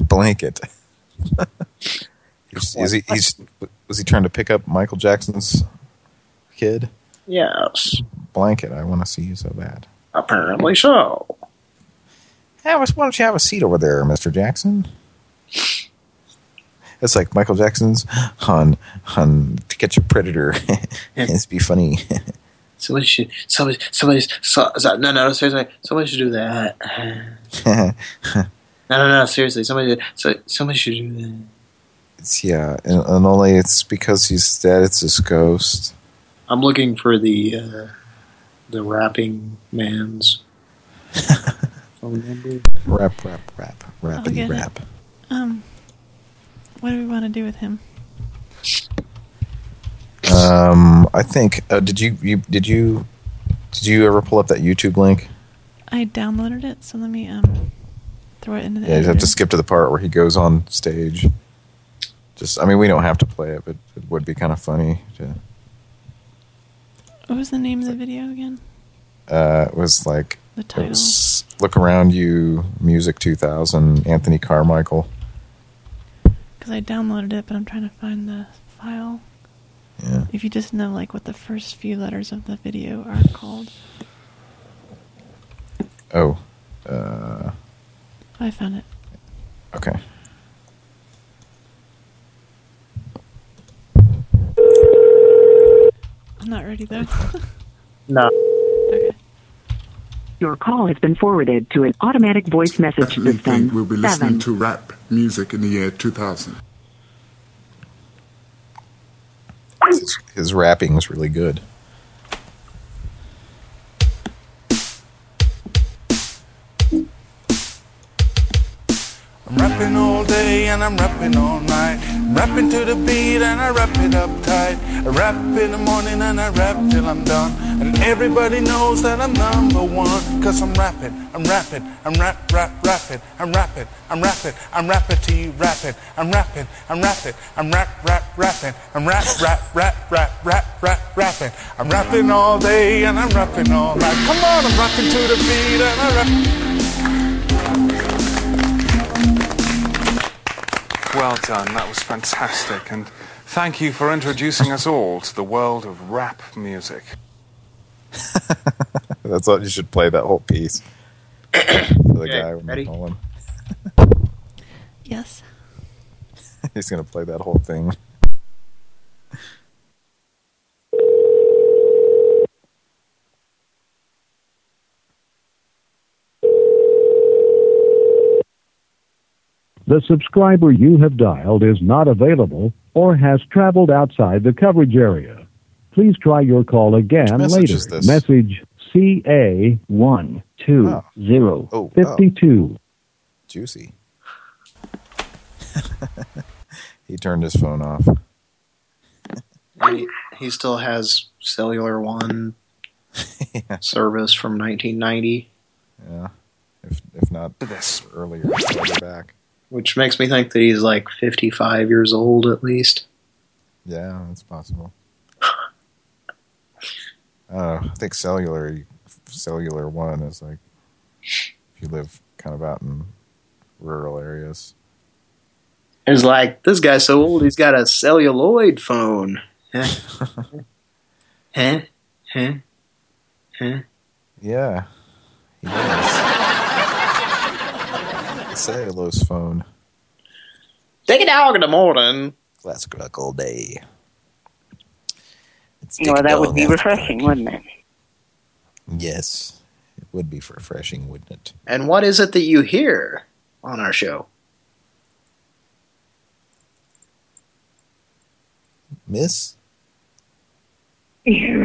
Blanket. is, is he? He's was he trying to pick up Michael Jackson's kid? Yes, Blanket. I want to see you so bad. apparently so. Hey, why don't you have a seat over there, Mr. Jackson? It's like Michael Jackson's on on To Catch a Predator. it's be funny. Somebody should somebody somebody so, so, no no seriously somebody should do that. No no no seriously somebody so, somebody should do that. it's, yeah, and, and only it's because he's dead. It's his ghost. I'm looking for the uh, the rapping man's phone number. Rap, rap, rap, I'll rappity rap. Um, what do we want to do with him? Um, I think. Uh, did you, you did you did you ever pull up that YouTube link? I downloaded it, so let me um throw it into the Yeah, you have to skip to the part where he goes on stage. Just, I mean, we don't have to play it, but it would be kind of funny. To, What was the name of the video again? uh, it was like The it title. was "Look Around You" Music 2000, Anthony Carmichael. Because I downloaded it, but I'm trying to find the file. Yeah. If you just know like what the first few letters of the video are called. Oh, uh, I found it. okay. I'm not ready though. No. Your call has been forwarded to an automatic voice message definitely system. think we'll be listening Seven. to rap music in the year 2000. His, his rapping is really good. Rapping all day and I'm rapping all night. I'm rapping to the beat and I rap it up tight. I rap in the morning and I rap till I'm done. And everybody knows that I'm number one. Cause I'm rapping, I'm rapping, I'm rap, rap, rapping. I'm rapping, I'm rapping, I'm rapping to you rapping. I'm rapping, I'm rapping, I'm rap, rap, rapping. I'm rap, rap, rap, rap, rap, rap, rapping. I'm rapping all day and I'm rapping all night. Come on, I'm rapping to the beat and I rap. Well done, that was fantastic, and thank you for introducing us all to the world of rap music. That's what you should play that whole piece. For the Okay, guy ready? Yes. He's gonna play that whole thing. The subscriber you have dialed is not available or has traveled outside the coverage area. Please try your call again message later. is this? Message CA one two zero Oh, fifty two. Juicy. he turned his phone off. He, he still has Cellular One service from 1990. Yeah. if if not earlier, further back. Which makes me think that he's like 55 years old at least. Yeah, that's possible. Uh, I think cellular cellular one is like if you live kind of out in rural areas. It's like, this guy's so old he's got a celluloid phone. Huh? huh? Huh? Huh? Yeah. He does. Cellulose phone. Take a dog in the morning. Classic rock all day. Well, that would be dog refreshing, wouldn't it? Yes. It would be refreshing, wouldn't it? And what is it that you hear on our show? Miss? You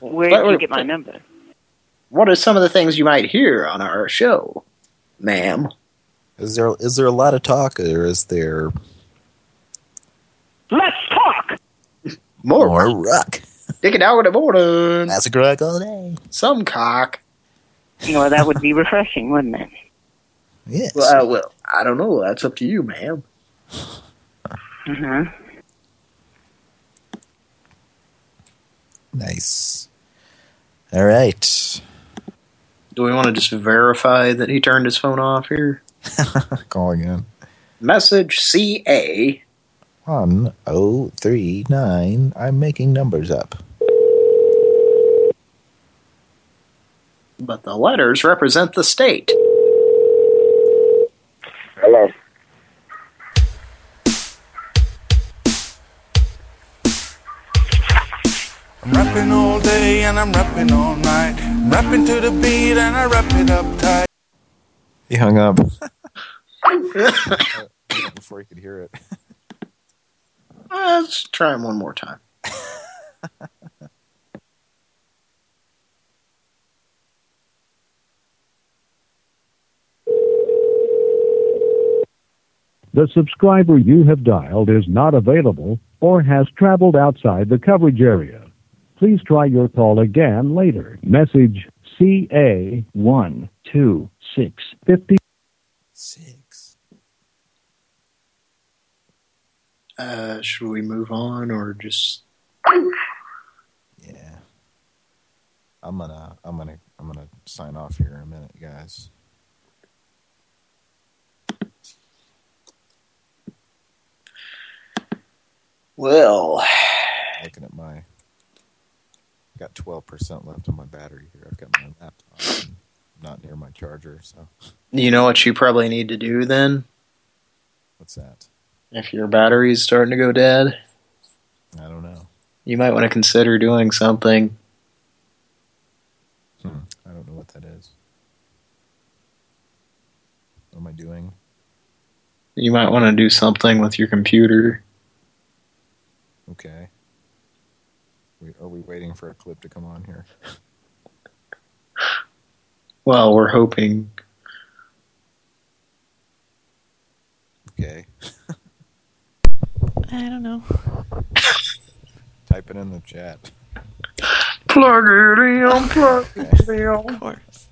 really? Where did you get my number? What are some of the things you might hear on our show, ma'am? Is there is there a lot of talk or is there Let's talk. More, more rock? Take a dog in the morning. Classic rock all day. Some cock. Well, that would be refreshing, wouldn't it? Yes. Well, uh, well, I don't know. That's up to you, ma'am. Uh-huh. Nice. All right. Do we want to just verify that he turned his phone off here? Call again. Message CA. One oh three nine. I'm making numbers up. But the letters represent the state. Hello. I'm rapping all day and I'm rapping all night. I'm rapping to the beat and I rap it up tight. He hung up before he could hear it. Uh, Let's try him one more time. The subscriber you have dialed is not available or has traveled outside the coverage area. Please try your call again later. Message CA one two six fifty. Six. Uh, should we move on or just? Yeah. I'm gonna I'm gonna I'm gonna sign off here in a minute, guys. Well, Looking at my got twelve percent left on my battery here. I've got my laptop not near my charger, so you know what you probably need to do then? what's that? If your battery's starting to go dead, I don't know. you might want to consider doing something. Hmm. I don't know what that is. What am I doing? You might want to do something with your computer. Okay. We, are we waiting for a clip to come on here? Well, we're hoping. Okay. I don't know. Type it in the chat. Plug it in, plug it in. Of course.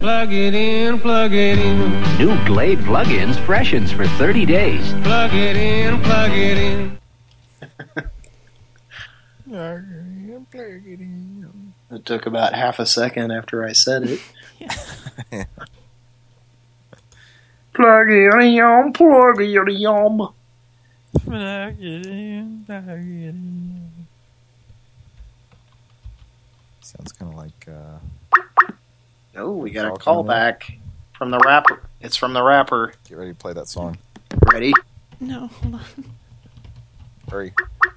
Plug it in, plug it in. New Glade plugins freshens for 30 days. Plug it in, plug it in. It took about half a second after I said it. Plug it in, plug it in. Plug it in, plug it in. Sounds kind of like uh, Oh, we got a Talking call back from the rapper. It's from the rapper. get ready to play that song. Ready? No, hold on. Hurry.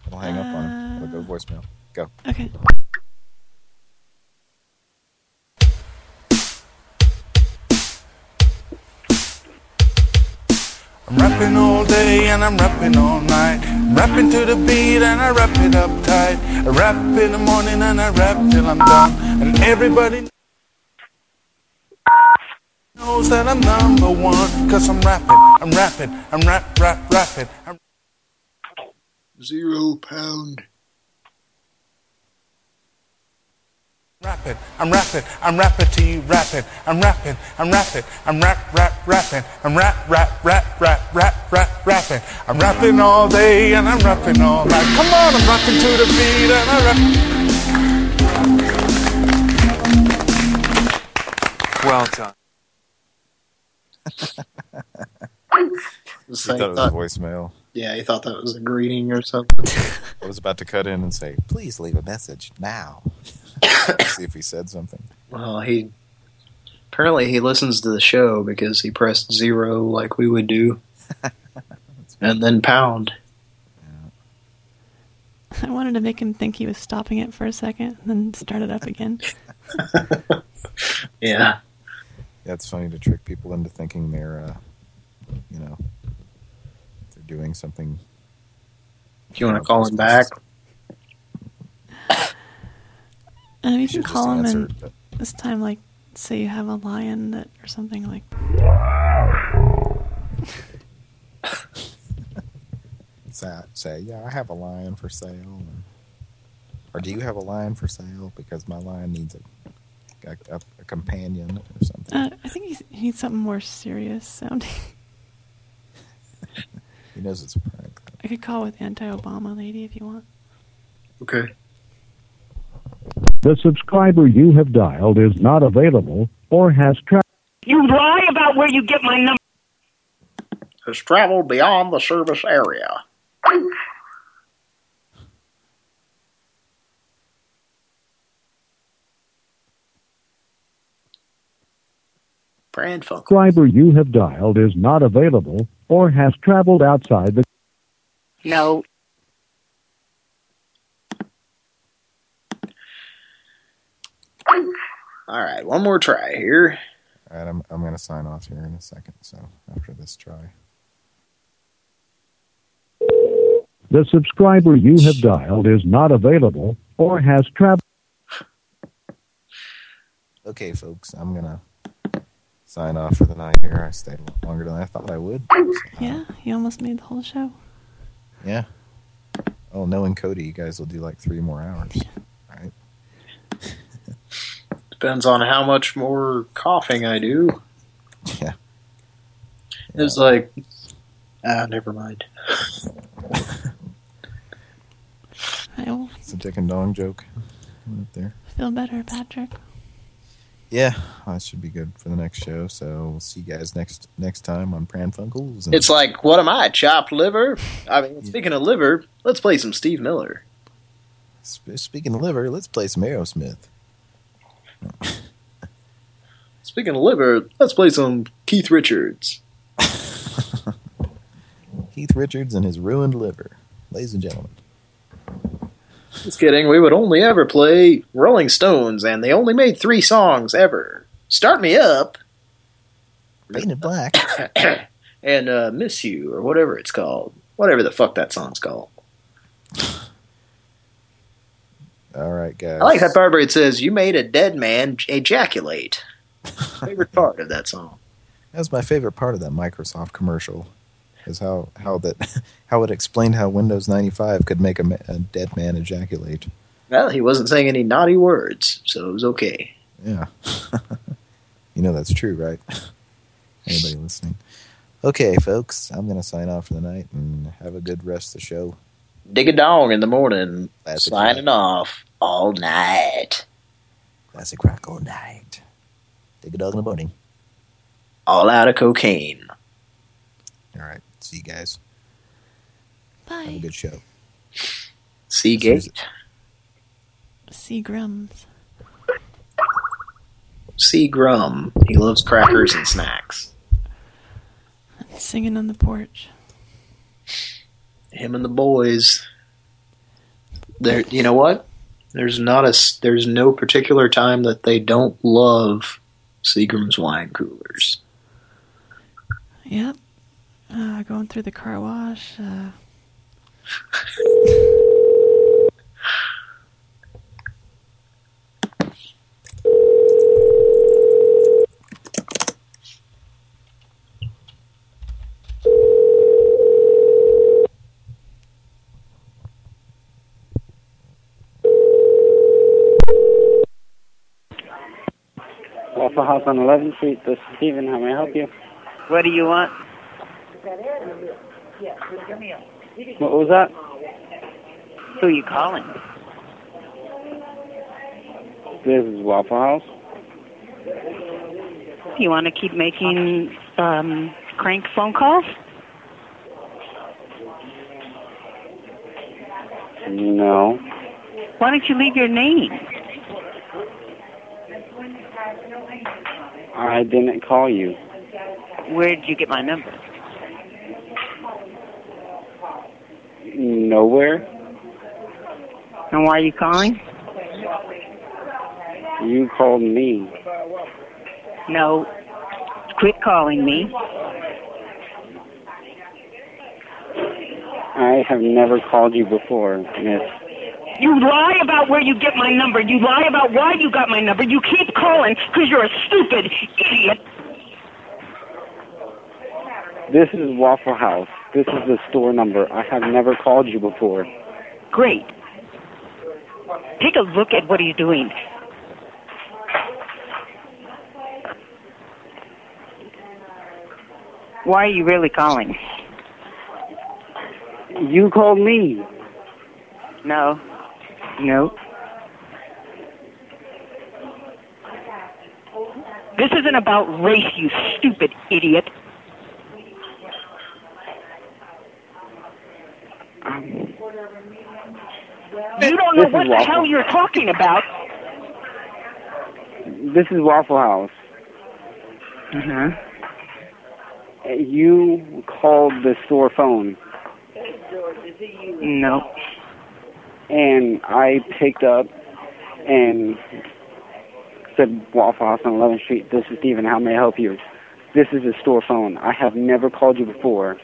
It'll hang up on him. It'll go to voicemail. Go. Okay. I'm rapping all day and I'm rapping all night. I'm rapping to the beat and I rap it up tight. I rap in the morning and I rap till I'm done. And everybody knows that I'm number one. Cause I'm rapping, I'm rapping, I'm rap, rap, rapping. I'm Zero pound. Rapping, I'm rapping, I'm rapping to you, rapping, I'm rapping, I'm rapping, I'm rap, rap, rapping, I'm rap, rap, rap, rap, rap, rap, rapping, I'm rapping all day and I'm rapping all night. Come on, I'm rapping to the beat and I rap. Well done. You thought it was a voicemail. Yeah, he thought that was a greeting or something. I was about to cut in and say, please leave a message now. See if he said something. Well, he apparently he listens to the show because he pressed zero like we would do, and then pound. I wanted to make him think he was stopping it for a second and then start it up again. Yeah. Yeah, it's funny to trick people into thinking they're, uh, you know, they're doing something. Do you want to call him back? Um, you should can call him answer and it, this time, like, say you have a lion that or something like. Say, say, yeah, I have a lion for sale. and- or do you have a lion for sale? Because my lion needs a, a, a, a companion or something. Uh, I think he needs something more serious sounding. He knows it's a prank. I could call with anti-Obama lady if you want. Okay. The subscriber you have dialed is not available or has traveled. You lie about where you get my number. Has traveled beyond the service area. Brand Funk. subscriber you have dialed is not available or has traveled outside the No. All right, one more try here. All right, I'm, I'm going to sign off here in a second. So after this try. the subscriber you have dialed is not available or has traveled Okay, folks, I'm going to sign off for the night here. I stayed a lot longer than I thought I would. Yeah, you almost made the whole show. Yeah. Oh, knowing Cody, you guys will do like three more hours. Right? Depends on how much more coughing I do. Yeah. It's like, ah, never mind. I It's a dick and dong joke. Right there. feel better, Patrick. Yeah, that should be good for the next show. So we'll see you guys next next time on Pran Funkels. It's like, what am I, chopped liver? I mean, speaking of liver, let's play some Steve Miller. Sp- speaking of liver, let's play some Aerosmith. Speaking of liver, let's play some Keith Richards. Keith Richards and his ruined liver, ladies and gentlemen. Just kidding, we would only ever play Rolling Stones, and they only made three songs ever. Start Me Up. Painted Black. and uh, Miss You, or whatever it's called. Whatever the fuck that song's called. All right, guys. I like that part where it says, you made a dead man ejaculate. Favorite part of that song. That was my favorite part of that Microsoft commercial. Is how how that how it explained how Windows 95 could make a, ma- a dead man ejaculate. Well, he wasn't saying any naughty words, so it was okay. Yeah. you know that's true, right? Anybody listening? Okay, folks, I'm going to sign off for the night and have a good rest of the show. Dig a dong in the morning, Classic signing off all night. Classic rock all night. Dig a dog in the morning. All out of cocaine. All right. See you guys. Bye. Have a good show. Seagate. Seagrams. Seagrum. He loves crackers and snacks. Singing on the porch. Him and the boys. There, you know what? There's not a. s- There's no particular time that they don't love Seagram's wine coolers. Yep. Uh, going through the car wash. Uh... Waffle House on 11th Street. This is Steven. How may I help you? What do you want? What was that? Who are you calling? This is Waffle House. You want to keep making um, crank phone calls? No. Why don't you leave your name? I didn't call you. Where did you get my number? Nowhere. And why are you calling? You called me. No. Quit calling me. I have never called you before, Miss. You lie about where you get my number. You lie about why you got my number. You keep calling because you're a stupid idiot. This is Waffle House. This is the store number. I have never called you before. Great. Take a look at what he's doing. Why are you really calling? You called me. No. No. This isn't about race, you stupid idiot. You don't know This is what the Waffle. hell you're talking about. This is Waffle House. Uh-huh. You called the store phone, No. and I picked up and said Waffle House on 11th Street. This is Steven. How may I help you? This is a store phone. I have never called you before.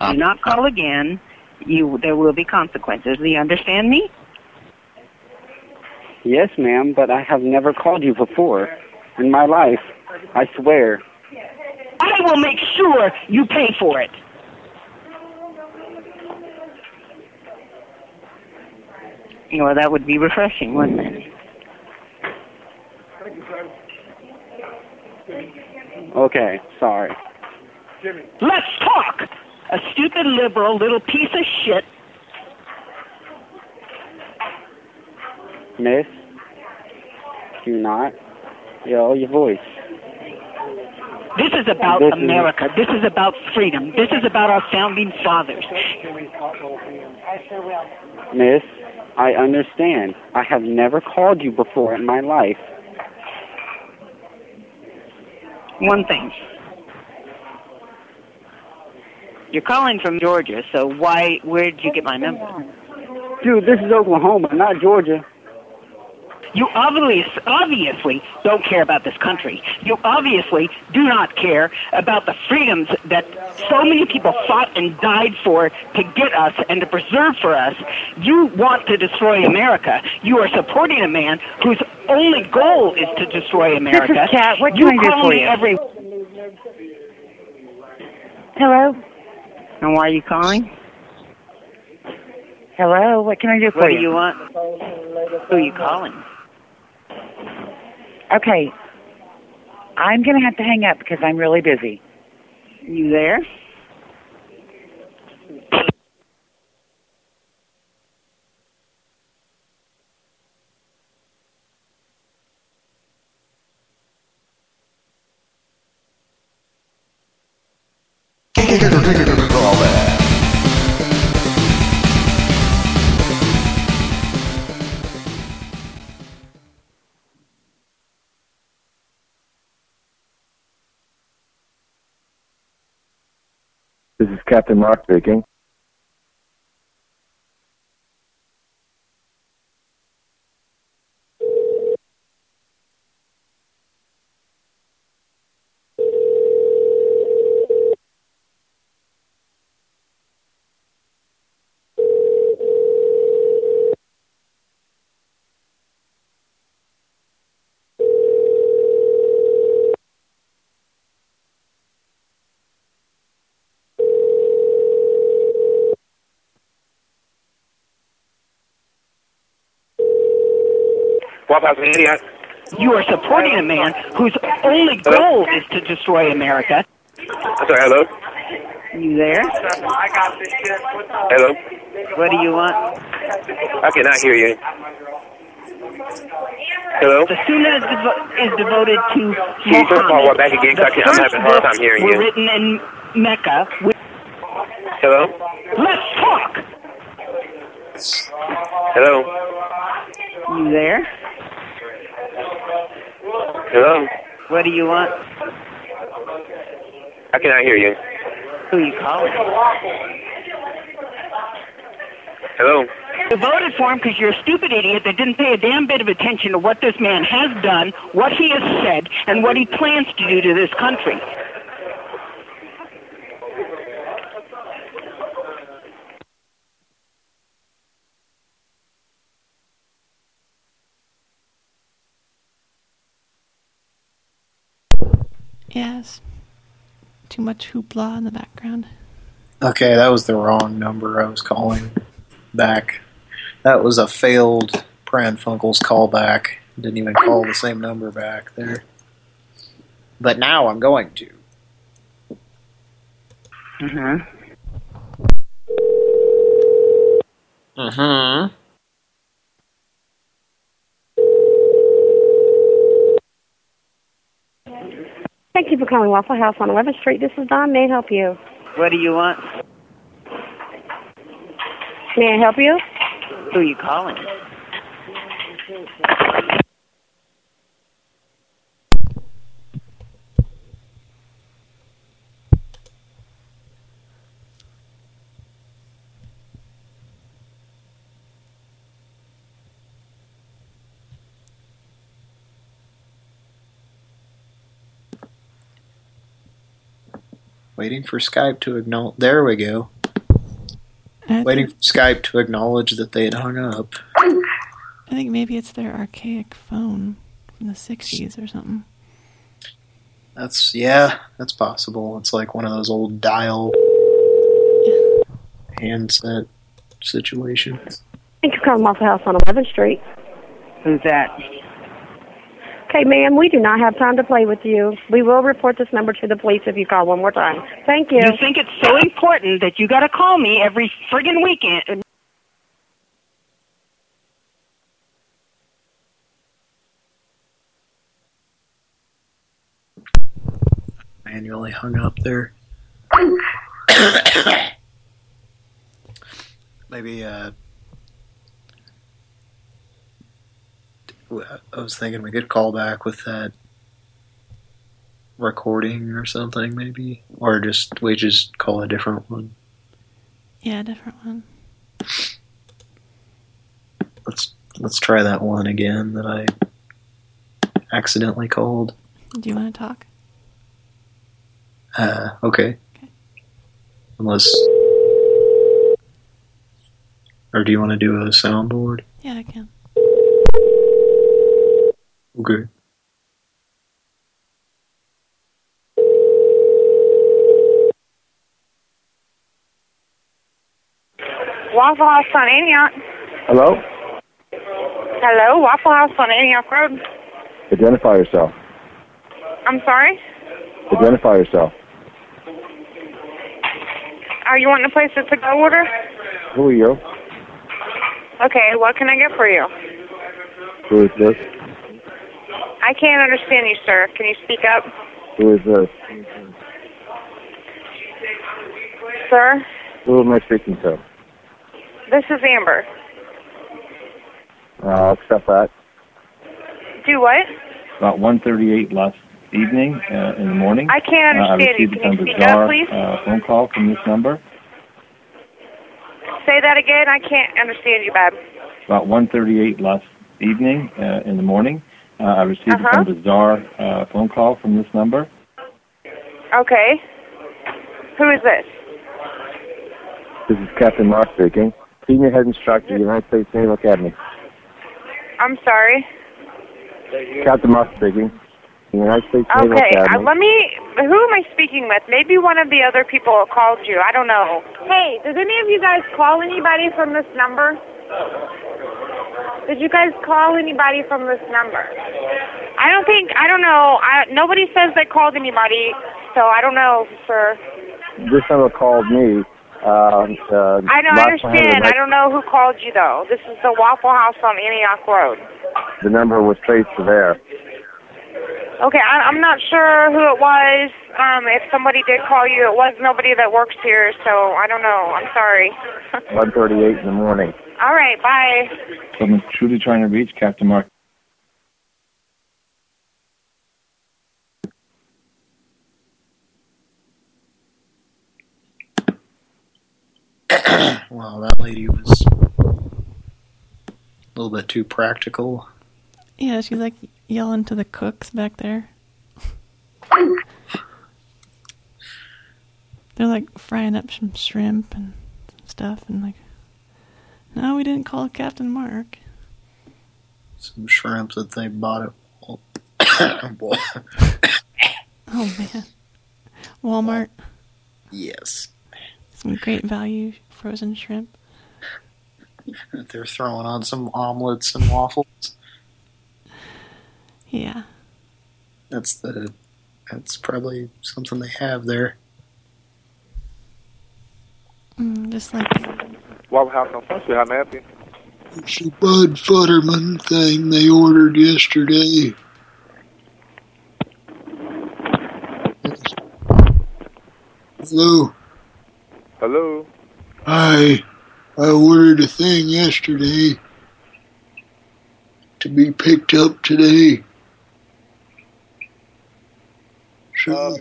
Do not call again. You there will be consequences. Do you understand me? Yes, ma'am, but I have never called you before in my life. I swear. I will make sure you pay for it. Well, that would be refreshing, wouldn't it? Okay, sorry. Let's talk. A stupid liberal little piece of shit. Miss, do not yell your voice. This is about This is- America. This is about freedom. This is about our founding fathers. Miss, I understand. I have never called you before in my life. One thing. You're calling from Georgia, so why? Where did you get my number? Dude, this is Oklahoma, not Georgia. You obviously, obviously don't care about this country. You obviously do not care about the freedoms that so many people fought and died for to get us and to preserve for us. You want to destroy America. You are supporting a man whose only goal is to destroy America. This is Kat. What can you I do for you? Every Hello? And why are you calling? Hello? What can I do for What do you? you want? Who are you calling? Okay. I'm going to have to hang up because I'm really busy. You there? Captain Rock speaking. Waffle House, Indiana. You are supporting a man whose only goal is to destroy America. I'm sorry, hello? You there? Hello? What do you want? I cannot hear you. Hello? The Sunnah is, devo- is devoted to Can Muhammad. back again? can't- I'm The having a hard time hearing you. written in Mecca. We- Hello? Let's talk. Hello? You there? Hello? What do you want? I cannot hear you. Who are you calling? Hello? You voted for him because you're a stupid idiot that didn't pay a damn bit of attention to what this man has done, what he has said, and what he plans to do to this country. Yes. Too much hoopla in the background. Okay, that was the wrong number I was calling back. That was a failed Pran Funkels callback. Didn't even call the same number back there. But now I'm going to. Mm-hmm. Mm-hmm. Thank you for calling Waffle House on 11th Street. This is Don. May I help you? What do you want? May I help you? Who are you calling? Waiting for Skype to acknowledge. There we go. I Waiting for Skype to acknowledge that they had hung up. I think maybe it's their archaic phone from the 60s or something. That's yeah, that's possible. It's like one of those old dial handset situations. Thank you for calling Waffle House on 11th Street. Who's that? Okay, ma'am, we do not have time to play with you. We will report this number to the police if you call one more time. Thank you. You think it's so important that you got to call me every friggin' weekend? I manually hung up there. Maybe uh I was thinking we could call back with that recording or something maybe or just we just call a different one. Yeah, different one. Let's let's try that one again that I accidentally called. Do you want to talk? Uh, okay. okay. Unless... Or do you want to do a soundboard? Yeah, I can. Okay. Waffle House on Antioch. Hello? Hello, Waffle House on Antioch Road. Identify yourself. I'm sorry. Identify yourself. Are you wanting to place a to-go order? Who are you? Okay, what can I get for you? Who is this? I can't understand you, sir. Can you speak up? Who is this? Sir, Who am I speaking to? this is Amber. Uh, I'll accept that. Do what? About 1.38 last evening, uh, in the morning. I can't uh, I understand you. Can you speak up, please? Uh, phone call from this number. Say that again. I can't understand you, Bob. About 1.38 last evening, uh, in the morning. Uh, I received Uh-huh. some bizarre uh, phone call from this number. Okay. Who is this? This is Captain Mark speaking. Senior Head Instructor, United States Naval Academy. I'm sorry. Captain Mark speaking. United States Naval Okay, uh, let me. Who am I speaking with? Maybe one of the other people called you. I don't know. Hey, does any of you guys call anybody from this number? Did you guys call anybody from this number? I don't think. I don't know. I, nobody says they called anybody, so I don't know for. This number called me. Uh, uh, I don't understand. I don't know who called you though. This is the Waffle House on Antioch Road. The number was traced to there. Okay, I, I'm not sure who it was. Um, if somebody did call you, it was nobody that works here, so I don't know. I'm sorry. 138 in the morning. All right, bye. Someone's truly trying to reach Captain Mark. Well, that lady was a little bit too practical. Yeah, she's like yelling to the cooks back there. They're like frying up some shrimp and stuff, and like, no, we didn't call Captain Mark. Some shrimp that they bought at Wal- Oh man, Walmart, yes. some great value frozen shrimp. They're throwing on some omelets and waffles. Yeah, That's the. That's probably something they have there. mm, just like Waffle House on Front Street. How may I help you? It's a Bud Futterman thing they ordered yesterday. Hello. Hello. Hi. I ordered a thing yesterday to be picked up today. So, uh,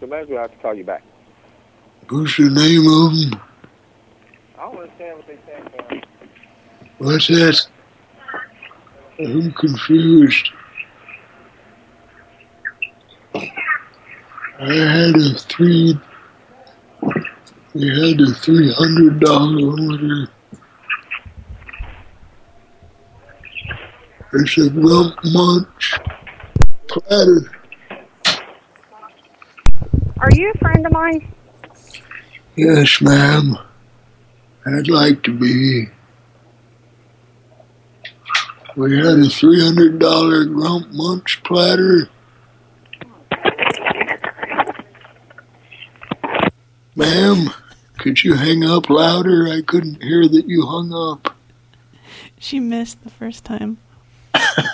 The manager will have to call you back. what's the name of them? I don't understand what they saying. What's that? I'm confused. I had a three. We had a three hundred dollar order. It's said, "Well, munch platter. Are you a friend of mine? Yes, ma'am. I'd like to be. We had a three hundred dollar grump munch platter. Ma'am, could you hang up louder? I couldn't hear that you hung up. she missed the first time. I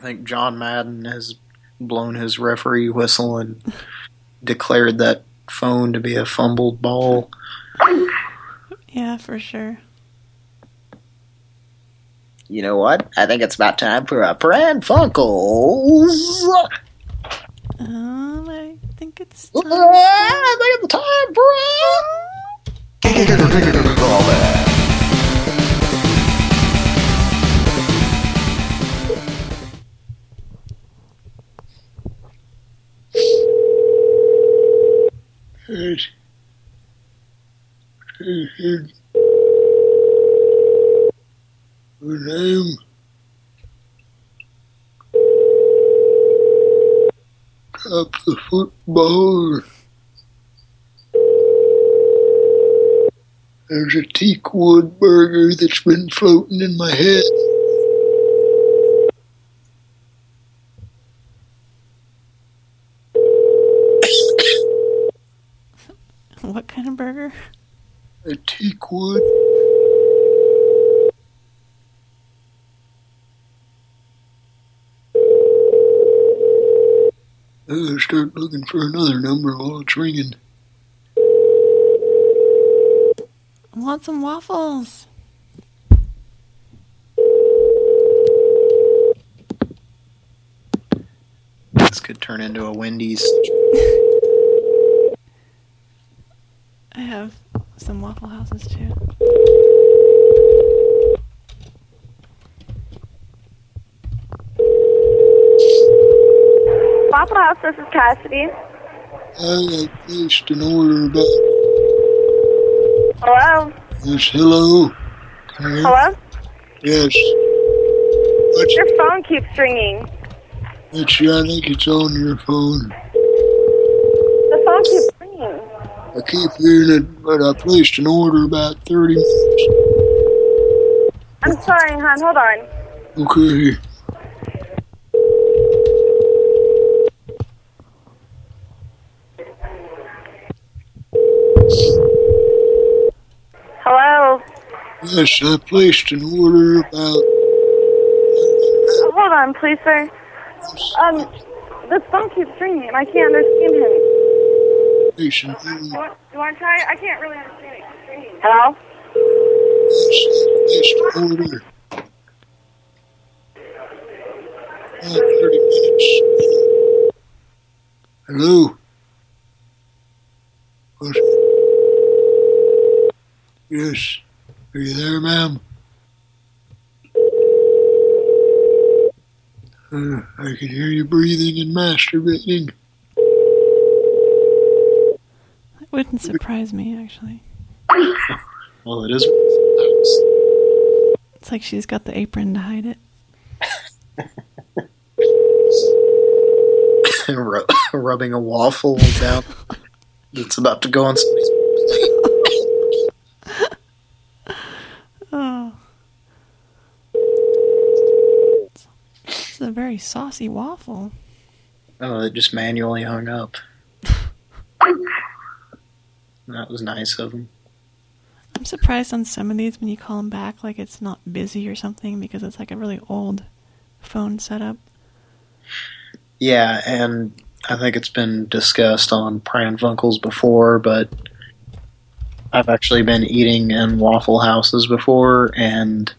think John Madden has blown his referee whistle and declared that phone to be a fumbled ball. Yeah, for sure. You know what? I think it's about time for a Pran Funkels. Um, I think it's time. I think it's time Yes. Her name? Top the football. There's a teakwood burger that's been floating in my head. What kind of burger? A teakwood. I'll start looking for another number while it's ringing. I want some waffles. This could turn into a Wendy's. I have some Waffle Houses too. Waffle House, this is Cassidy. I placed an order about Hello? this. Hello? Can you hear- Hello? Yes. What's, Your phone keeps ringing. it's, I think it's on your phone. The phone keeps ringing. I keep hearing it, but I placed an order about 30 minutes. I'm sorry, hon. Hold on. Okay. Hello. Yes, I placed an order about... Hold on, please, sir. Um, this phone keeps ringing, and I can't understand him. Patient. You want, you want to try it? I can't really understand it. Hello. Placed an order. About 30 minutes. Hello? What? Yes. Are you there, ma'am? Uh, I can hear you breathing and masturbating. That wouldn't surprise me, actually. Well, it is. It's like she's got the apron to hide it. Ru- rubbing a waffle down. It's about to go on somebody's Oh. It's a very saucy waffle. Oh, it just manually hung up. that was nice of him. I'm surprised on some of these when you call them back, like it's not busy or something, because it's like a really old phone setup. Yeah, and I think it's been discussed on Pran Funkels before, but I've actually been eating in Waffle Houses before and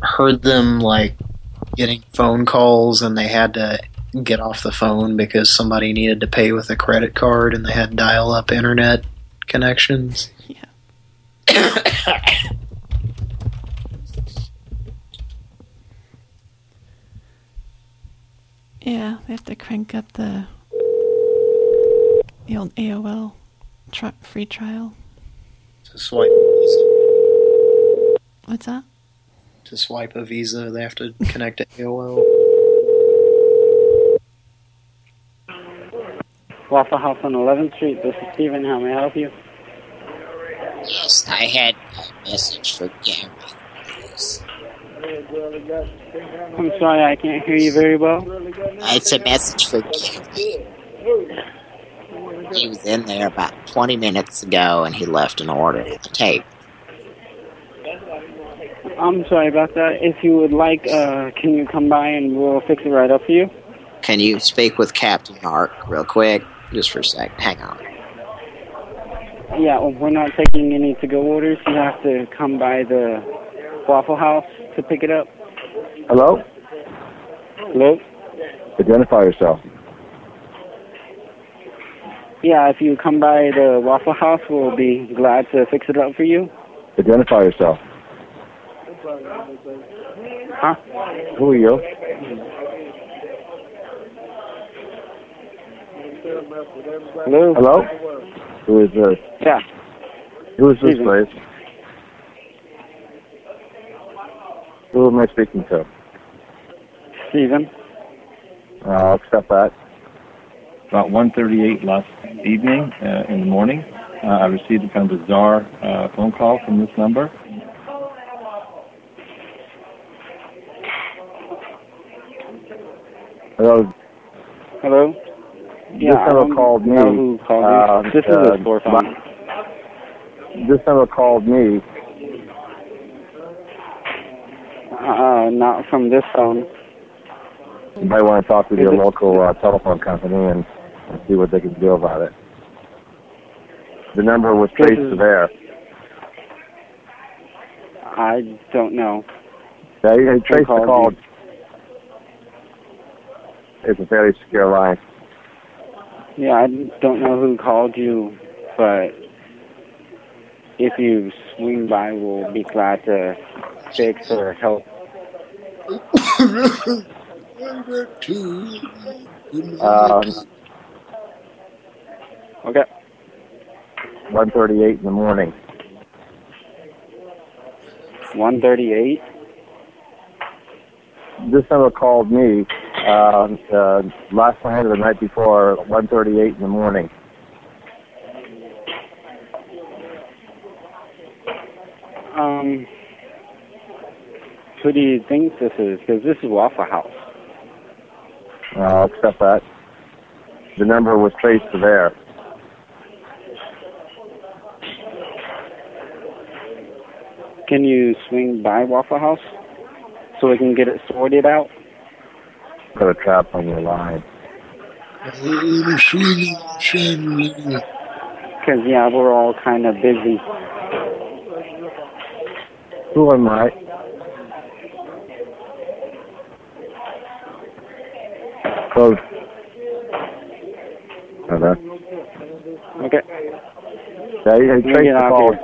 heard them like getting phone calls and they had to get off the phone because somebody needed to pay with a credit card and they had dial-up internet connections. Yeah, yeah, they have to crank up the the old AOL tri free trial. To swipe What's that? to swipe a Visa, they have to connect to AOL. Waffle House on 11th Street. This is Steven. How may I help you? Yes, I had a message for Gary. I'm sorry, I can't hear you very well. It's a message for Gary. He was in there about 20 minutes ago and he left an order on the tape. I'm sorry about that. If you would like, uh, can you come by and we'll fix it right up for you? Can you speak with Captain Mark real quick? Just for a sec. Hang on. Yeah, well, we're not taking any to-go orders. You have to come by the Waffle House to pick it up. Hello? Hello? Identify yourself. Yeah, if you come by the Waffle House, we'll be glad to fix it up for you. Identify yourself. Huh? Who are you? Hello? Hello? Who is this? Yeah. Who is this, Steven. please? Who am I speaking to? Steven. Uh, I'll accept that. about 1.38 last evening uh, in the morning. Uh, I received a kind of bizarre uh, phone call from this number. Hello? Hello? Yeah, this number called me. who called uh, This is uh, a store phone. my- This number called me. Uh, not from this phone. You might want to talk to Is your local uh, telephone company and, and see what they can do about it. The number was traced is- to there. I don't know. Yeah, you can trace the call. It's a fairly secure line. Yeah, I don't know who called you, but if you swing by, we'll be glad to fix or help. Um, Okay. 1.38 in the morning. 138? This number called me uh, uh, last night or the night before, 1:38 in the morning. Um, who do you think this is? Because this is Waffle House. Uh, I'll accept that. The number was traced to there. Can you swing by Waffle House so we can get it sorted out? Got a trap on your line. Because, yeah, we're all kind of busy. Who am I? Close. Okay. Okay. Yeah, you can trace the call.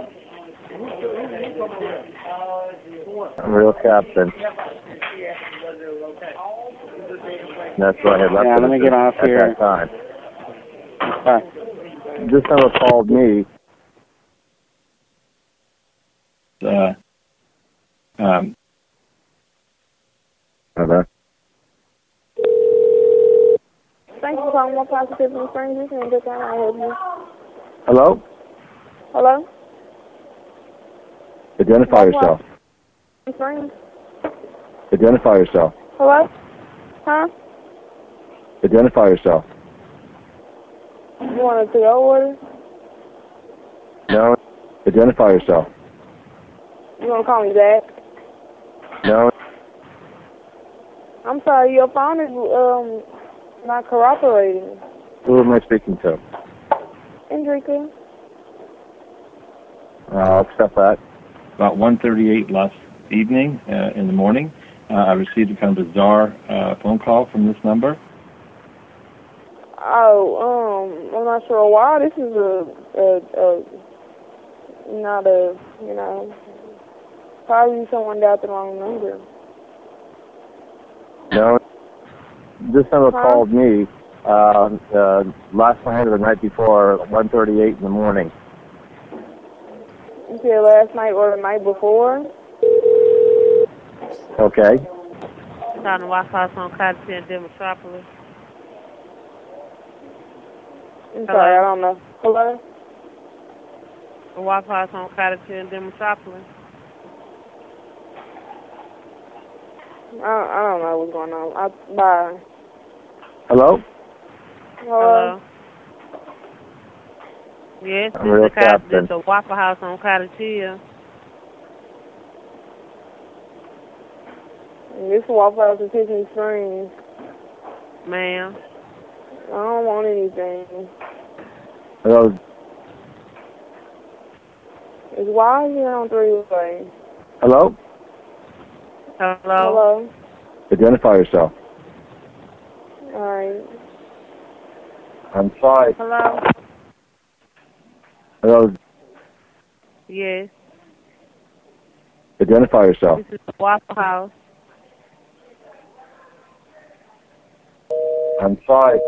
I'm real captain. That's why I had left Yeah, let me get off at here. that time. Bye. This number called me. Uh, um, Okay. Thank you for calling One Positive and Springs. This is Andrew. Can I help you? Hello? Hello? Identify yourself. Springs? Identify yourself. Hello? Huh? Identify yourself. You want a to-go order? No. Identify yourself. You want to call me back? No. I'm sorry, your phone is um not cooperating. Who am I speaking to? Enrica? I'll accept that. about 1.38 last evening, uh, in the morning, uh, I received a kind of bizarre uh, phone call from this number. Oh, um, I'm not sure why. This is a, a, a not a, you know, probably someone got the wrong number. No. This number Huh? called me uh, uh, last night or the night before, 1.38 in the morning. You said last night or the night before? Okay. Down the White House on Cotton in Demetropolis. I'm sorry, I don't know. Hello? The White House on Cotton in Demetropolis. I, I don't know what's going on. I, bye. Hello? Hello? Yes, I'm this is the, the Waffle House on Cottage Hill. This Waffle House in Tiffany Springs. Ma'am. I don't want anything. Hello? It's why here on three way. Hello? Hello? Hello? Identify yourself. All right. I'm sorry. Hello? Hello? Yes, Identify yourself. this is Waffle House. I'm sorry.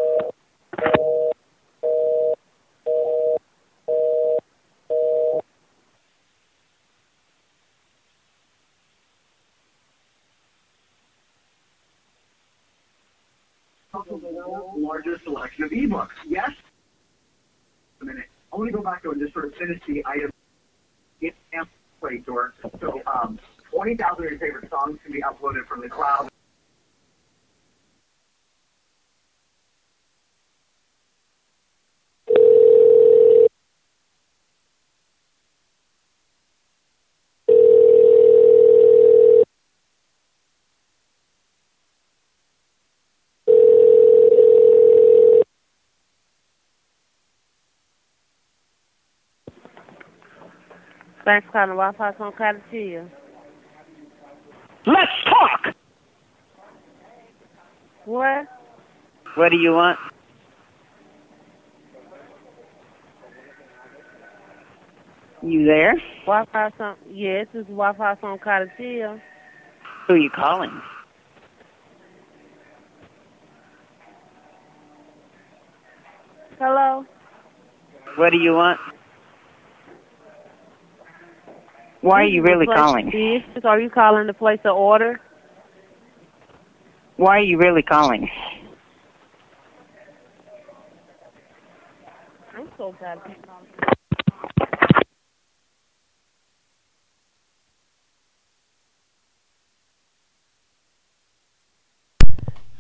Largest selection of ebooks. Yes? A minute. I want to go back though and just sort of finish the item Play Store. So, um, 20,000 of your favorite songs can be uploaded from the cloud. Thanks for calling the Waffle House on Cottage Hill. Let's talk. What? What do you want? You there? House on, yes, this is House on Cottage. Who are you calling? Hello? What do you want? Why are you really calling? Are you calling to place an order? Why are you really calling? I'm so bad.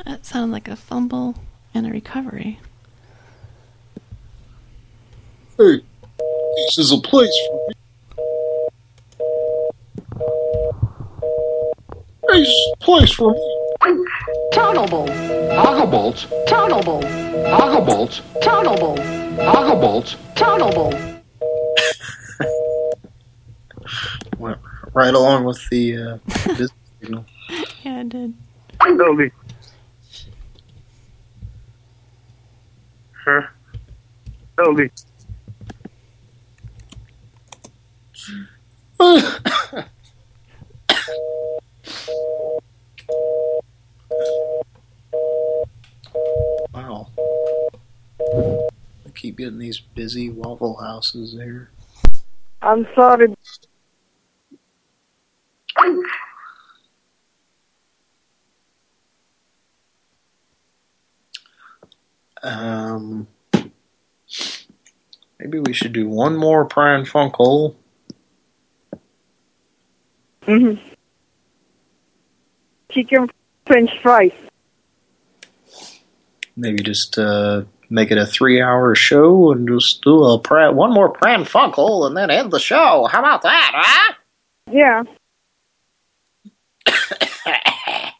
That sounded like a fumble and a recovery. Hey, this is a place for me. Hey, this is a place for me. Toggleable. Togglebolts. Toggleable. Togglebolts. Toggleable. Togglebolts. Toggleable. Went right along with the uh, business signal. Yeah, it did. Toby. Huh? Toby. Wow. I keep getting these busy Waffle Houses here. I'm sorry. Um, maybe we should do one more Pran Funkel. Mm-hmm. Chicken French fries. Maybe just uh, make it a three-hour show and just do a Pran, one more Pran Funkel and then end the show. How about that, huh? Yeah.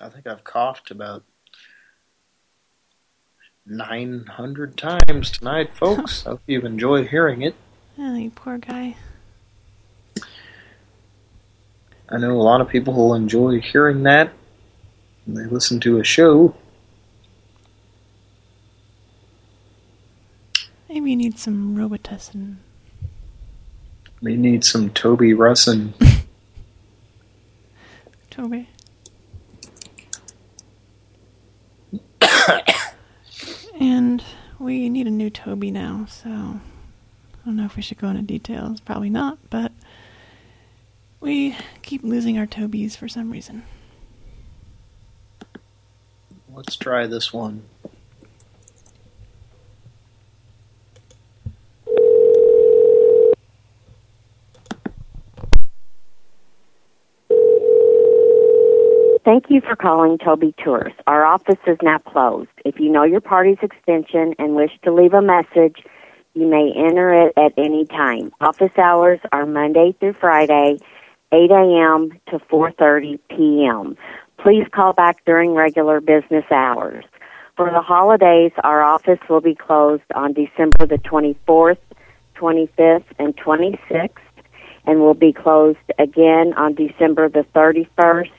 I think I've coughed about 900 times tonight, folks. I hope you've enjoyed hearing it. Oh, you poor guy. I know a lot of people will enjoy hearing that when they listen to a show. Maybe you need some Robitussin. They need some Toby Russin. Toby. and we need a new Toby now, so I don't know if we should go into details. Probably not, but we keep losing our Tobys for some reason. Let's try this one. Thank you for calling Toby Tours. Our office is now closed. If you know your party's extension and wish to leave a message, you may enter it at any time. Office hours are Monday through Friday, 8 a.m. to 4:30 p.m. Please call back during regular business hours. For the holidays, our office will be closed on December the 24th, 25th, and 26th, and will be closed again on December the 31st,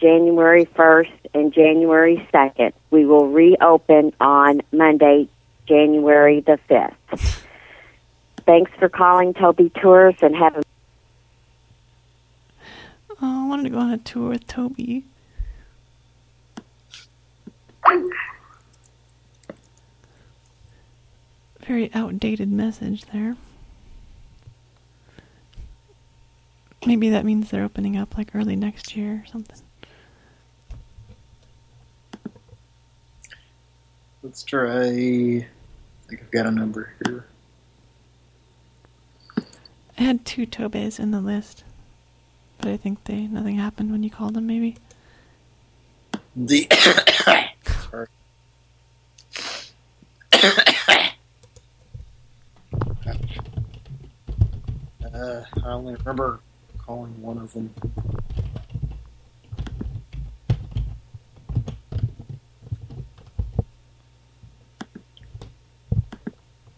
January 1st, and January 2nd. We will reopen on Monday, January the 5th. Thanks for calling Toby Tours and have a Oh, I wanted to go on a tour with Toby. Very outdated message there. Maybe that means they're opening up like early next year or something. Let's try. I think I've got a number here. I had two Tobes in the list, but I think they nothing happened when you called them. Maybe. The uh, I only remember calling one of them.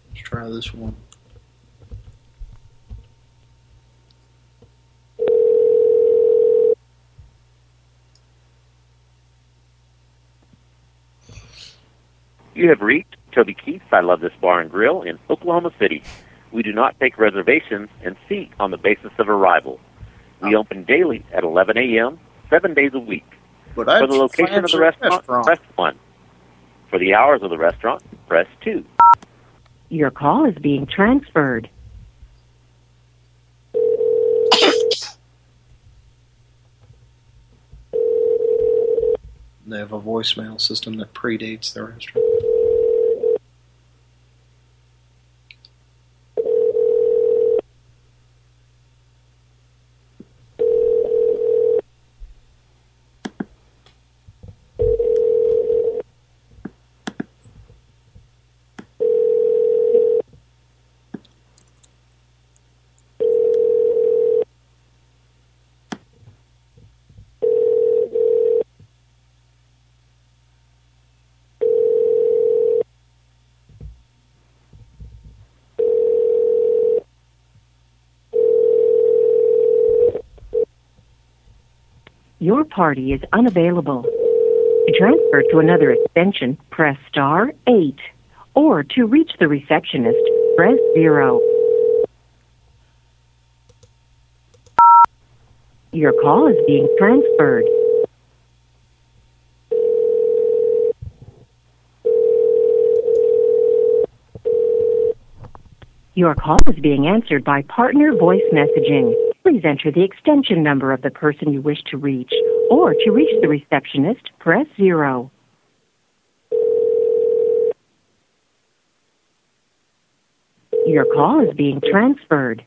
Let's try this one. You have reached Toby Keith's I Love This Bar and Grill in Oklahoma City. We do not take reservations and seat on the basis of arrival. We oh. open daily at 11 a.m., seven days a week. But For the location of the restaurant, restaurant. press 1. For the hours of the restaurant, press 2. Your call is being transferred. They have a voicemail system that predates the restaurant. Your party is unavailable. To transfer to another extension, press star 8. Or to reach the receptionist, press 0. Your call is being transferred. Your call is being answered by partner voice messaging. Please enter the extension number of the person you wish to reach, or to reach the receptionist, press zero. Your call is being transferred.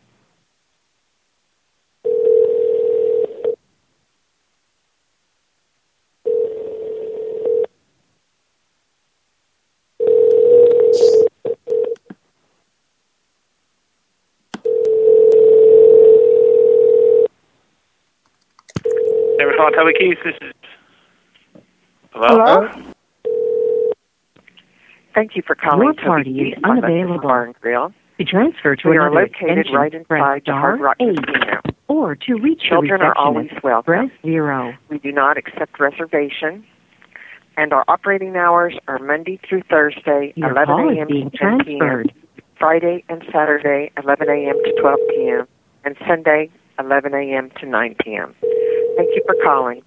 Never thought Toby Keith. This is. Hello? Thank you for calling Your Toby party Keith is unavailable. Bar and Grill. To transfer to We are another located extension, right inside press the Hard star Rock 8. Casino. Or to reach Children the are always receptionist, welcome. press zero. We do not accept reservation. And our operating hours are Monday through Thursday, Your 11 a.m. to 10 p.m. Friday and Saturday, 11 a.m. to 12 p.m. And Sunday, 11 a.m. to 9 p.m. Thank you for calling.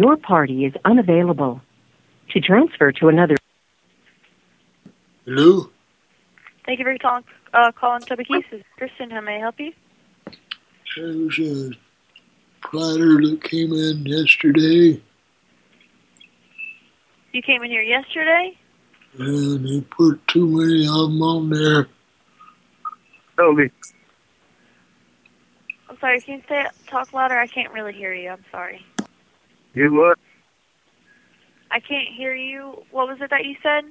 Your party is unavailable. To transfer to another Hello? Thank you for calling, uh, calling Toby Keith. This is Kristen. How may I help you? There was a platter that came in yesterday, You came in here yesterday. and they put too many of them on there. Toby. I'm sorry. Can you say talk louder? I can't really hear you. I'm sorry. You what? I can't hear you. What was it that you said?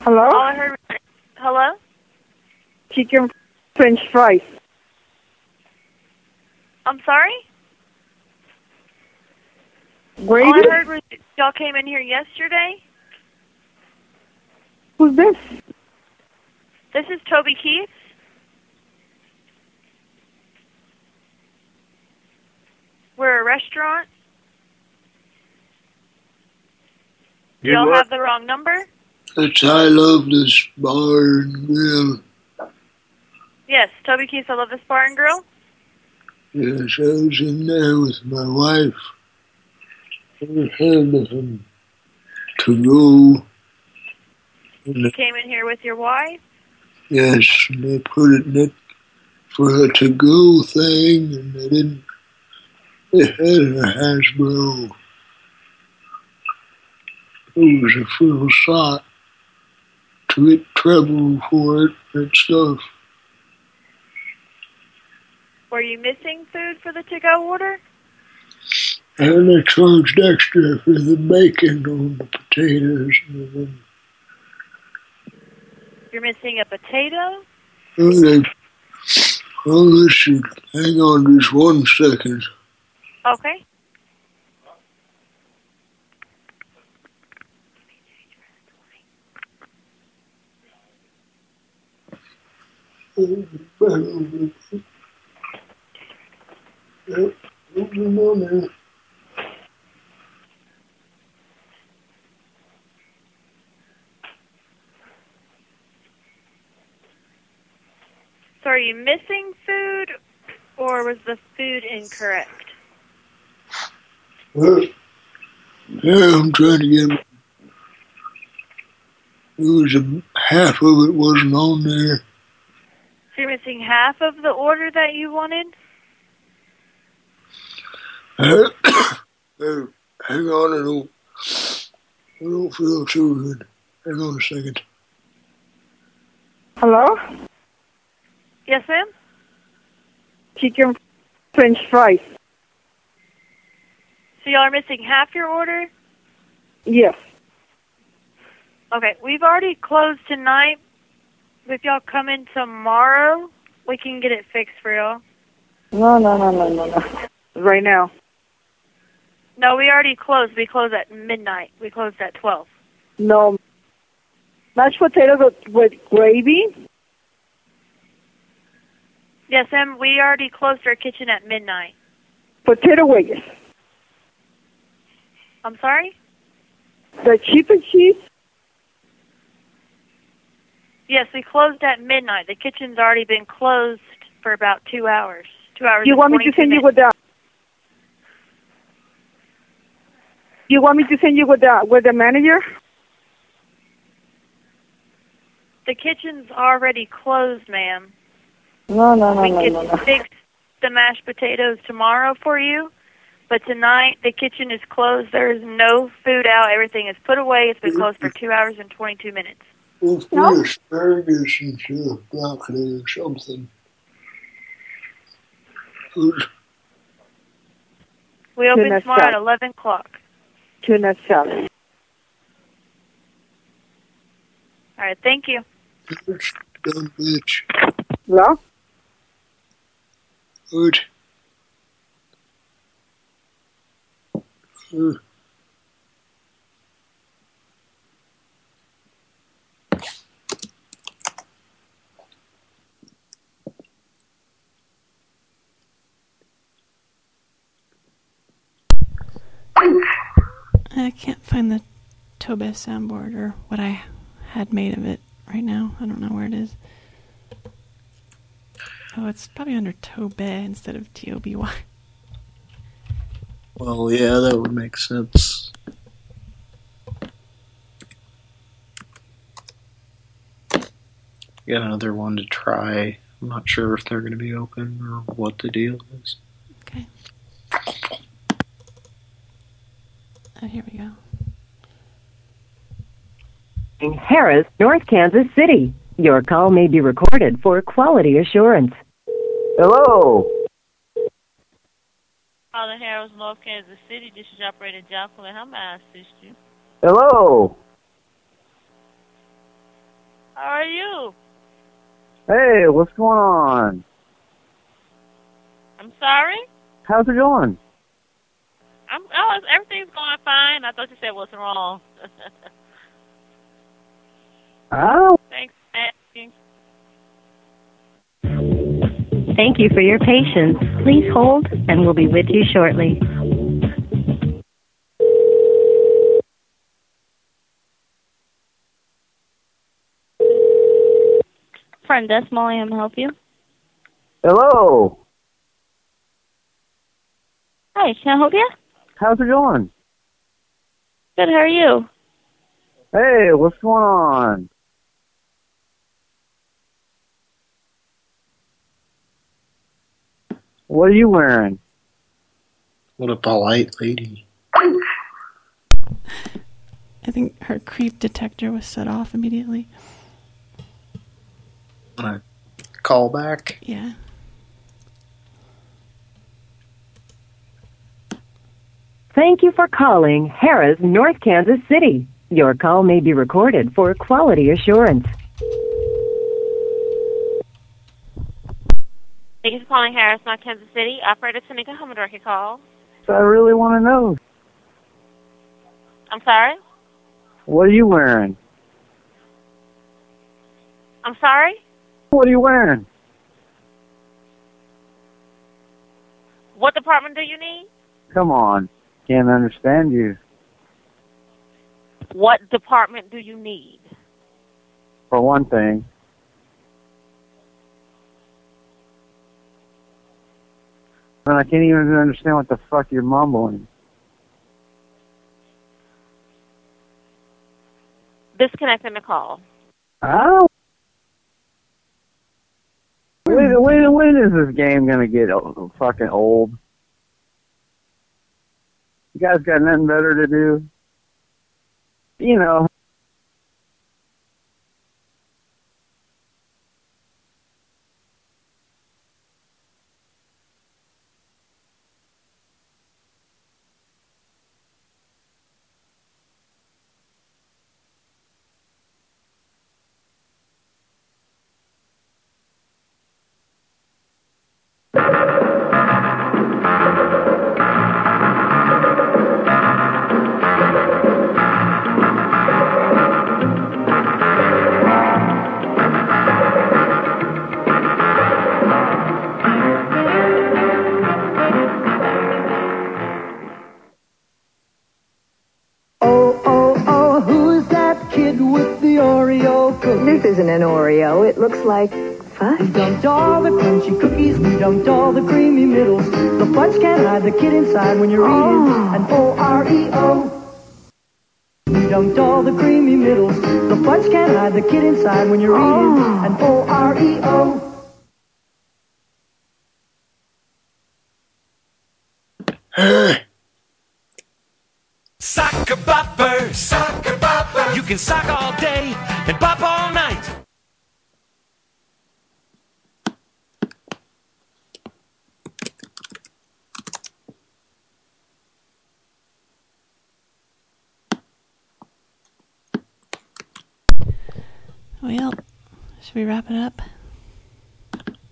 Hello? All I heard. Was, hello. Chicken French fries. I'm sorry. Gravy? All I heard was y'all came in here yesterday. Who's this? This is Toby Keith. We're a restaurant. You y'all have the wrong number. That's I love this bar and grill. Yes, Toby Keith. I love this bar and grill. Yes, I was in there with my wife. We had nothing to go. And You came in here with your wife. yes, and they put it in it for a to-go thing, and they didn't. They had a Hasbro. It was a full shot to get trouble for it and stuff. Were you missing food for the to-go order? And they charged extra for the bacon on the potatoes. You're missing a potato. oh, they, oh, listen, hang on just one second. Okay. So are you missing food, or was the food incorrect? Well, yeah, I'm trying to get. It was a half of it wasn't on there. So you're missing half of the order that you wanted? hey, oh, hang on, I don't, I don't feel too good. Hang on a second. Hello? Yes, ma'am? Chicken French fries. So y'all are missing half your order? Yes. Okay, we've already closed tonight. If y'all come in tomorrow, we can get it fixed for y'all. No, no, no, no, no, no. Right now. No, we already closed. We closed at midnight. We closed at 12. No. Mashed potatoes with, with gravy? Yes, ma'am, we already closed our kitchen at midnight. Potato wedges. I'm sorry? The and cheese? Yes, we closed at midnight. The kitchen's already been closed for about two hours. Two hours. You want me to 22 send you minutes. with the... You want me to send you with the with the manager? The kitchen's already closed, ma'am. No, no, no, we no, can no, no. fix the mashed potatoes tomorrow for you, but tonight the kitchen is closed. There is no food out. Everything is put away. It's been closed for two hours and 22 minutes. Let's put asparagus into broccoli or something. Good. We open Tuna tomorrow at 11 o'clock. Tuna salad. All right, thank you. Dumb bitch. Hello? Good. I can't find the Tobe soundboard or what I had made of it right now. I don't know where it is. Oh, it's probably under Tobe instead of T O B Y. Well, yeah, that would make sense. Got another one to try. I'm not sure if they're going to be open or what the deal is. Oh, here we go. In Harrah's, North Kansas City. Your call may be recorded for quality assurance. Hello. Calling Harrah's, North Kansas City. This is operator Jacqueline. How may I assist you? Hello. How are you? Hey, what's going on? I'm sorry. How's it going? I'm. Oh, everything's going fine. I thought you said what's wrong. Oh. Thanks Thank you for your patience. Please hold, and we'll be with you shortly. Friend desk, Molly, I'm help you. Hello. Hi, can I help you? How's it going? Good, how are you? Hey, what's going on? What are you wearing? What a polite lady. I think her creep detector was set off immediately. Want to call back? Yeah. Thank you for calling Harrah's, North Kansas City. Your call may be recorded for quality assurance. Thank you for calling Harrah's, North Kansas City. Operator Tanika, how may I direct your call? So I really want to know. I'm sorry. What are you wearing? I'm sorry. What are you wearing? What department do you need? Come on. Can't understand you. What department do you need? For one thing. I can't even understand what the fuck you're mumbling. Disconnecting the call. Oh. When, hmm. when, when is this game gonna get o- fucking old? You guys got nothing better to do? You know. Like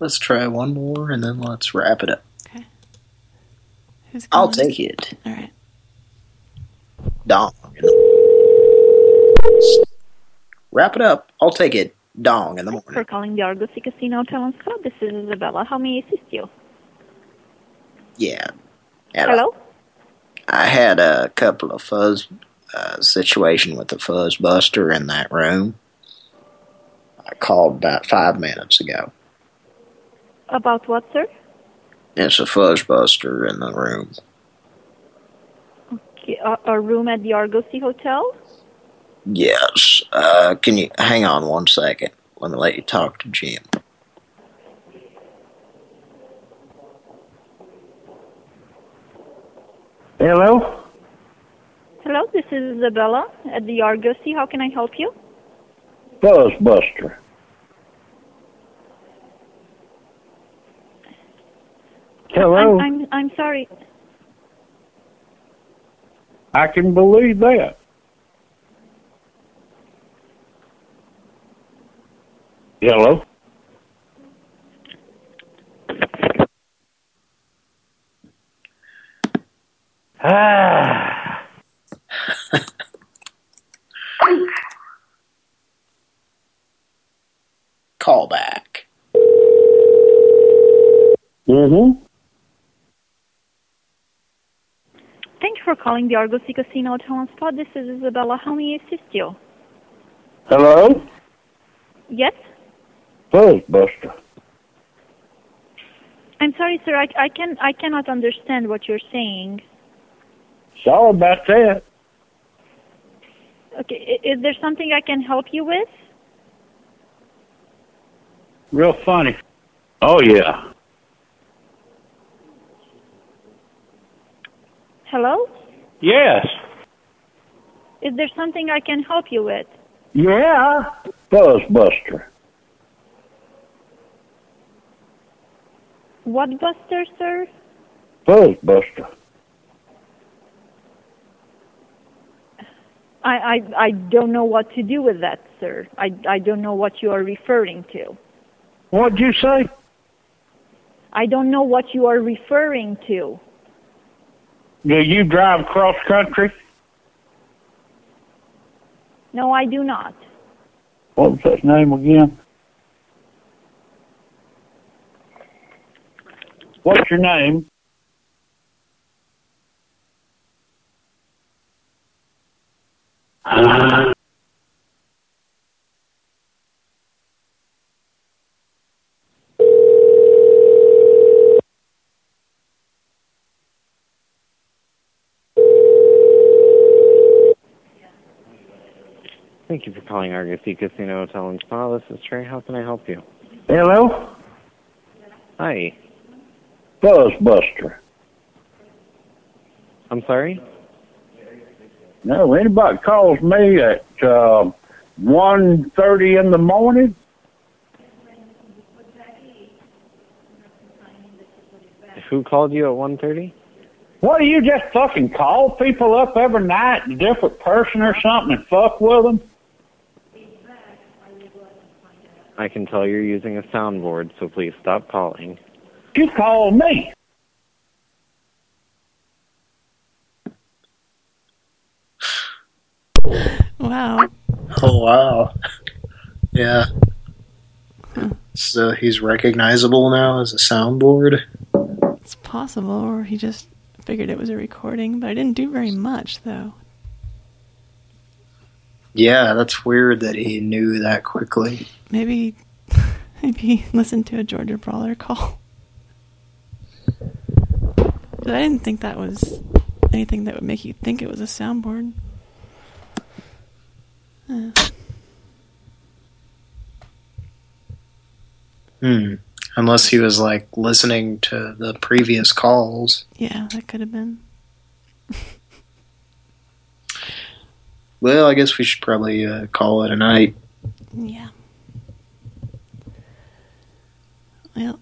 Let's try one more and then let's wrap it up. Okay. Who's I'll calling? take it. All right. Dong. Wrap it up. I'll take it. Dong in the morning. For calling the Argosy Casino Hotel and Spa, this is Isabella. How may I assist you? Yeah. Had Hello? I had a couple of fuzz uh, situation with the fuzz buster in that room. I called about five minutes ago. About what, sir? It's a fuzz buster in the room. Okay, a, a room at the Argosy Hotel? Yes. Uh, can you hang on one second? Let me let you talk to Jim. Hello? Hello, this is Isabella at the Argosy. How can I help you? Buzzbuster. Hello? I'm, I'm, I'm sorry. I can believe that. Hello? Ah. Call back. Mm-hmm. Thank you for calling the Argosy Casino Hotel and Spa. This is Isabella. How may I assist you? Hello? Yes? Buzzbuster. I'm sorry, sir. I, I can I cannot understand what you're saying. Sorry about that. Okay, is there something I can help you with? Real funny. Oh, yeah. Hello? Yes. Is there something I can help you with? Yeah. Buzzbuster. What buster, sir? Buzzbuster. I, I I don't know what to do with that, sir. I I don't know what you are referring to. What'd you say? I don't know what you are referring to. Do you drive cross country? No, I do not. What was that name again? What's your name? Uh, calling Argosy Casino Hotel and Spa. This is Trey. How can I help you? hello? Hi. Buzzbuster. I'm sorry? No, anybody calls me at uh, one thirty in the morning. Who called you at one thirty? What do you just fucking call people up every night, a different person or something, and fuck with them? I can tell you're using a soundboard, so please stop calling. You call me. Wow. Oh wow. Yeah. So he's recognizable now as a soundboard. It's possible, or he just figured it was a recording, but I didn't do very much, though. Yeah, that's weird that he knew that quickly. Maybe, maybe he listened to a Georgia Brawler call. But I didn't think that was anything that would make you think it was a soundboard. Uh, Hmm. Unless he was like listening to the previous calls. yeah, that could have been. Well, I guess we should probably uh, call it a night. Yeah. Well,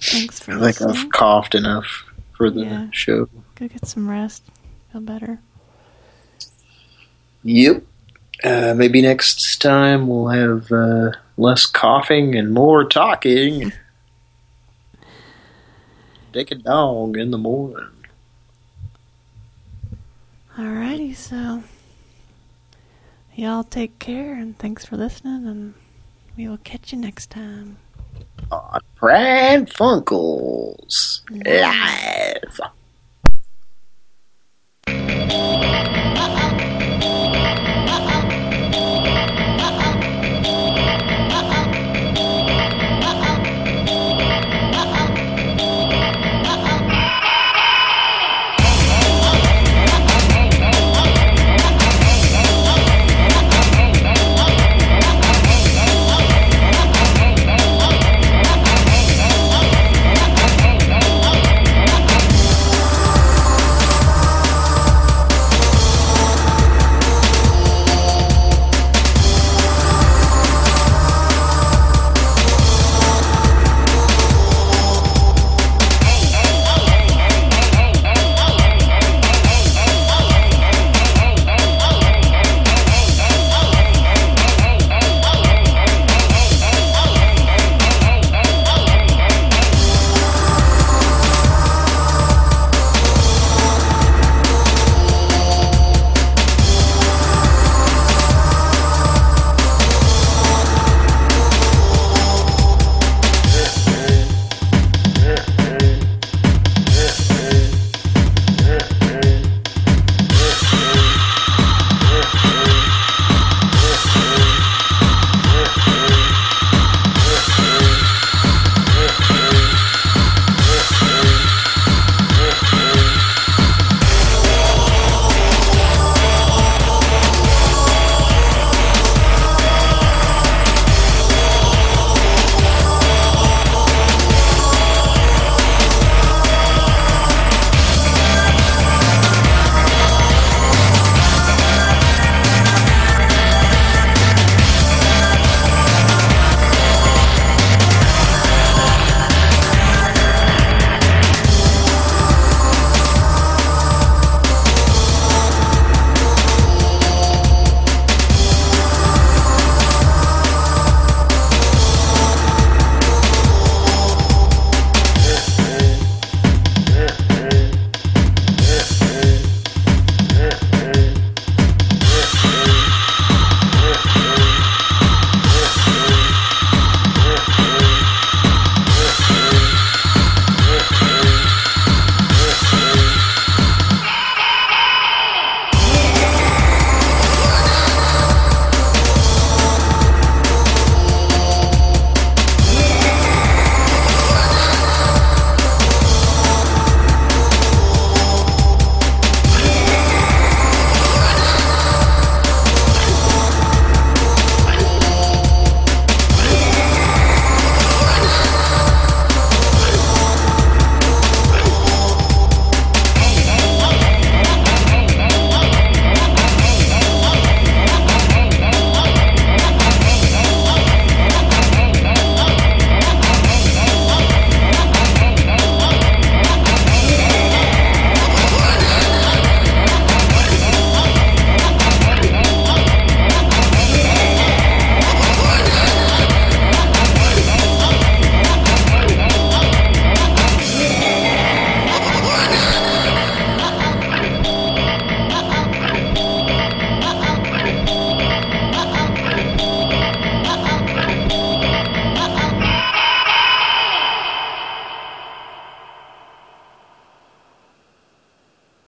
thanks for I think listening. I've coughed enough for the Yeah. show. Go get some rest. Feel better. Yep. Uh, maybe next time we'll have uh, less coughing and more talking. Take a dog in the morning. Alrighty, so y'all take care and thanks for listening, and we will catch you next time. On Pran Funkels live.